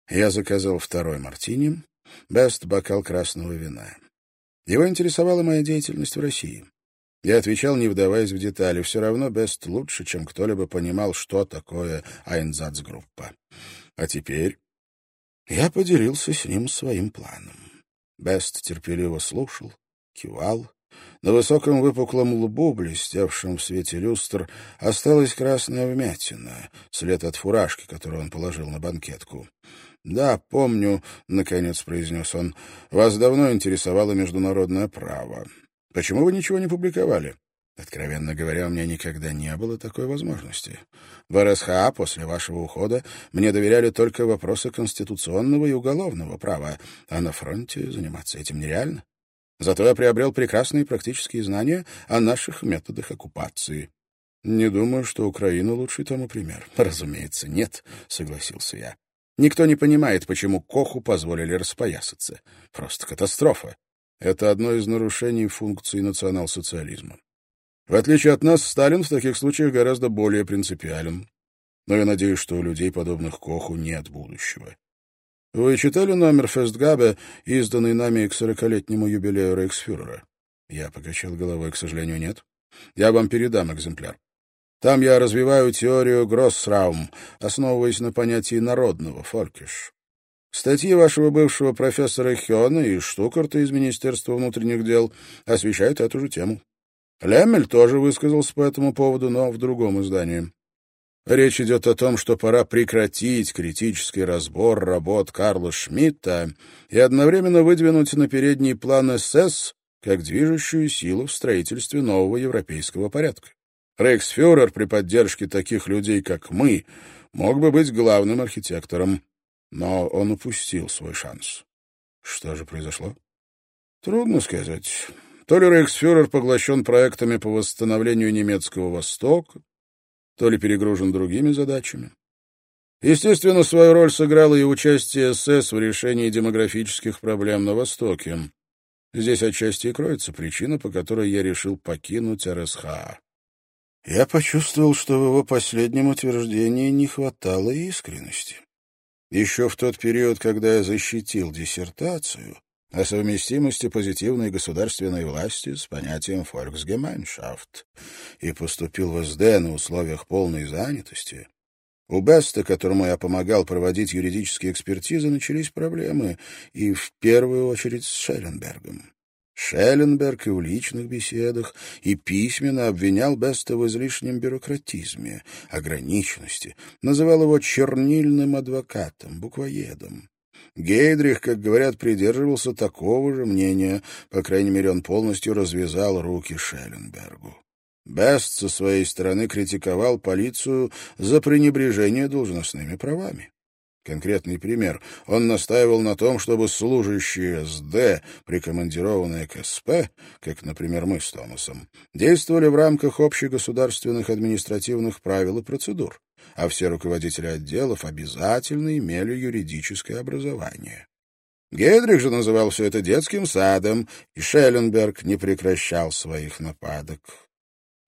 Я заказал второй мартини, Бест — бокал красного вина. Его интересовала моя деятельность в России. Я отвечал, не вдаваясь в детали. Все равно Бест лучше, чем кто-либо понимал, что такое Айнзацгруппа. А теперь я поделился с ним своим планом. Бест терпеливо слушал, кивал. На высоком выпуклом лбу, блестевшем в свете люстр, осталась красная вмятина, след от фуражки, которую он положил на банкетку. «Да, помню», — наконец произнес он, — «вас давно интересовало международное право. Почему вы ничего не публиковали? Откровенно говоря, у меня никогда не было такой возможности. В РСХА после вашего ухода мне доверяли только вопросы конституционного и уголовного права, а на фронте заниматься этим нереально. Зато я приобрел прекрасные практические знания о наших методах оккупации. Не думаю, что Украина лучший тому пример. Разумеется, нет, согласился я. Никто не понимает, почему Коху позволили распоясаться. Просто катастрофа. Это одно из нарушений функций национал-социализма. В отличие от нас, Сталин в таких случаях гораздо более принципиален. Но я надеюсь, что у людей, подобных Коху, нет будущего. Вы читали номер Фестгабе, изданный нами к сорокалетнему юбилею Рейхсфюрера? Я покачал головой, к сожалению, нет. Я вам передам экземпляр. Там я развиваю теорию Гроссраум, основываясь на понятии народного, фолькиш. Статьи вашего бывшего профессора Хёна и Штукарта из Министерства внутренних дел освещают эту же тему. Леммель тоже высказался по этому поводу, но в другом издании. Речь идет о том, что пора прекратить критический разбор работ Карла Шмидта и одновременно выдвинуть на передний план СС как движущую силу в строительстве нового европейского порядка. Рейхсфюрер при поддержке таких людей, как мы, мог бы быть главным архитектором, но он упустил свой шанс. Что же произошло? Трудно сказать. То ли рейхсфюрер поглощен проектами по восстановлению немецкого Востока, то ли перегружен другими задачами. Естественно, свою роль сыграло и участие СС в решении демографических проблем на Востоке. Здесь отчасти и кроется причина, по которой я решил покинуть РСХА. Я почувствовал, что в его последнем утверждении не хватало искренности. Еще в тот период, когда я защитил диссертацию, о совместимости позитивной государственной власти с понятием «фольксгемайншафт» и поступил в СД на условиях полной занятости. У Беста, которому я помогал проводить юридические экспертизы, начались проблемы, и в первую очередь с Шелленбергом. Шелленберг и в личных беседах, и письменно обвинял Беста в излишнем бюрократизме, ограниченности, называл его чернильным адвокатом, буквоедом. Гейдрих, как говорят, придерживался такого же мнения, по крайней мере, он полностью развязал руки Шелленбергу. Бест со своей стороны критиковал полицию за пренебрежение должностными правами. Конкретный пример. Он настаивал на том, чтобы служащие СД, прикомандированные к СП, как, например, мы с Томасом, действовали в рамках общегосударственных административных правил и процедур а все руководители отделов обязательно имели юридическое образование. Гедрих же называл все это детским садом, и Шелленберг не прекращал своих нападок.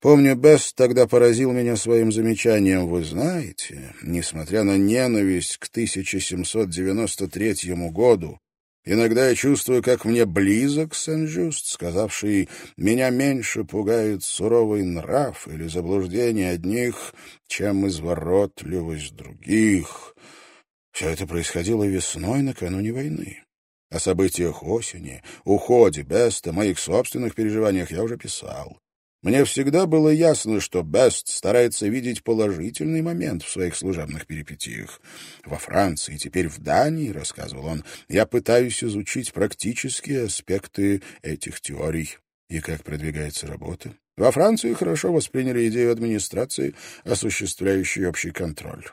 Помню, Бест тогда поразил меня своим замечанием. Вы знаете, несмотря на ненависть к 1793 году, Иногда я чувствую, как мне близок Сен-Жюст, сказавший «меня меньше пугает суровый нрав или заблуждение одних, чем изворотливость других». Все это происходило весной накануне войны. О событиях осени, уходе Беста, моих собственных переживаниях я уже писал. Мне всегда было ясно, что Бест старается видеть положительный момент в своих служебных перипетиях. Во Франции, теперь в Дании, — рассказывал он, — я пытаюсь изучить практические аспекты этих теорий. И как продвигается работа? Во Франции хорошо восприняли идею администрации, осуществляющей общий контроль.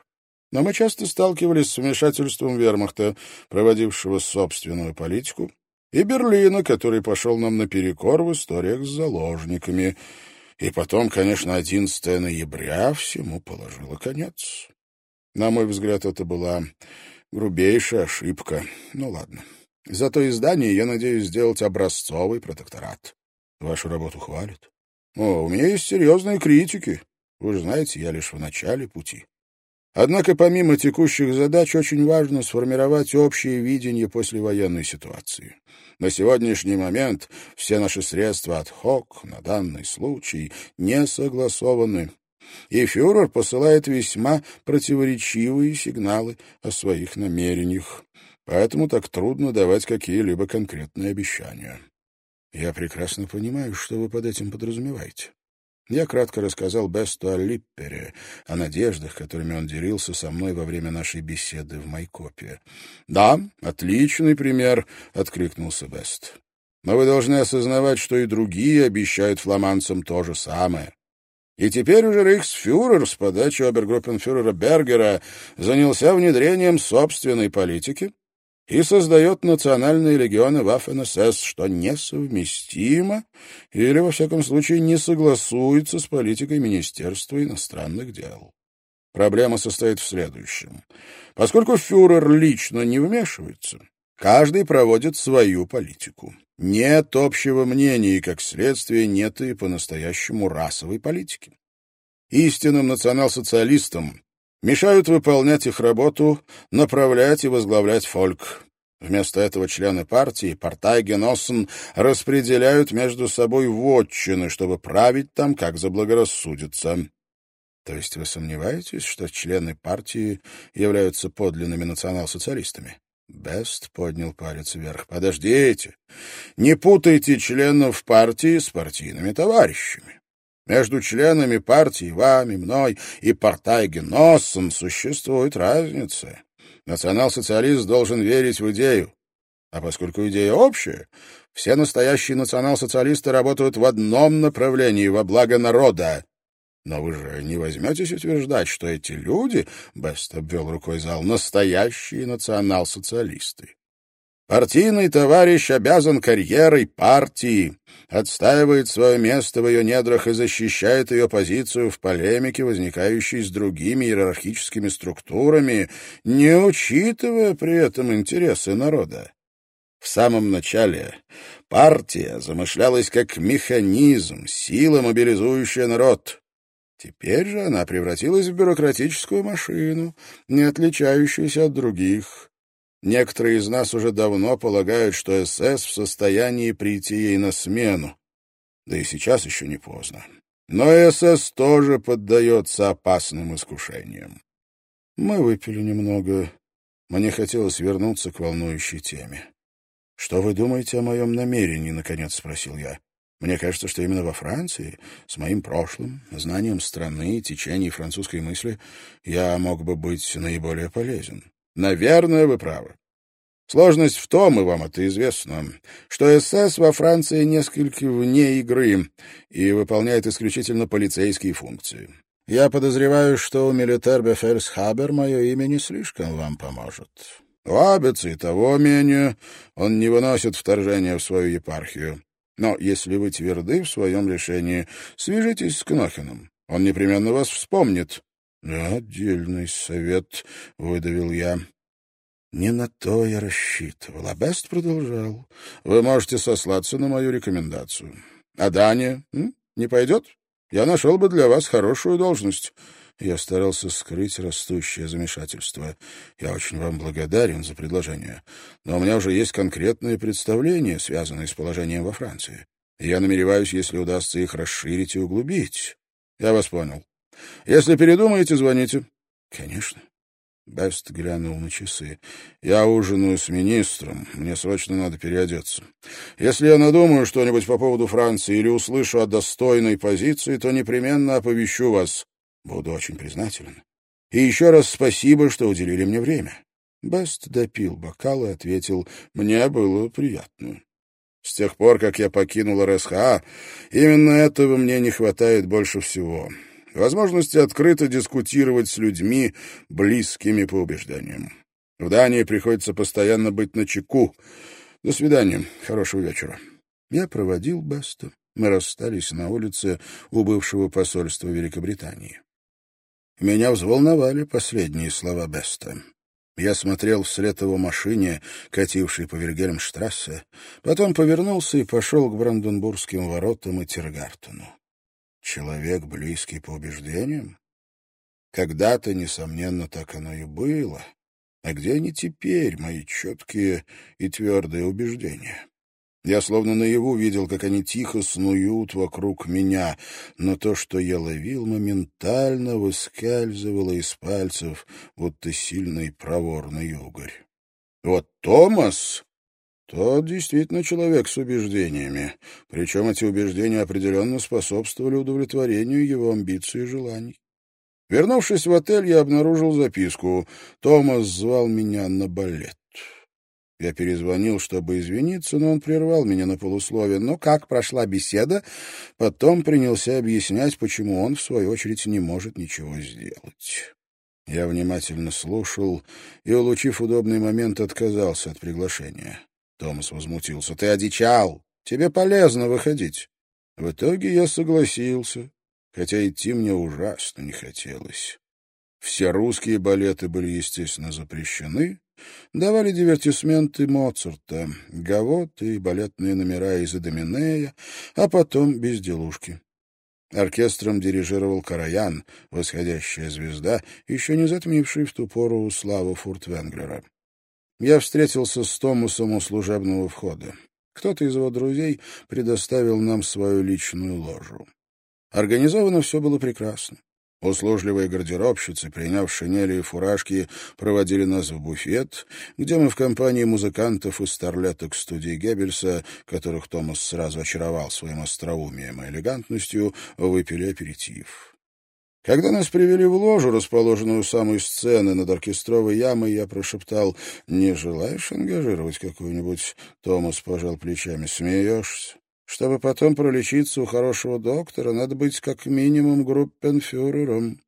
Но мы часто сталкивались с вмешательством вермахта, проводившего собственную политику, и Берлина, который пошел нам наперекор в историях с заложниками. И потом, конечно, 11 ноября всему положило конец. На мой взгляд, это была грубейшая ошибка. Ну, ладно. Зато издание я надеюсь сделать образцовый протекторат. Вашу работу хвалят. О, у меня есть серьезные критики. Вы же знаете, я лишь в начале пути. Однако помимо текущих задач очень важно сформировать общее видение послевоенной ситуации. На сегодняшний момент все наши средства от ХОК на данный случай не согласованы, и фюрер посылает весьма противоречивые сигналы о своих намерениях. Поэтому так трудно давать какие-либо конкретные обещания. Я прекрасно понимаю, что вы под этим подразумеваете. Я кратко рассказал Бесту о Липпере, о надеждах, которыми он делился со мной во время нашей беседы в Майкопе. «Да, отличный пример», — откликнулся Бест. Но вы должны осознавать, что и другие обещают фламандцам то же самое. И теперь уже рейхсфюрер с подачи обергруппенфюрера Бергера занялся внедрением собственной политики и создает национальные легионы Waffen-СС, что несовместимо или, во всяком случае, не согласуется с политикой Министерства иностранных дел. Проблема состоит в следующем. Поскольку фюрер лично не вмешивается, каждый проводит свою политику. Нет общего мнения, и, как следствие, нет и по-настоящему расовой политики. Истинным национал-социалистам мешают выполнять их работу, направлять и возглавлять фольк. Вместо этого члены партии, Партайгеноссен, распределяют между собой вотчины, чтобы править там, как заблагорассудится. То есть вы сомневаетесь, что члены партии являются подлинными национал-социалистами? Бест поднял палец вверх. Подождите. Не путайте членов партии с партийными товарищами. Между членами партии, вами, мной и Партайгеноссом существует разница. Национал-социалист должен верить в идею. А поскольку идея общая, все настоящие национал-социалисты работают в одном направлении, во благо народа. Но вы же не возьметесь утверждать, что эти люди, Бест обвел рукой зал, настоящие национал-социалисты. Партийный товарищ обязан карьерой партии, отстаивает свое место в ее недрах и защищает ее позицию в полемике, возникающей с другими иерархическими структурами, не учитывая при этом интересы народа. В самом начале партия замышлялась как механизм, сила, мобилизующая народ. Теперь же она превратилась в бюрократическую машину, не отличающуюся от других. Некоторые из нас уже давно полагают, что СС в состоянии прийти ей на смену. Да и сейчас еще не поздно. Но СС тоже поддается опасным искушениям. Мы выпили немного. Мне хотелось вернуться к волнующей теме. «Что вы думаете о моем намерении?» — наконец спросил я. Мне кажется, что именно во Франции, с моим прошлым, знанием страны, течений французской мысли, я мог бы быть наиболее полезен. Наверное, вы правы. Сложность в том, и вам это известно, что СС во Франции несколько вне игры и выполняет исключительно полицейские функции. Я подозреваю, что у Милитер Бефельсхабер мое имя не слишком вам поможет. У Абица и того менее он не выносит вторжения в свою епархию. Но если вы тверды в своем решении, свяжитесь с Кнохиным. Он непременно вас вспомнит. — Отдельный совет, — выдавил я. Не на то я рассчитывал. А Бест продолжал. Вы можете сослаться на мою рекомендацию. А Дания? Не пойдет? Я нашел бы для вас хорошую должность. Я старался скрыть растущее замешательство. Я очень вам благодарен за предложение. Но у меня уже есть конкретные представления, связанные с положением во Франции. я намереваюсь, если удастся их расширить и углубить. Я вас понял. Если передумаете, звоните. Конечно. Бест глянул на часы. «Я ужинаю с министром. Мне срочно надо переодеться. Если я надумаю что-нибудь по поводу Франции или услышу о достойной позиции, то непременно оповещу вас. Буду очень признателен. И еще раз спасибо, что уделили мне время». Бест допил бокал и ответил, «Мне было приятно». С тех пор, как я покинул РСХА, именно этого мне не хватает больше всего. Возможности открыто дискутировать с людьми, близкими по убеждениям. В Дании приходится постоянно быть на чеку. До свидания. Хорошего вечера. Я проводил Беста. Мы расстались на улице у бывшего посольства Великобритании. Меня взволновали последние слова Беста. Я смотрел вслед его машине, катившей по Вильгельмштрассе, потом повернулся и пошел к Бранденбургским воротам и Тиргартену. Человек, близкий по убеждениям? Когда-то, несомненно, так оно и было. А где они теперь, мои четкие и твердые убеждения? Я словно наяву видел, как они тихо снуют вокруг меня, но то, что я ловил, моментально выскальзывало из пальцев, будто сильный проворный угорь. Вот Томас, тот действительно человек с убеждениями, причем эти убеждения определенно способствовали удовлетворению его амбиций и желаний. Вернувшись в отель, я обнаружил записку. Томас звал меня на балет.
Я перезвонил, чтобы извиниться, но он прервал меня на полуслове. Но как прошла беседа, потом принялся объяснять, почему он, в свою очередь, не может ничего сделать. Я внимательно слушал и, улучив удобный момент, отказался от приглашения. Томас возмутился. «Ты одичал! Тебе полезно выходить!» В итоге я согласился, хотя идти мне ужасно не хотелось. Все русские балеты были, естественно, запрещены, давали дивертисменты Моцарта, гавоты и балетные номера из Эдоминея, а потом безделушки. Оркестром дирижировал Караян, восходящая звезда, еще не затмивший в ту пору славу Фуртвенглера. Я встретился с Томасом у служебного входа. Кто-то из его друзей предоставил нам свою личную ложу. Организовано все было прекрасно. Услужливые гардеробщицы, приняв шинели и фуражки, проводили нас в буфет, где мы в компании музыкантов и старлеток студии Геббельса, которых Томас сразу очаровал своим остроумием и элегантностью, выпили аперитив. Когда нас привели в ложу, расположенную у самой сцены над оркестровой ямой, я прошептал «Не желаешь ангажировать какую-нибудь?» Томас пожал плечами «Смеешься?» Чтобы потом пролечиться у хорошего доктора, надо быть как минимум группенфюрером.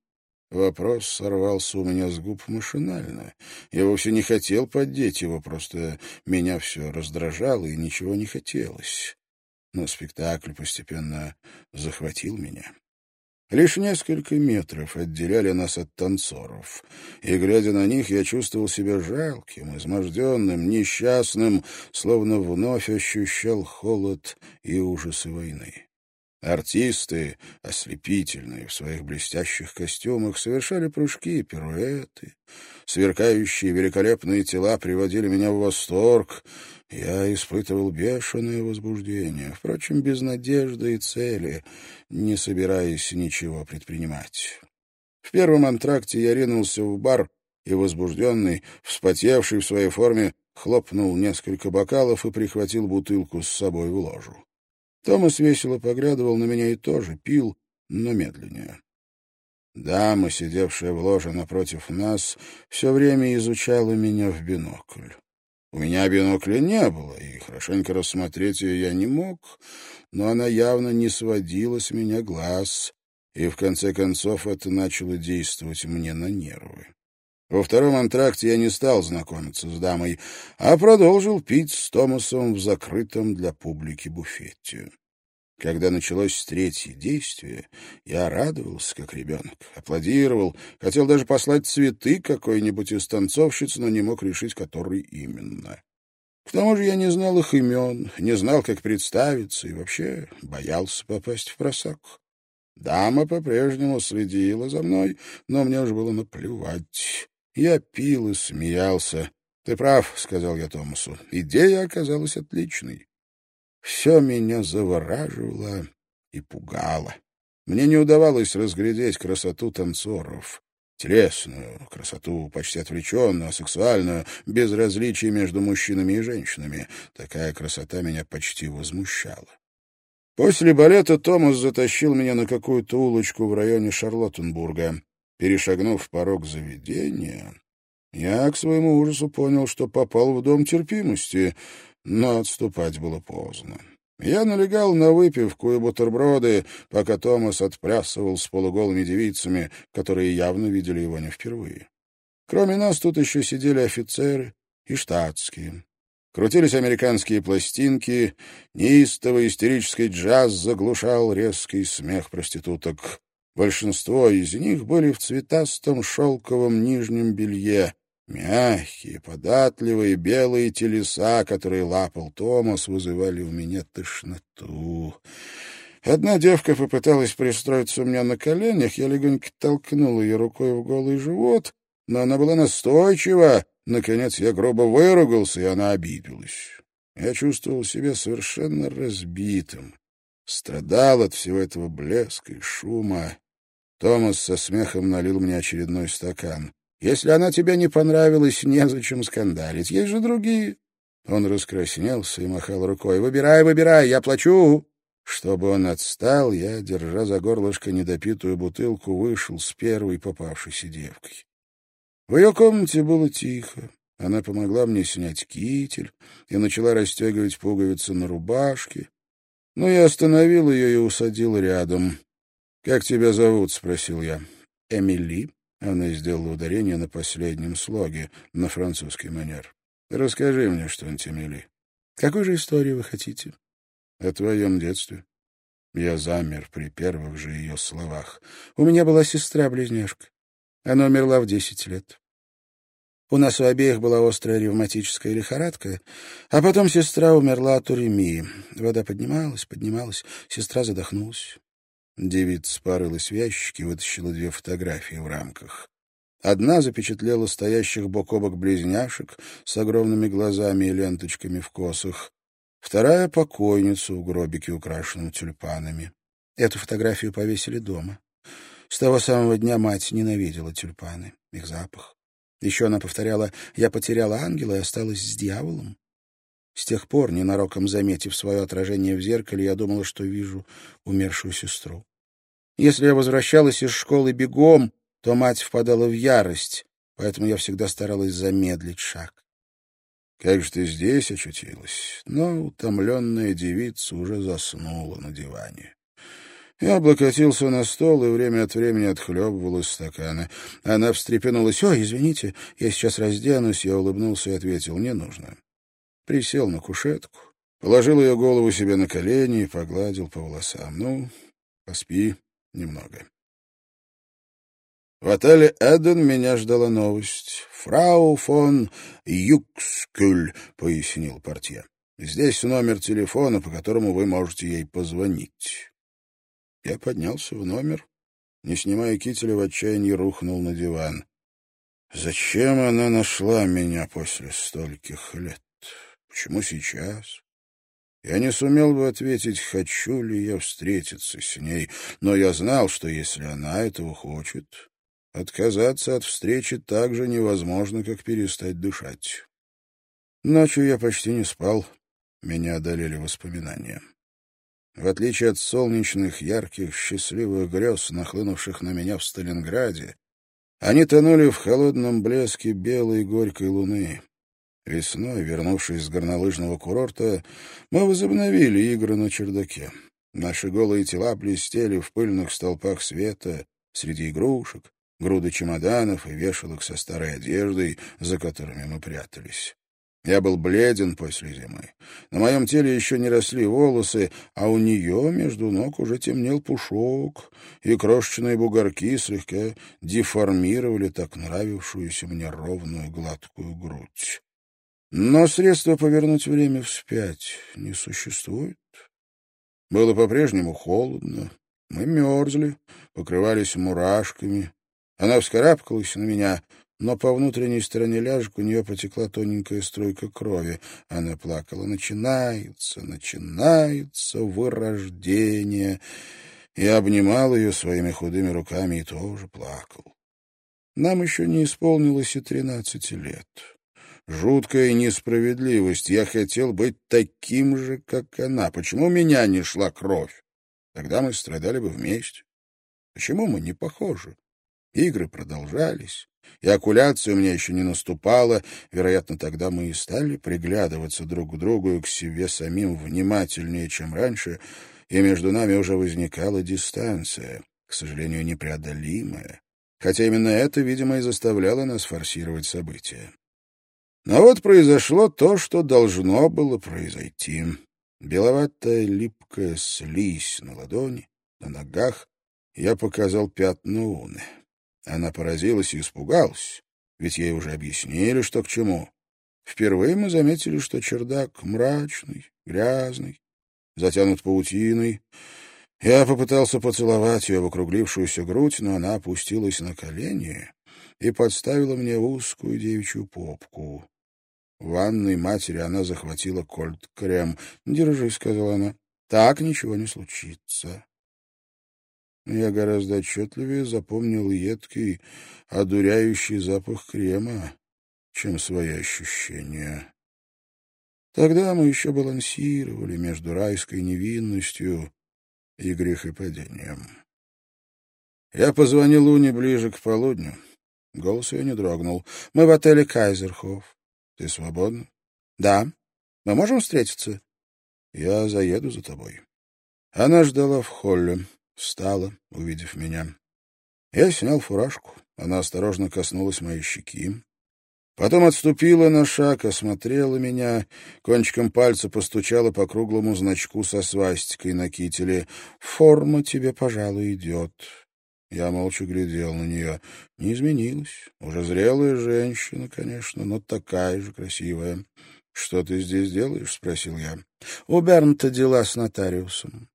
Вопрос сорвался у меня с губ машинально. Я вовсе не хотел поддеть его, просто меня все раздражало и ничего не хотелось. Но спектакль постепенно захватил меня. Лишь несколько метров отделяли нас от танцоров, и, глядя на них, я чувствовал себя жалким, изможденным, несчастным, словно вновь ощущал холод и ужасы войны. Артисты, ослепительные в своих блестящих костюмах, совершали прыжки и пируэты. Сверкающие великолепные тела приводили меня в восторг. Я испытывал бешеное возбуждение, впрочем, без надежды и цели, не собираясь ничего предпринимать. В первом антракте я ринулся в бар и, возбужденный, вспотевший в своей форме, хлопнул несколько бокалов и прихватил бутылку с собой в ложу. Томас весело поглядывал на меня и тоже пил, но медленнее. Дама, сидевшая в ложе напротив нас, все время изучала меня в бинокль. У меня бинокля не было, и хорошенько рассмотреть ее я не мог, но она явно не сводила с меня глаз, и в конце концов это начало действовать мне на нервы. Во втором антракте я не стал знакомиться с дамой, а продолжил пить с Томасом в закрытом для публики буфете. Когда началось третье действие, я радовался, как ребенок, аплодировал, хотел даже послать цветы какой-нибудь из танцовщиц, но не мог решить, который именно. К тому же я не знал их имен, не знал, как представиться, и вообще боялся попасть в просак. Дама по-прежнему следила за мной, но мне уже было наплевать. Я пил и смеялся. — Ты прав, — сказал я Томасу. Идея оказалась отличной. Все меня завораживало и пугало. Мне не удавалось разглядеть красоту танцоров. Телесную, красоту почти отвлеченную, сексуальную, без различий между мужчинами и женщинами. Такая красота меня почти возмущала. После балета Томас затащил меня на какую-то улочку в районе Шарлоттенбурга. Перешагнув порог заведения, я к своему ужасу понял, что попал в дом терпимости, но отступать было поздно. Я налегал на выпивку и бутерброды, пока Томас отплясывал с полуголыми девицами, которые явно видели его не впервые. Кроме нас тут еще сидели офицеры и штатские. Крутились американские пластинки, неистовый истерический джаз заглушал резкий смех проституток. Большинство из них были в цветастом шелковом нижнем белье. Мягкие, податливые, белые телеса, которые лапал Томас, вызывали у меня тошноту. Одна девка попыталась пристроиться у меня на коленях, я легонько толкнул ее рукой в голый живот, но она была настойчива. Наконец я грубо выругался, и она обиделась. Я чувствовал себя совершенно разбитым, страдал от всего этого блеска и шума. Томас со смехом налил мне очередной стакан. «Если она тебе не понравилась, незачем скандалить. Есть же другие». Он раскраснелся и махал рукой. «Выбирай, выбирай, я плачу». Чтобы он отстал, я, держа за горлышко недопитую бутылку, вышел с первой попавшейся девкой. В ее комнате было тихо. Она помогла мне снять китель и начала расстегивать пуговицы на рубашке. Но я остановил ее и усадил рядом. «Как тебя зовут?» — спросил я. «Эмили». Она сделала ударение на последнем слоге, на французский манер. «Расскажи мне что-нибудь, Эмили. Какой же истории вы хотите?» «О твоем детстве». Я замер при первых же ее словах. «У меня была сестра-близняшка. Она умерла в десять лет. У нас у обеих была острая ревматическая лихорадка, а потом сестра умерла от уремии. Вода поднималась, поднималась, сестра задохнулась. Девица спарылась в ящике и вытащила две фотографии в рамках. Одна запечатлела стоящих бок о бок близняшек с огромными глазами и ленточками в косах. Вторая — покойницу в гробике, украшенном тюльпанами. Эту фотографию повесили дома. С того самого дня мать ненавидела тюльпаны, их запах. Еще она повторяла «Я потеряла ангела и осталась с дьяволом». С тех пор, ненароком заметив свое отражение в зеркале, я думала, что вижу умершую сестру. Если я возвращалась из школы бегом, то мать впадала в ярость, поэтому я всегда старалась замедлить шаг. Как же ты здесь очутилась? Но утомленная девица уже заснула на диване. Я облокотился на стол и время от времени отхлебывал из стакана. Она встрепенулась. «Ой, извините, я сейчас разденусь». Я улыбнулся и ответил, «Не нужно». Присел на кушетку, положил ее голову себе на колени и погладил по волосам. «Ну, поспи немного». В отеле «Эден» меня ждала новость. «Фрау фон Юкскюль», — пояснил портье. «Здесь номер телефона, по которому вы можете ей позвонить». Я поднялся в номер, не снимая кителя, в отчаянии рухнул на диван. Зачем она нашла меня после стольких лет? Почему сейчас? Я не сумел бы ответить, хочу ли я встретиться с ней, но я знал, что если она этого хочет, отказаться от встречи так же невозможно, как перестать дышать. Ночью я почти не спал, меня одолели воспоминания. В отличие от солнечных, ярких, счастливых грез, нахлынувших на меня в Сталинграде, они тонули в холодном блеске белой горькой луны. Весной, вернувшись с горнолыжного курорта, мы возобновили игры на чердаке. Наши голые тела блестели в пыльных столпах света, среди игрушек, груды чемоданов и вешалок со старой одеждой, за которыми мы прятались. Я был бледен после зимы. На моем теле еще не росли волосы, а у нее между ног уже темнел пушок, и крошечные бугорки слегка деформировали так нравившуюся мне ровную гладкую грудь. Но средства повернуть время вспять не существует. Было по-прежнему холодно. Мы мерзли, покрывались мурашками. Она вскарабкалась на меня — но по внутренней стороне ляжек у нее потекла тоненькая струйка крови. Она плакала. «Начинается, начинается вырождение!» Я обнимал ее своими худыми руками и тоже плакал. Нам еще не исполнилось и тринадцати лет. Жуткая несправедливость. Я хотел быть таким же, как она. Почему меня не шла кровь? Тогда мы страдали бы вместе. Почему мы не похожи? Игры продолжались. И окуляция у меня еще не наступала. Вероятно, тогда мы и стали приглядываться друг к другу и к себе самим внимательнее, чем раньше, и между нами уже возникала дистанция, к сожалению, непреодолимая. Хотя именно это, видимо, и заставляло нас форсировать события. Но вот произошло то, что должно было произойти. Беловатая липкая слизь на ладони, на ногах. Я показал пятна уны. Она поразилась и испугалась, ведь ей уже объяснили, что к чему. Впервые мы заметили, что чердак мрачный, грязный, затянут паутиной. Я попытался поцеловать ее в округлившуюся грудь, но она опустилась на колени и подставила мне узкую девичью попку. В ванной матери она захватила кольт-крем. «Держи», — сказала она, — «так ничего не случится» я гораздо отчетливее запомнил едкий, одуряющий запах крема, чем свои ощущения. Тогда мы еще балансировали между райской невинностью и грехопадением. Я позвонил Уне ближе к полудню. Голос ее не дрогнул. «Мы в отеле Кайзерхоф.
Ты свободна?
Да. Мы можем встретиться?
Я заеду за тобой. Она ждала в холле, встала, увидев меня. Я снял фуражку. Она осторожно коснулась моей щеки. Потом отступила на шаг, осмотрела меня, кончиком пальца постучала по круглому значку со свастикой на кителе. «Форма тебе, пожалуй, идет». Я молча глядел на нее. Не изменилась. Уже зрелая женщина, конечно, но такая же красивая. «Что ты здесь делаешь?» — спросил я.
«У Бернта дела с нотариусом.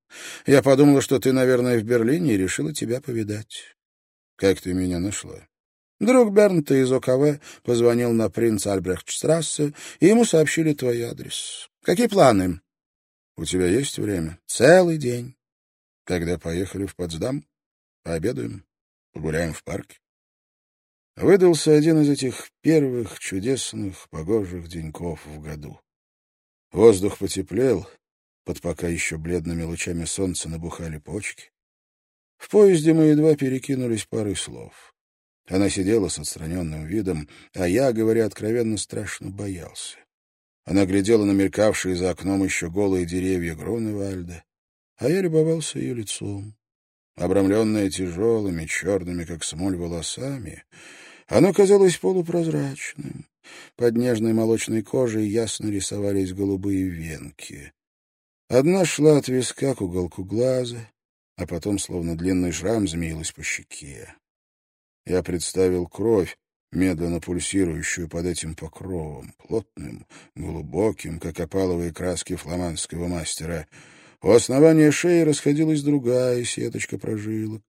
Я подумала, что ты, наверное, в Берлине и решила тебя повидать».
«Как ты меня нашла?»
Друг Бернта из ОКВ позвонил на принц Альбрехтштрассе, и ему сообщили твой адрес. Какие планы?
У тебя есть время?
Целый день.
Когда поехали в Потсдам, пообедаем, погуляем в парке. Выдался один из этих первых чудесных погожих деньков в году. Воздух потеплел, под пока еще бледными лучами солнца набухали почки. В поезде мы едва перекинулись парой слов. Она сидела с отстраненным видом, а я, говоря откровенно, страшно боялся. Она глядела на мелькавшие за окном еще голые деревья Груневальда, а я любовался ее лицом. Обрамленное тяжелыми, черными, как смоль, волосами, оно казалось полупрозрачным. Под нежной молочной кожей ясно рисовались голубые венки. Одна шла от виска к уголку глаза, а потом, словно длинный шрам, змеилась по щеке. Я представил кровь, медленно пульсирующую под этим покровом, плотным, глубоким, как опаловые краски фламандского мастера. У основания шеи расходилась другая сеточка прожилок,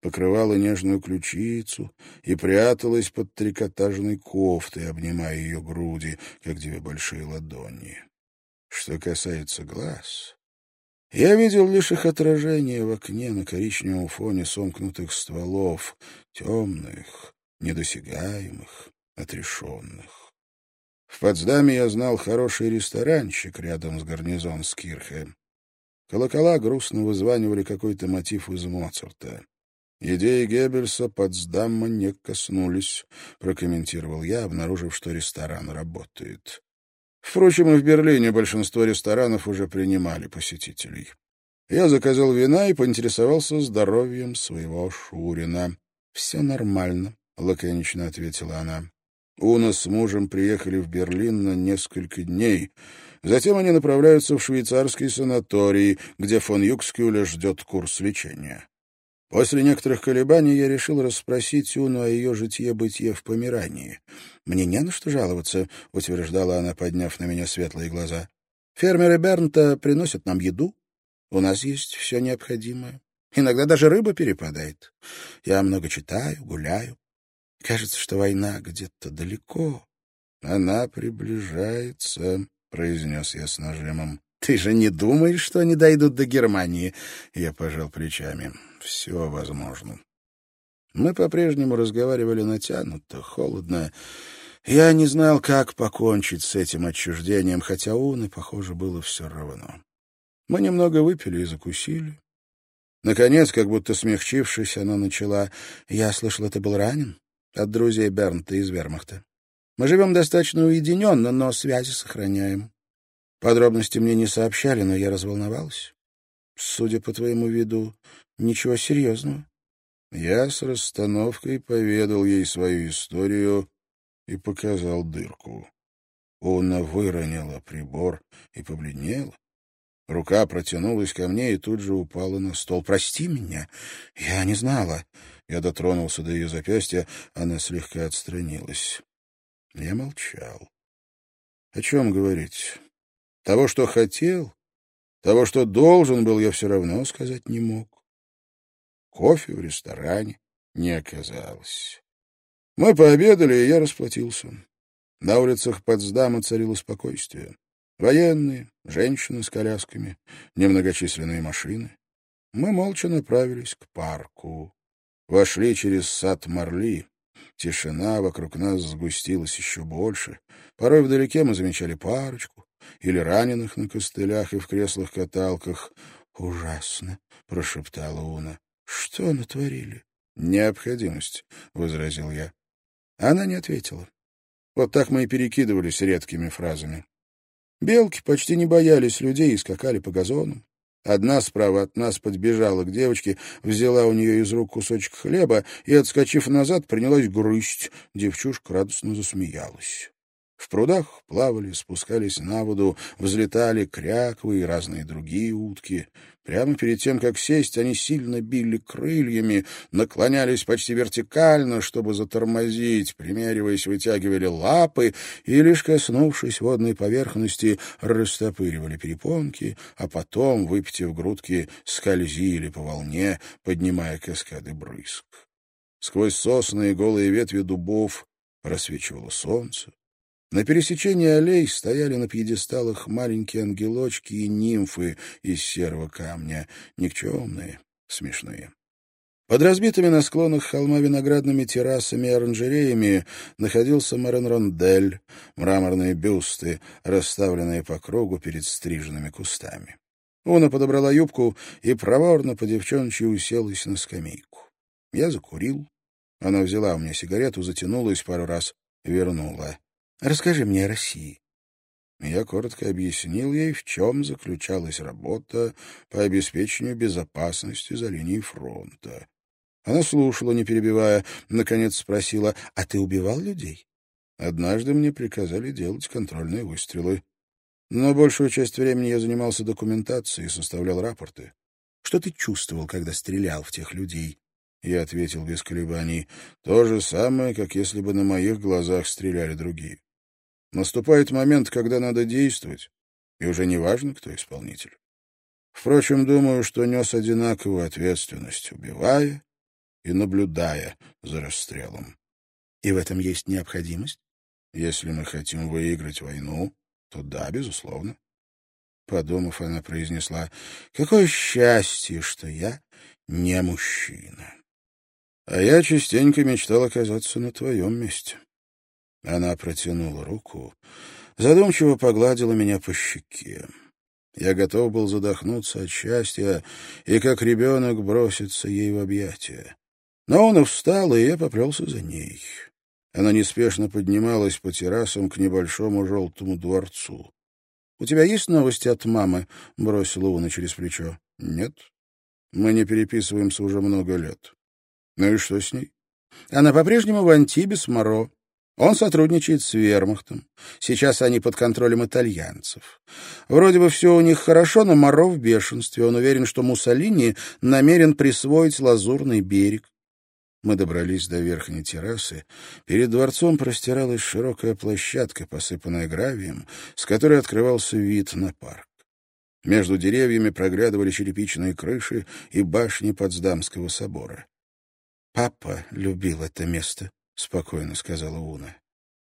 покрывала нежную ключицу и пряталась под трикотажной кофтой, обнимая ее груди, как две большие ладони. Что касается глаз, я видел лишь их отражение в окне на коричневом фоне сомкнутых стволов, темных, недосягаемых, отрешенных. В Потсдаме я знал хороший ресторанчик рядом с гарнизон Скирхе. Колокола грустно вызванивали какой-то мотив из Моцарта. «Идеи Геббельса Потсдама не коснулись», — прокомментировал я, обнаружив, что ресторан работает. Впрочем, и в Берлине большинство ресторанов уже принимали посетителей. Я заказал вина и поинтересовался здоровьем своего Шурина. — Все нормально, — лаконично ответила она. Уна с мужем приехали в Берлин на несколько дней. Затем они направляются в швейцарский санаторий, где фон Юкскюля ждет курс лечения. После некоторых колебаний я решил расспросить Уну о ее житье-бытие в Померании. «Мне не на что жаловаться», — утверждала она, подняв на меня светлые глаза. «Фермеры Бернта приносят нам еду. У нас есть все необходимое. Иногда даже рыба перепадает. Я много читаю, гуляю. Кажется, что война где-то далеко. Она приближается», — произнес я с нажимом. «Ты же не думаешь, что они дойдут до Германии?» Я пожал плечами все возможно. Мы по-прежнему разговаривали натянуто, холодно. Я не знал, как покончить с этим отчуждением, хотя Уны, похоже, было все равно. Мы немного выпили и закусили. Наконец, как будто смягчившись, она начала. «Я слышала, ты был ранен? От друзей Бернта из Вермахта. Мы живем достаточно уединенно, но связи сохраняем. Подробности мне не сообщали, но я разволновалась. Судя по твоему виду, ничего серьезного. Я с расстановкой поведал ей свою историю и показал дырку. Она выронила прибор и побледнела. Рука протянулась ко мне и тут же упала на стол. «Прости меня, я не знала». Я дотронулся до ее запястья, она слегка отстранилась. Я молчал. О чем говорить? Того, что хотел, того, что должен был, я все равно сказать не мог. Кофе в ресторане не оказалось. Мы пообедали, и я расплатился. На улицах Потсдама царило спокойствие. Военные, женщины с колясками, немногочисленные машины. Мы молча направились к парку. Вошли через сад Марли. Тишина вокруг нас сгустилась еще больше. Порой вдалеке мы замечали парочку, или раненых на костылях и в креслах-каталках. «Ужасно!» — прошептала Уна. «Что натворили?» «Необходимость», — возразил я. Она не ответила. Вот так мы и перекидывались редкими фразами. Белки почти не боялись людей и скакали по газонам. Одна справа от нас подбежала к девочке, взяла у нее из рук кусочек хлеба и, отскочив назад, принялась грызть. Девчушка радостно засмеялась. В прудах плавали, спускались на воду, взлетали кряквы и разные другие утки. Прямо перед тем, как сесть, они сильно били крыльями, наклонялись почти вертикально, чтобы затормозить, примериваясь, вытягивали лапы и, лишь коснувшись водной поверхности, растопыривали перепонки, а потом, выпитив грудки, скользили по волне, поднимая каскады брызг. Сквозь сосны и голые ветви дубов просвечивало солнце. На пересечении аллей стояли на пьедесталах маленькие ангелочки и нимфы из серого камня, никчемные, смешные. Под разбитыми на склонах холма виноградными террасами и оранжереями находился Маренрондель, мраморные бюсты, расставленные по кругу перед стриженными кустами. Уна подобрала юбку и проворно по девчоночи уселась на скамейку. Я закурил. Она взяла у меня сигарету, затянулась пару раз, вернула. Расскажи мне о России. Я коротко объяснил ей, в чем заключалась работа по обеспечению безопасности за линией фронта. Она слушала, не перебивая, наконец спросила, «А ты убивал людей?» Однажды мне приказали делать контрольные выстрелы. Но большую часть времени я занимался документацией составлял рапорты. Что ты чувствовал, когда стрелял в тех людей? Я ответил без колебаний. То же самое, как если бы на моих глазах стреляли другие. Наступает момент, когда надо действовать, и уже не важно, кто исполнитель. Впрочем, думаю, что нес одинаковую ответственность, убивая и наблюдая за расстрелом. И в этом есть необходимость? Если мы хотим выиграть войну, то да, безусловно. Подумав, она произнесла, «Какое счастье, что я не мужчина!» А я частенько мечтал оказаться на твоем месте. Она протянула руку, задумчиво погладила меня по щеке. Я готов был задохнуться от счастья и, как ребенок, броситься ей в объятия. Но она встала, и я поплелся за ней. Она неспешно поднималась по террасам к небольшому желтому дворцу. — У тебя есть новости от мамы? — бросила Уна через плечо. — Нет. Мы не переписываемся уже много лет. — Ну и что с ней? — Она по-прежнему в Антибе с Моро. Он сотрудничает с вермахтом. Сейчас они под контролем итальянцев. Вроде бы все у них хорошо, но Моро в бешенстве. Он уверен, что Муссолини намерен присвоить Лазурный берег. Мы добрались до верхней террасы. Перед дворцом простиралась широкая площадка, посыпанная гравием, с которой открывался вид на парк. Между деревьями проглядывали черепичные крыши и башни Потсдамского собора. Папа любил это место. — спокойно сказала Уна.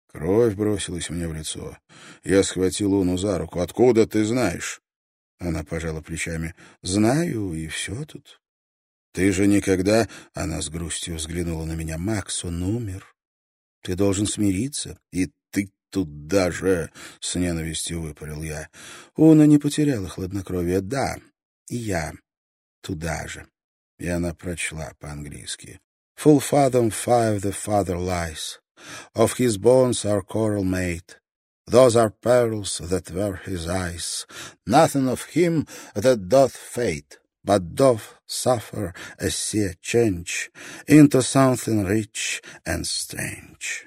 Кровь бросилась мне в лицо. Я схватил Уну за руку. «Откуда ты знаешь?» Она пожала плечами. «Знаю, и все тут». «Ты же никогда...» — она с грустью взглянула на меня. «Макс, он умер. Ты должен смириться. И ты туда же...» — с ненавистью выпарил я. Уна не потеряла хладнокровие. «Да, и я туда же». И она прочла по-английски. Full fathom five the father lies. Of his bones are coral made. Those are pearls that were his eyes. Nothing of him that doth fade, but doth suffer a sea change into something rich and strange.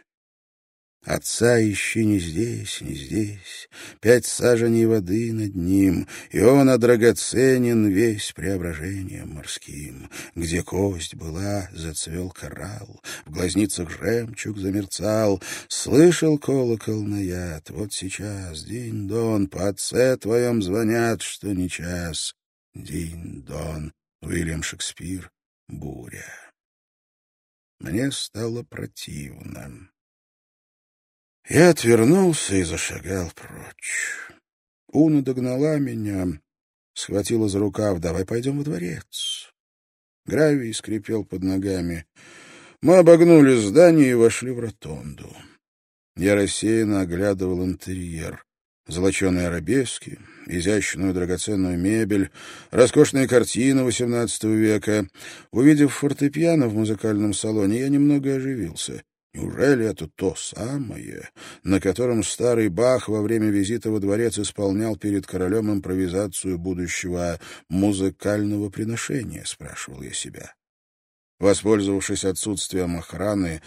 Отца ищи не здесь, не здесь, Пять саженей воды над ним, И он, а драгоценен весь преображением морским. Где кость была, зацвел коралл, В глазницах жемчуг замерцал, Слышал колокол на яд, Вот сейчас, день-дон, По отце твоем звонят, что не час. День-дон, Уильям Шекспир, буря. Мне стало противно. Я отвернулся и зашагал прочь. Уна догнала меня, схватила за рукав. «Давай пойдем во дворец». Гравий скрипел под ногами. Мы обогнули здание и вошли в ротонду. Я рассеянно оглядывал интерьер. Золоченые арабески, изящную драгоценную мебель, роскошные картины XVIII века. Увидев фортепиано в музыкальном салоне, я немного оживился. Неужели это то самое, на котором старый Бах во время визита во дворец исполнял перед королем импровизацию будущего музыкального приношения, спрашивал я себя. Воспользовавшись отсутствием охраны,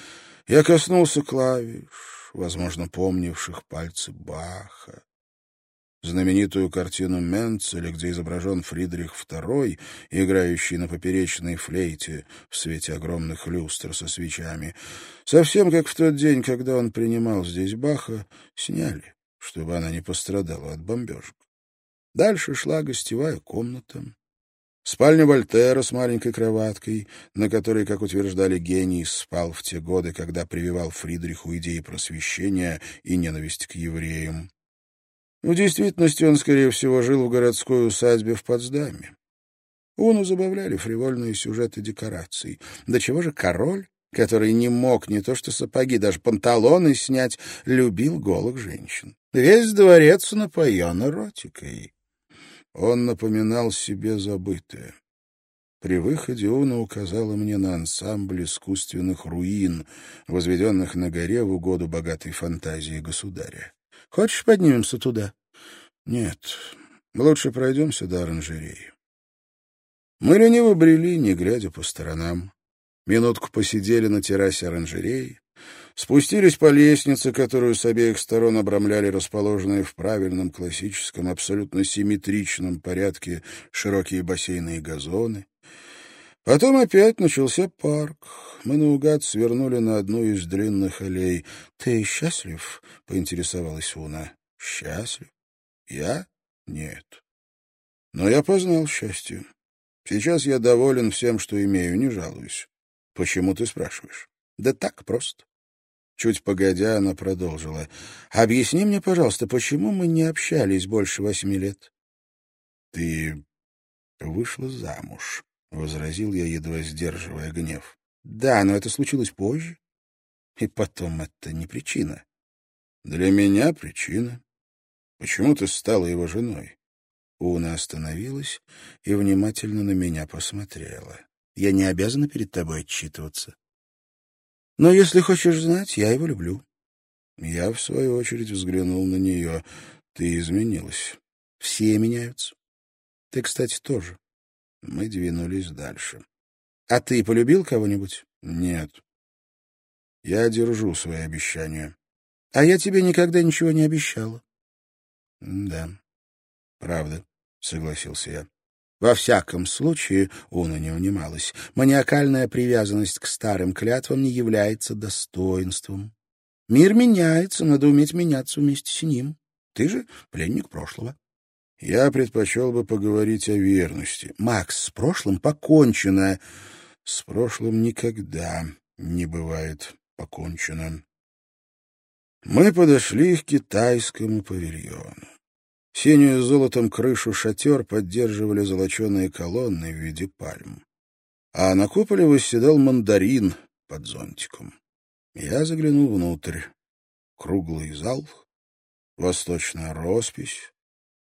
я коснулся клавиш, возможно, помнивших пальцы Баха знаменитую картину Менцеля, где изображен Фридрих II, играющий на поперечной флейте в свете огромных люстр со свечами, совсем как в тот день, когда он принимал здесь Баха, сняли, чтобы она не пострадала от бомбежек. Дальше шла гостевая комната. Спальня Вольтера с маленькой кроваткой, на которой, как утверждали гений, спал в те годы, когда прививал Фридриху идеи просвещения и ненависть к евреям. В действительности он, скорее всего, жил в городской усадьбе в Потсдаме. Уну забавляли фривольные сюжеты декораций. До чего же король, который не мог не то что сапоги, даже панталоны снять, любил голых женщин. Весь дворец напоен эротикой. Он напоминал себе забытое. При выходе Уна указала мне на ансамбль искусственных руин, возведенных на горе в угоду богатой фантазии государя. Хочешь, поднимемся туда? Нет, лучше пройдемся до оранжереи. Мы лениво брели, не глядя по сторонам. Минутку посидели на террасе оранжереи, спустились по лестнице, которую с обеих сторон обрамляли расположенные в правильном классическом, абсолютно симметричном порядке широкие бассейны и газоны. Потом опять начался парк. Мы наугад свернули на одну из длинных аллей. — Ты счастлив? — поинтересовалась Уна. — Счастлив? Я? Нет. Но я познал счастье. Сейчас я доволен всем, что имею, не жалуюсь. Почему ты спрашиваешь? Да так просто. Чуть погодя, она продолжила. «Объясни мне, пожалуйста, почему мы не общались больше восьми лет?» «Ты вышла замуж», — возразил я, едва сдерживая гнев. — Да, но это случилось позже. И потом это не причина. — Для меня причина. Почему ты стала его женой? Уна остановилась и внимательно на меня посмотрела. — Я не обязана перед тобой отчитываться. Но если хочешь знать, я его люблю. Я, в свою очередь, взглянул на нее. Ты изменилась. Все меняются. Ты, кстати, тоже. Мы двинулись дальше. — А ты полюбил кого-нибудь? — Нет. Я держу свои обещания. — А я тебе никогда ничего не обещала. — Да, правда, — согласился я. Во всяком случае, Уна не унималась, маниакальная привязанность к старым клятвам не является достоинством. Мир меняется, надо уметь меняться вместе с ним. Ты же пленник прошлого. Я предпочел бы поговорить о верности. Макс, с прошлым покончено. С прошлым никогда не бывает покончено. Мы подошли к китайскому павильону. Синюю золотом крышу шатер поддерживали золоченые колонны в виде пальм. А на куполе восседал мандарин под зонтиком. Я заглянул внутрь. Круглый зал, восточная роспись,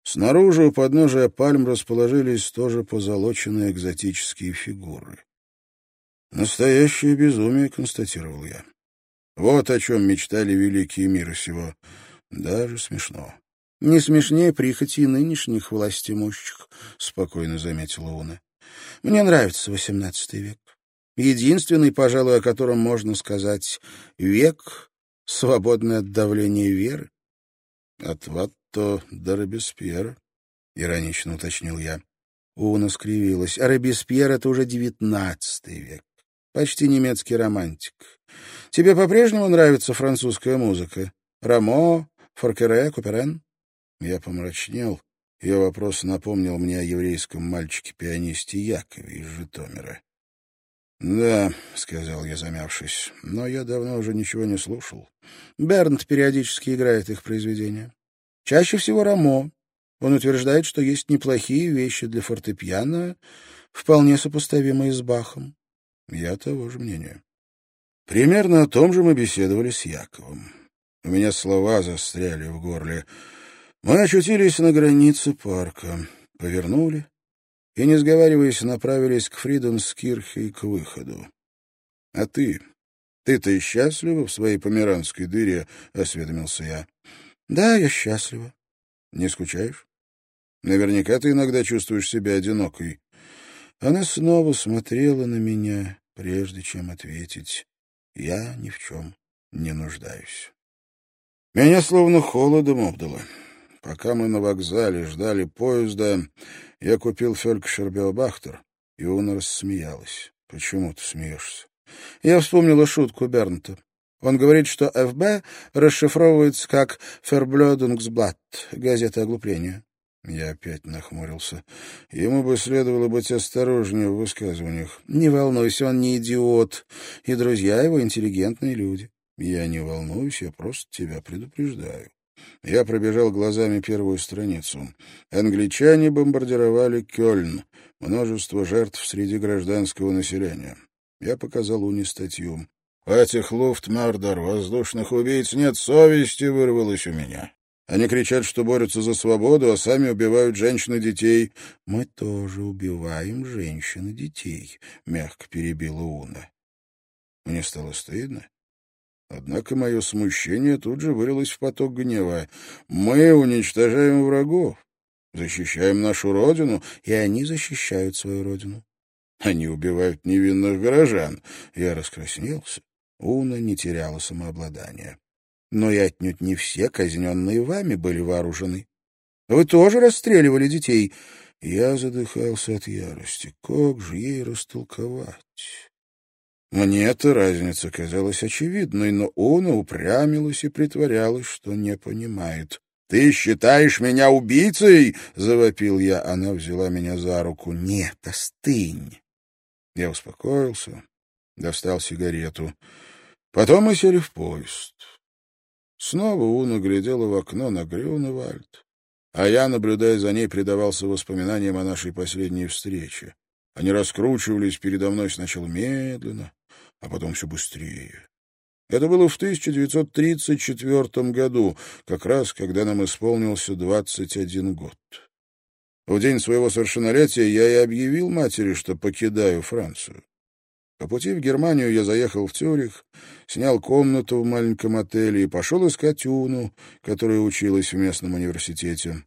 Снаружи у подножия пальм расположились тоже позолоченные экзотические фигуры. «Настоящее безумие», — констатировал я. «Вот о чем мечтали великие мира сего. Даже смешно». «Не смешнее прихоти нынешних властимущих», — спокойно заметила Уна. «Мне нравится XVIII век. Единственный, пожалуй, о котором можно сказать век, свободный от давления веры. От Ватто до Робеспьера, — иронично уточнил я. Уна скривилась. А Робеспьер — это уже девятнадцатый век. Почти немецкий романтик. Тебе по-прежнему нравится французская музыка? Рамо, Форкере, Куперен? Я помрачнел. Ее вопрос напомнил мне о еврейском мальчике-пианисте Якове из Житомира. «Да», — сказал я, замявшись, — «но я давно уже ничего не слушал. Бернт периодически играет их произведения. Чаще всего Рамо. Он утверждает, что есть неплохие вещи для фортепиано, вполне сопоставимые с Бахом. Я того же мнения. Примерно о том же мы беседовали с Яковом. У меня слова застряли в горле. Мы очутились на границе парка, повернули и, не сговариваясь, направились к Фриденскирхе и к выходу. — А ты
Ты-то счастлива в своей померанской дыре, — осведомился я.
— Да, я счастлива.
— Не скучаешь? Наверняка ты иногда чувствуешь себя одинокой. Она снова смотрела на меня, прежде чем ответить. Я ни в чем не нуждаюсь. Меня словно холодом обдало. Пока мы на вокзале ждали поезда, я купил Фелькшир Беобахтер, и он рассмеялась. «Почему ты смеешься?» Я вспомнила шутку Бернта. Он говорит, что ФБ расшифровывается как «Ферблёдунгсблат» — газета оглупления. Я опять нахмурился. Ему бы следовало быть осторожнее в высказываниях. «Не волнуйся, он не идиот, и друзья его интеллигентные люди». «Я не волнуюсь, я просто тебя предупреждаю». Я пробежал глазами первую страницу. Англичане бомбардировали Кёльн. Множество жертв среди гражданского населения. Я показал Уни статью. «Этих луфтмардер, воздушных убийц, нет совести!» вырвалось у меня. Они кричат, что борются за свободу, а сами убивают женщин и детей. «Мы тоже убиваем женщин и детей», — мягко перебила Уна. Мне стало стыдно. Однако мое смущение тут же вылилось в поток гнева. «Мы уничтожаем врагов, защищаем нашу родину, и они защищают свою родину. Они убивают невинных горожан». Я раскраснелся. Уна не теряла самообладания но и отнюдь не все казненные вами были вооружены. Вы тоже расстреливали детей. Я задыхался от ярости. Как же ей растолковать? Мне эта разница казалась очевидной, но он упрямилась и притворялась, что не понимает. «Ты считаешь меня убийцей?» — завопил я. Она взяла меня за руку. «Нет, остынь». Я успокоился, достал сигарету. Потом мы сели в поезд. Снова Уна глядела в окно на Грюневальд, а я, наблюдая за ней, предавался воспоминаниям о нашей последней встрече. Они раскручивались передо мной сначала медленно, а потом все быстрее. Это было в 1934 году, как раз когда нам исполнился 21 год. В день своего совершеннолетия я и объявил матери, что покидаю Францию. По пути в Германию я заехал в Цюрих, снял комнату в маленьком отеле и пошел искать Уну, которая училась в местном университете.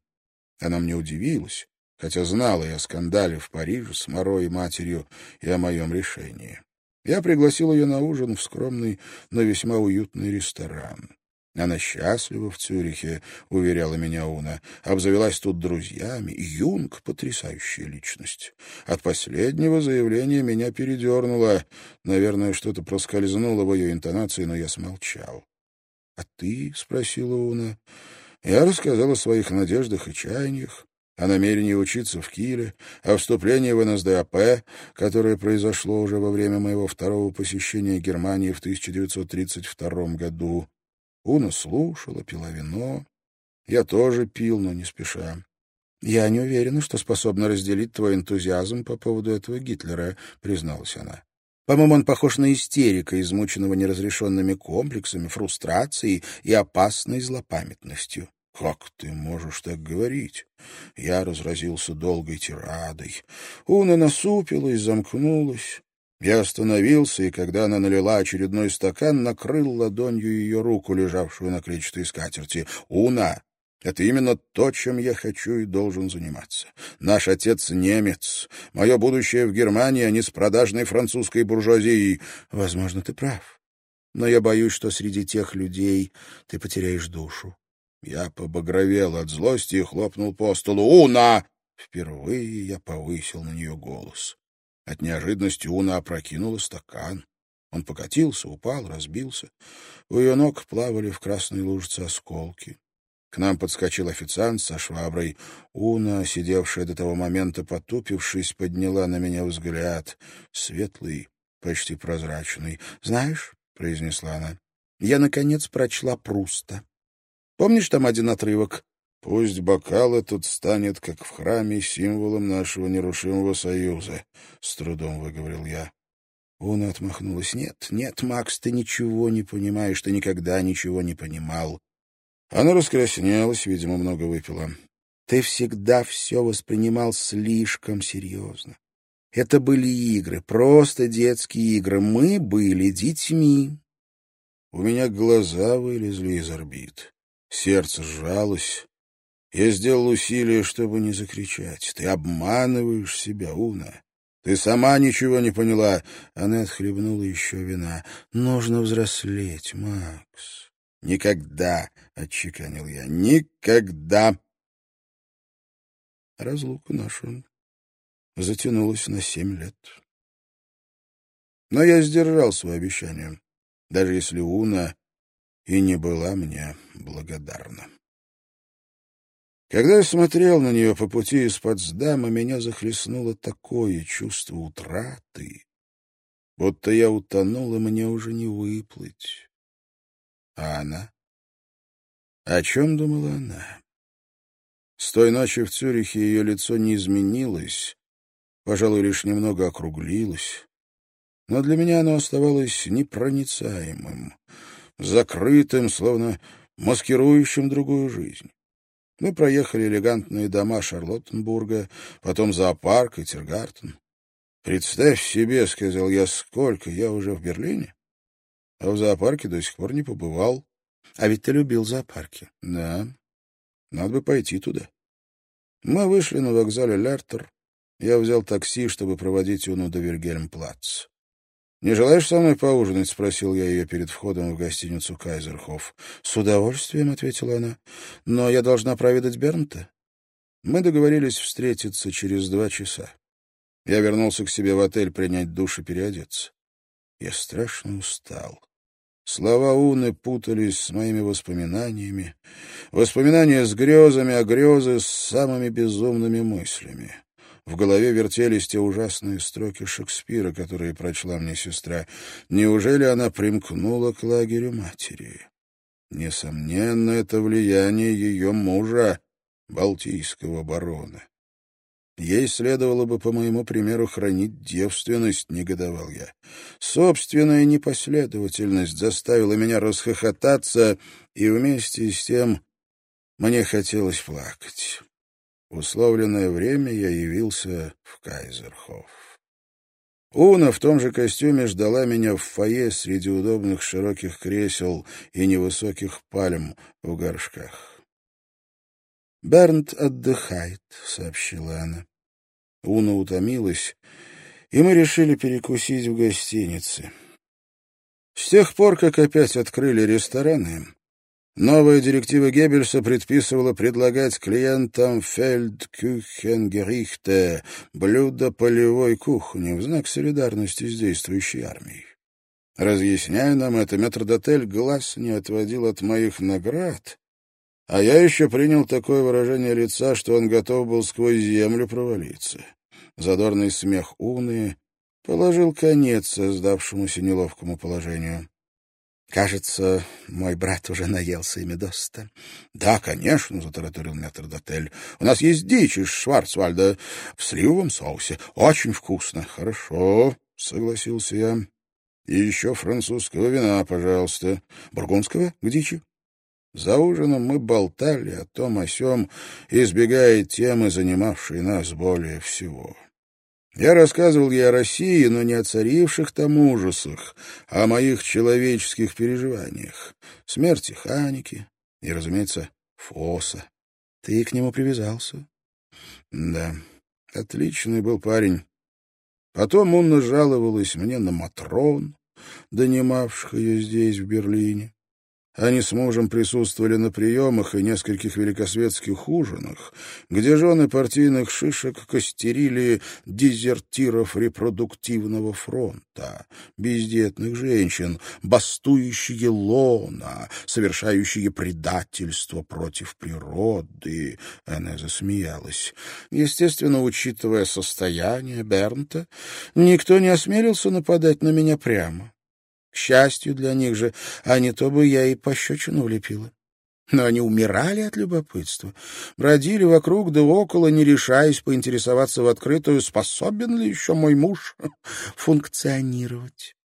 Она мне удивилась, хотя знала я о скандале в Париже с Моро и матерью и о моем решении. Я пригласил ее на ужин в скромный, но весьма уютный ресторан. Она счастлива в Цюрихе, — уверяла меня Уна. Обзавелась тут друзьями. Юнг — потрясающая личность. От последнего заявления меня передернуло. Наверное, что-то проскользнуло в ее интонации, но я смолчал. — А ты? — спросила Уна. Я рассказал о своих надеждах и чаяниях, о намерении учиться в Киле, о вступлении в НСДАП, которое произошло уже во время моего второго посещения Германии в 1932 году. Уна слушала, пила вино. Я тоже пил, но не спеша. «Я не уверена, что способна разделить твой энтузиазм по поводу этого Гитлера», — призналась она. «По-моему, он похож на истерика, измученного неразрешенными комплексами, фрустрацией и опасной злопамятностью». «Как ты можешь так говорить?» Я разразился долгой тирадой. Уна насупилась, замкнулась. Я остановился, и когда она налила очередной стакан, накрыл ладонью ее руку, лежавшую на клетчатой скатерти. «Уна, это именно то, чем я хочу и должен заниматься. Наш отец немец. Мое будущее в Германии, а не с продажной французской буржуазией. Возможно, ты прав. Но я боюсь, что среди тех людей ты потеряешь душу. Я побагровел от злости и хлопнул по столу. «Уна!» Впервые я повысил на нее голос. От неожиданности Уна опрокинула стакан. Он покатился, упал, разбился. У ее ног плавали в красной лужице осколки. К нам подскочил официант со шваброй. Уна, сидевшая до того момента потупившись, подняла на меня взгляд. Светлый, почти прозрачный. «Знаешь», — произнесла она, — «я, наконец, прочла Пруста. Помнишь там один отрывок? Пусть бокал этот станет, как в храме, символом нашего нерушимого союза, — с трудом выговорил я. Он отмахнулась. — Нет, нет, Макс, ты ничего не понимаешь, ты никогда ничего не понимал. Она раскраснелась, видимо, много выпила. Ты всегда все воспринимал слишком серьезно. Это были игры, просто детские игры. Мы были детьми. у меня глаза вылезли из орбит. Сердце сжалось. Я сделал усилие, чтобы не закричать. «Ты обманываешь себя, Уна. Ты сама ничего не поняла». Она отхлебнула еще вина. «Нужно взрослеть, Макс». «Никогда», — отчеканил я, — «никогда». Разлука наша затянулась на семь лет. Но я сдержал свое обещание, даже если Уна и не была мне благодарна. Когда я смотрел на нее по пути из Потсдама, меня захлестнуло такое чувство утраты, будто я утонул, и мне уже не выплыть. А она? О чем думала она? С той ночи в Цюрихе ее лицо не изменилось, пожалуй, лишь немного округлилось, но для меня оно оставалось непроницаемым, закрытым, словно маскирующим другую жизнь. Мы проехали элегантные дома Шарлоттенбурга, потом зоопарк и Тиргартен. «Представь себе, — сказал я, — сколько я уже в Берлине, а в зоопарке до сих пор не побывал. А ведь ты любил зоопарки. Да, надо бы пойти туда. Мы вышли на вокзале Лертер. Я взял такси, чтобы проводить Юну до Вильгельмплац. «Не желаешь со мной поужинать?» — спросил я ее перед входом в гостиницу «Кайзерхоф». «С удовольствием», — ответила она. «Но я должна проведать Бернта». Мы договорились встретиться через два часа. Я вернулся к себе в отель принять душ и переодеться. Я страшно устал. Слова Уны путались с моими воспоминаниями. Воспоминания с грезами, а грезы с самыми безумными мыслями. В голове вертелись те ужасные строки Шекспира, которые прочла мне сестра. Неужели она примкнула к лагерю матери? Несомненно, это влияние ее мужа, балтийского барона. Ей следовало бы, по моему примеру, хранить девственность, негодовал я. Собственная непоследовательность заставила меня расхохотаться, и вместе с тем мне хотелось плакать. В условленное время я явился в Кайзерхоф. Уна в том же костюме ждала меня в фойе среди удобных широких кресел и невысоких пальм в горшках. «Бернт отдыхает», — сообщила она. Уна утомилась, и мы решили перекусить в гостинице. С тех пор, как опять открыли рестораны, Новая директива Геббельса предписывала предлагать клиентам фельдкюхенгерихте блюдо полевой кухни в знак солидарности с действующей армией. Разъясняя нам это, метрдотель глаз не отводил от моих наград, а я еще принял такое выражение лица, что он готов был сквозь землю провалиться. Задорный смех Уны положил конец создавшемуся неловкому положению. Кажется, мой брат уже наелся ими доста. — Да, конечно, — затараторил метрдотель. — У нас есть дичь из Шварцвальда в сливовом соусе. Очень вкусно. — Хорошо, — согласился я. — И еще французского вина, пожалуйста. — Бургундского? К дичи? За ужином мы болтали о том о сём, избегая темы, занимавшей нас более всего. — я рассказывал ей о России, но не о царивших там ужасах, а о моих человеческих переживаниях. Смерти Ханики и, разумеется, Фоса. Ты к нему привязался? Да, отличный был парень. Потом он жаловалась мне на Матрон, донимавших ее здесь, в Берлине. Они с мужем присутствовали на приемах и нескольких великосветских ужинах, где жены партийных шишек костерили дезертиров репродуктивного фронта, бездетных женщин, бастующие лона, совершающие предательство против природы. Она засмеялась. Естественно, учитывая состояние Бернта, никто не осмелился нападать на меня прямо. К счастью для них же, а не то бы я и пощечину влепила. Но они умирали от любопытства, бродили вокруг да около, не решаясь поинтересоваться в открытую, способен ли еще мой муж функционировать.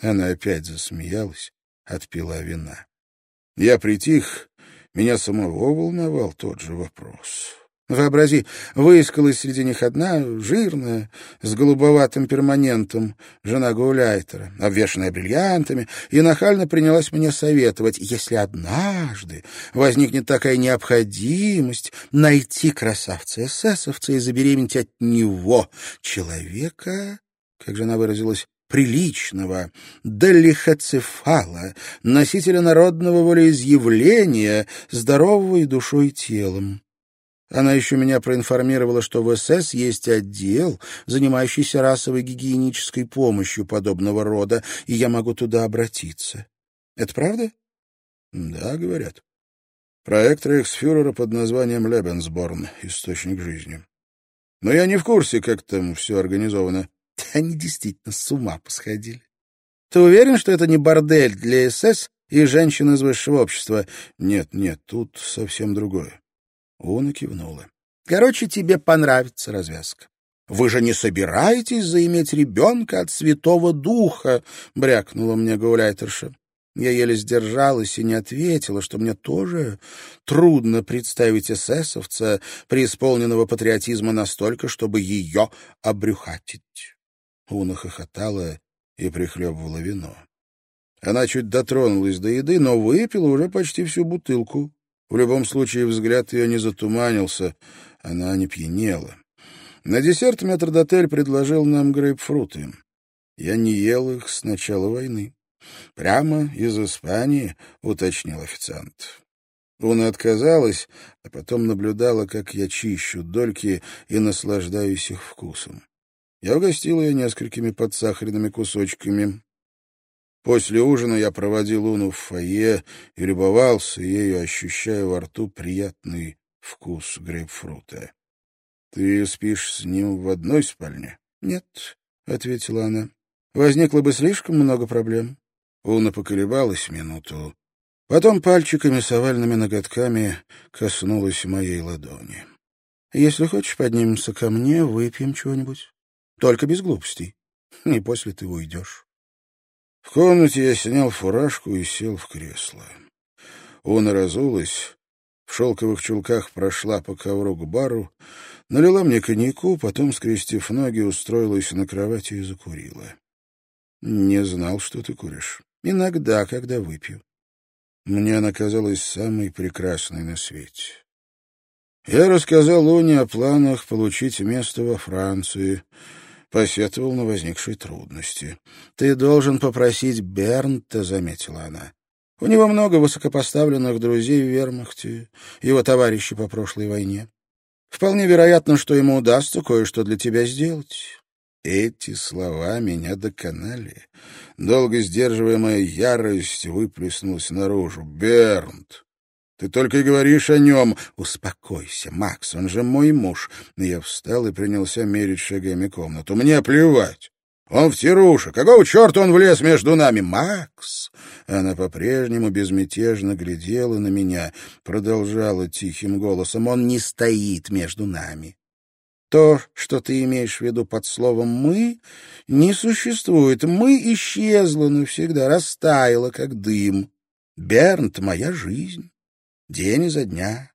Она опять засмеялась, отпила вина. Я притих, меня самого волновал тот же вопрос. Вообрази, выискалась среди них одна, жирная, с голубоватым перманентом, жена Гауляйтера, обвешанная бриллиантами, и нахально принялась мне советовать, если однажды возникнет такая необходимость найти красавца-эсэсовца и забеременеть от него, человека, как же она выразилась, приличного, долихоцефала, носителя народного волеизъявления, здорового и душой и телом. Она еще меня проинформировала, что в СС есть отдел, занимающийся расовой гигиенической помощью подобного рода, и я могу туда обратиться. Это правда?
Да, говорят. Проект рейхсфюрера под названием «Лебенсборн. Источник жизни». Но я не в курсе, как там все организовано.
Они действительно с ума посходили. Ты уверен, что это не бордель для СС и женщин из высшего общества?
Нет, нет, тут совсем другое. Уна кивнула.
Короче, тебе понравится развязка. «Вы же не собираетесь заиметь ребенка от Святого Духа?» — брякнула мне гауляйтерша. Я еле сдержалась и не ответила, что мне тоже трудно представить эсэсовца, преисполненного патриотизма настолько, чтобы ее обрюхатить.
Уна хохотала и прихлебывала вино. Она чуть дотронулась до еды, но выпила уже почти всю бутылку. В любом случае взгляд ее не затуманился, она не пьянела. На десерт метрдотель предложил нам грейпфруты. Я не ел их с начала войны. Прямо из Испании, уточнил официант. Уна отказалась, а потом наблюдала, как я чищу дольки и наслаждаюсь их вкусом. Я угостил ее несколькими подсахаренными кусочками. После ужина я проводил Уну в фойе и любовался ею, ощущая во рту приятный вкус грейпфрута. — Ты спишь с ним в одной спальне?
— Нет, — ответила она. — Возникло бы слишком много проблем.
Уна поколебалась минуту. Потом пальчиками с овальными ноготками коснулась моей ладони.
— Если хочешь, поднимемся ко мне, выпьем чего-нибудь. Только без глупостей. И после ты уйдешь.
В комнате я снял фуражку и сел в кресло. Уна разулась, в шелковых чулках прошла по ковру к бару, налила мне коньяку, потом, скрестив ноги, устроилась на кровати и закурила. «Не знал, что ты куришь. Иногда, когда выпью. Мне она казалась самой прекрасной на свете. Я рассказал Уне о планах получить место во Франции — посетовал на возникшие трудности.
— Ты должен попросить Бернта, — заметила она. — У него много высокопоставленных друзей в вермахте, его товарищи по прошлой войне. Вполне вероятно, что ему удастся кое-что для тебя сделать.
Эти слова меня доконали. Долго сдерживаемая ярость выплеснулась наружу. «Бернт, ты только и говоришь о нем. Успокойся, Макс, он же мой муж. Я встал и принялся мерить шагами комнату. Мне плевать. Он в тируше. Какого черта он влез между нами? Макс! Она по-прежнему безмятежно глядела на меня, продолжала тихим голосом. Он не стоит между нами.
То, что ты имеешь в виду под словом «мы», не существует. «Мы» исчезло навсегда, растаяло, как дым. Бернт — моя жизнь день изо дня.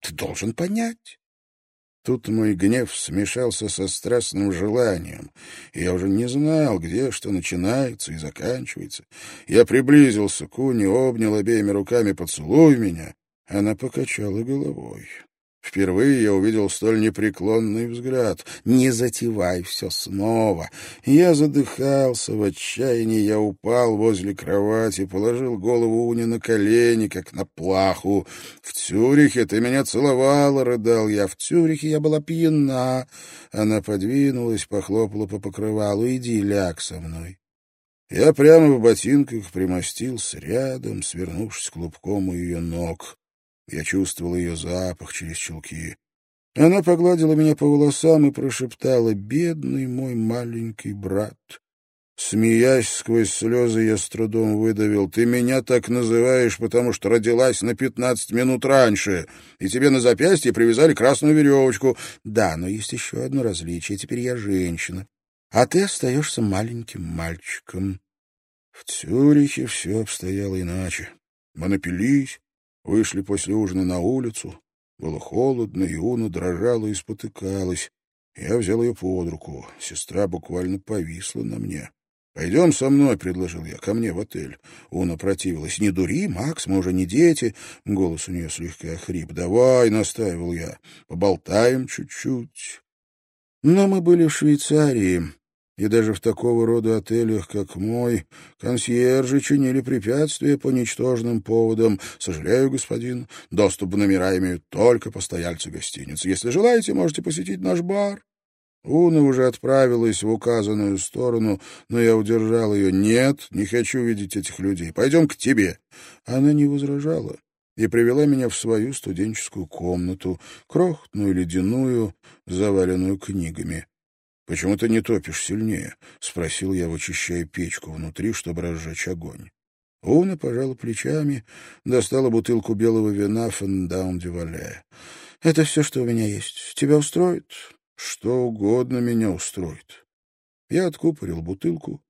Ты должен понять.
Тут мой гнев смешался со страстным желанием, я уже не знал, где что начинается и заканчивается. Я приблизился к Уне, обнял обеими руками «Поцелуй меня». Она покачала головой. Впервые я увидел столь непреклонный взгляд. «Не затевай все снова!» Я задыхался в отчаянии, я упал возле кровати, положил голову Уни на колени, как на плаху. «В Цюрихе ты меня целовала!» — рыдал я. «В Цюрихе я была пьяна!» Она подвинулась, похлопала по покрывалу. «Иди, ляг со мной!» Я прямо в ботинках примостился рядом, свернувшись клубком у ее ног. Я чувствовал ее запах через чулки. Она погладила меня по волосам и прошептала «Бедный мой маленький брат». Смеясь сквозь слезы, я с трудом выдавил. «Ты меня так называешь, потому что родилась на пятнадцать минут раньше, и тебе на запястье привязали красную веревочку. Да, но есть еще одно различие. Теперь я женщина, а ты остаешься маленьким мальчиком». В Цюрихе все обстояло иначе. Мы напились, Вышли после ужина на улицу.
Было холодно, и Уна дрожала и спотыкалась. Я взял ее под руку. Сестра буквально повисла на мне. «Пойдем со мной», — предложил я, — «ко мне в отель». Уна противилась. «Не дури, Макс, мы уже не дети». Голос у нее слегка охрип. «Давай», — настаивал я, — «поболтаем чуть-чуть». Но мы были в Швейцарии, и даже в такого рода отелях, как мой, консьержи чинили препятствия по ничтожным поводам. Сожалею, господин, доступ в номера имеют только постояльцы гостиницы. Если желаете, можете посетить наш бар. Уна уже отправилась в указанную сторону, но я удержал ее. «Нет, не хочу видеть этих людей. Пойдем к тебе». Она не возражала и привела меня в свою студенческую комнату, крохотную ледяную, заваленную книгами. «Почему ты не топишь сильнее?» — спросил я, вычищая печку внутри, чтобы разжечь огонь. Уна пожала плечами, достала бутылку белого вина «Фендаун Дювале». «Это все, что у меня есть. Тебя устроит?» Что угодно меня устроит. Я откупорил бутылку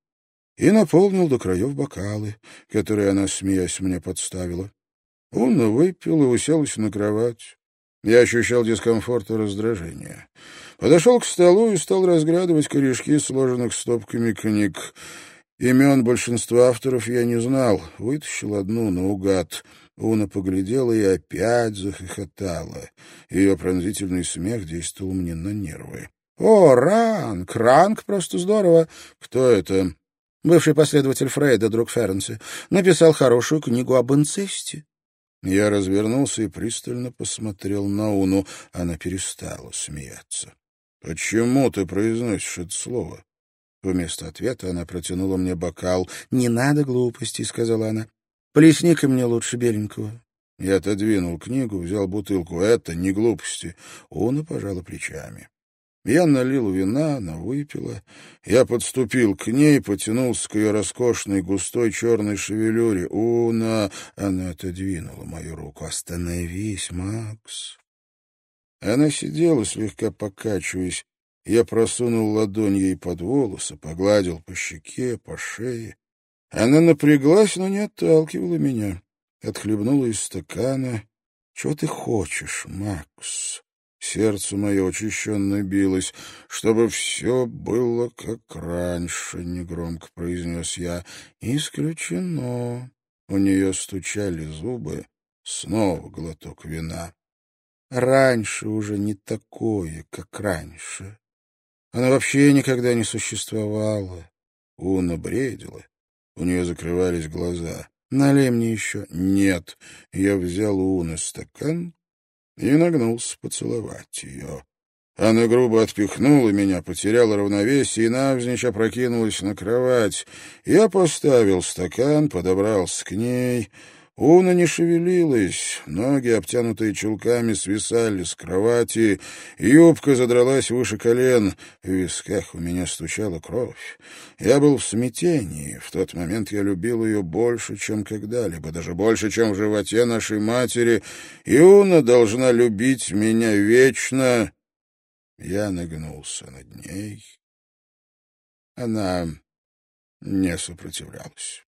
и наполнил до краев бокалы, которые она, смеясь, мне подставила. Он выпил и уселся на кровать. Я ощущал дискомфорт и раздражение. Подошел к столу и стал разглядывать корешки, сложенных стопками книг. Имен большинства авторов я не знал. Вытащил одну наугад — Уна поглядела и опять захохотала. Ее пронзительный смех действовал мне на нервы. — О, Ранг! Ранг просто здорово! Кто это? Бывший последователь Фрейда, друг Ференси. Написал хорошую книгу об инцесте. Я развернулся и пристально посмотрел на Уну. Она перестала смеяться. — Почему ты произносишь это слово? Вместо ответа она протянула мне бокал. — Не надо глупостей, — сказала она. Плесни-ка мне лучше беленького. Я отодвинул книгу, взял бутылку. Это не глупости. Уна пожала плечами. Я налил вина, она выпила. Я подступил к ней, потянулся к ее роскошной густой черной шевелюре. «Уна!» — она отодвинула мою руку. «Остановись, Макс!» Она сидела, слегка покачиваясь. Я просунул ладонь ей под волосы, погладил по щеке, по шее. Она напряглась, но не отталкивала меня. Отхлебнула из стакана. «Чего ты хочешь, Макс?» Сердце мое очищенно билось. «Чтобы все было как раньше», — негромко произнес я. «Исключено». У нее стучали зубы. Снова глоток вина. Раньше уже не такое, как раньше. Она вообще никогда не существовала. Уна бредила. У нее закрывались глаза. «Налей мне еще». «Нет». Я взял у Уны стакан и нагнулся поцеловать ее. Она грубо отпихнула меня, потеряла равновесие и навзничь опрокинулась на кровать. Я поставил стакан, подобрался к ней — Уна не шевелилась, ноги, обтянутые чулками, свисали с кровати, юбка задралась выше колен, в висках у меня стучала кровь. Я был в смятении, в тот момент я любил ее больше, чем когда-либо, даже больше, чем в животе нашей матери, и Уна должна любить меня вечно. Я нагнулся над ней. Она не сопротивлялась.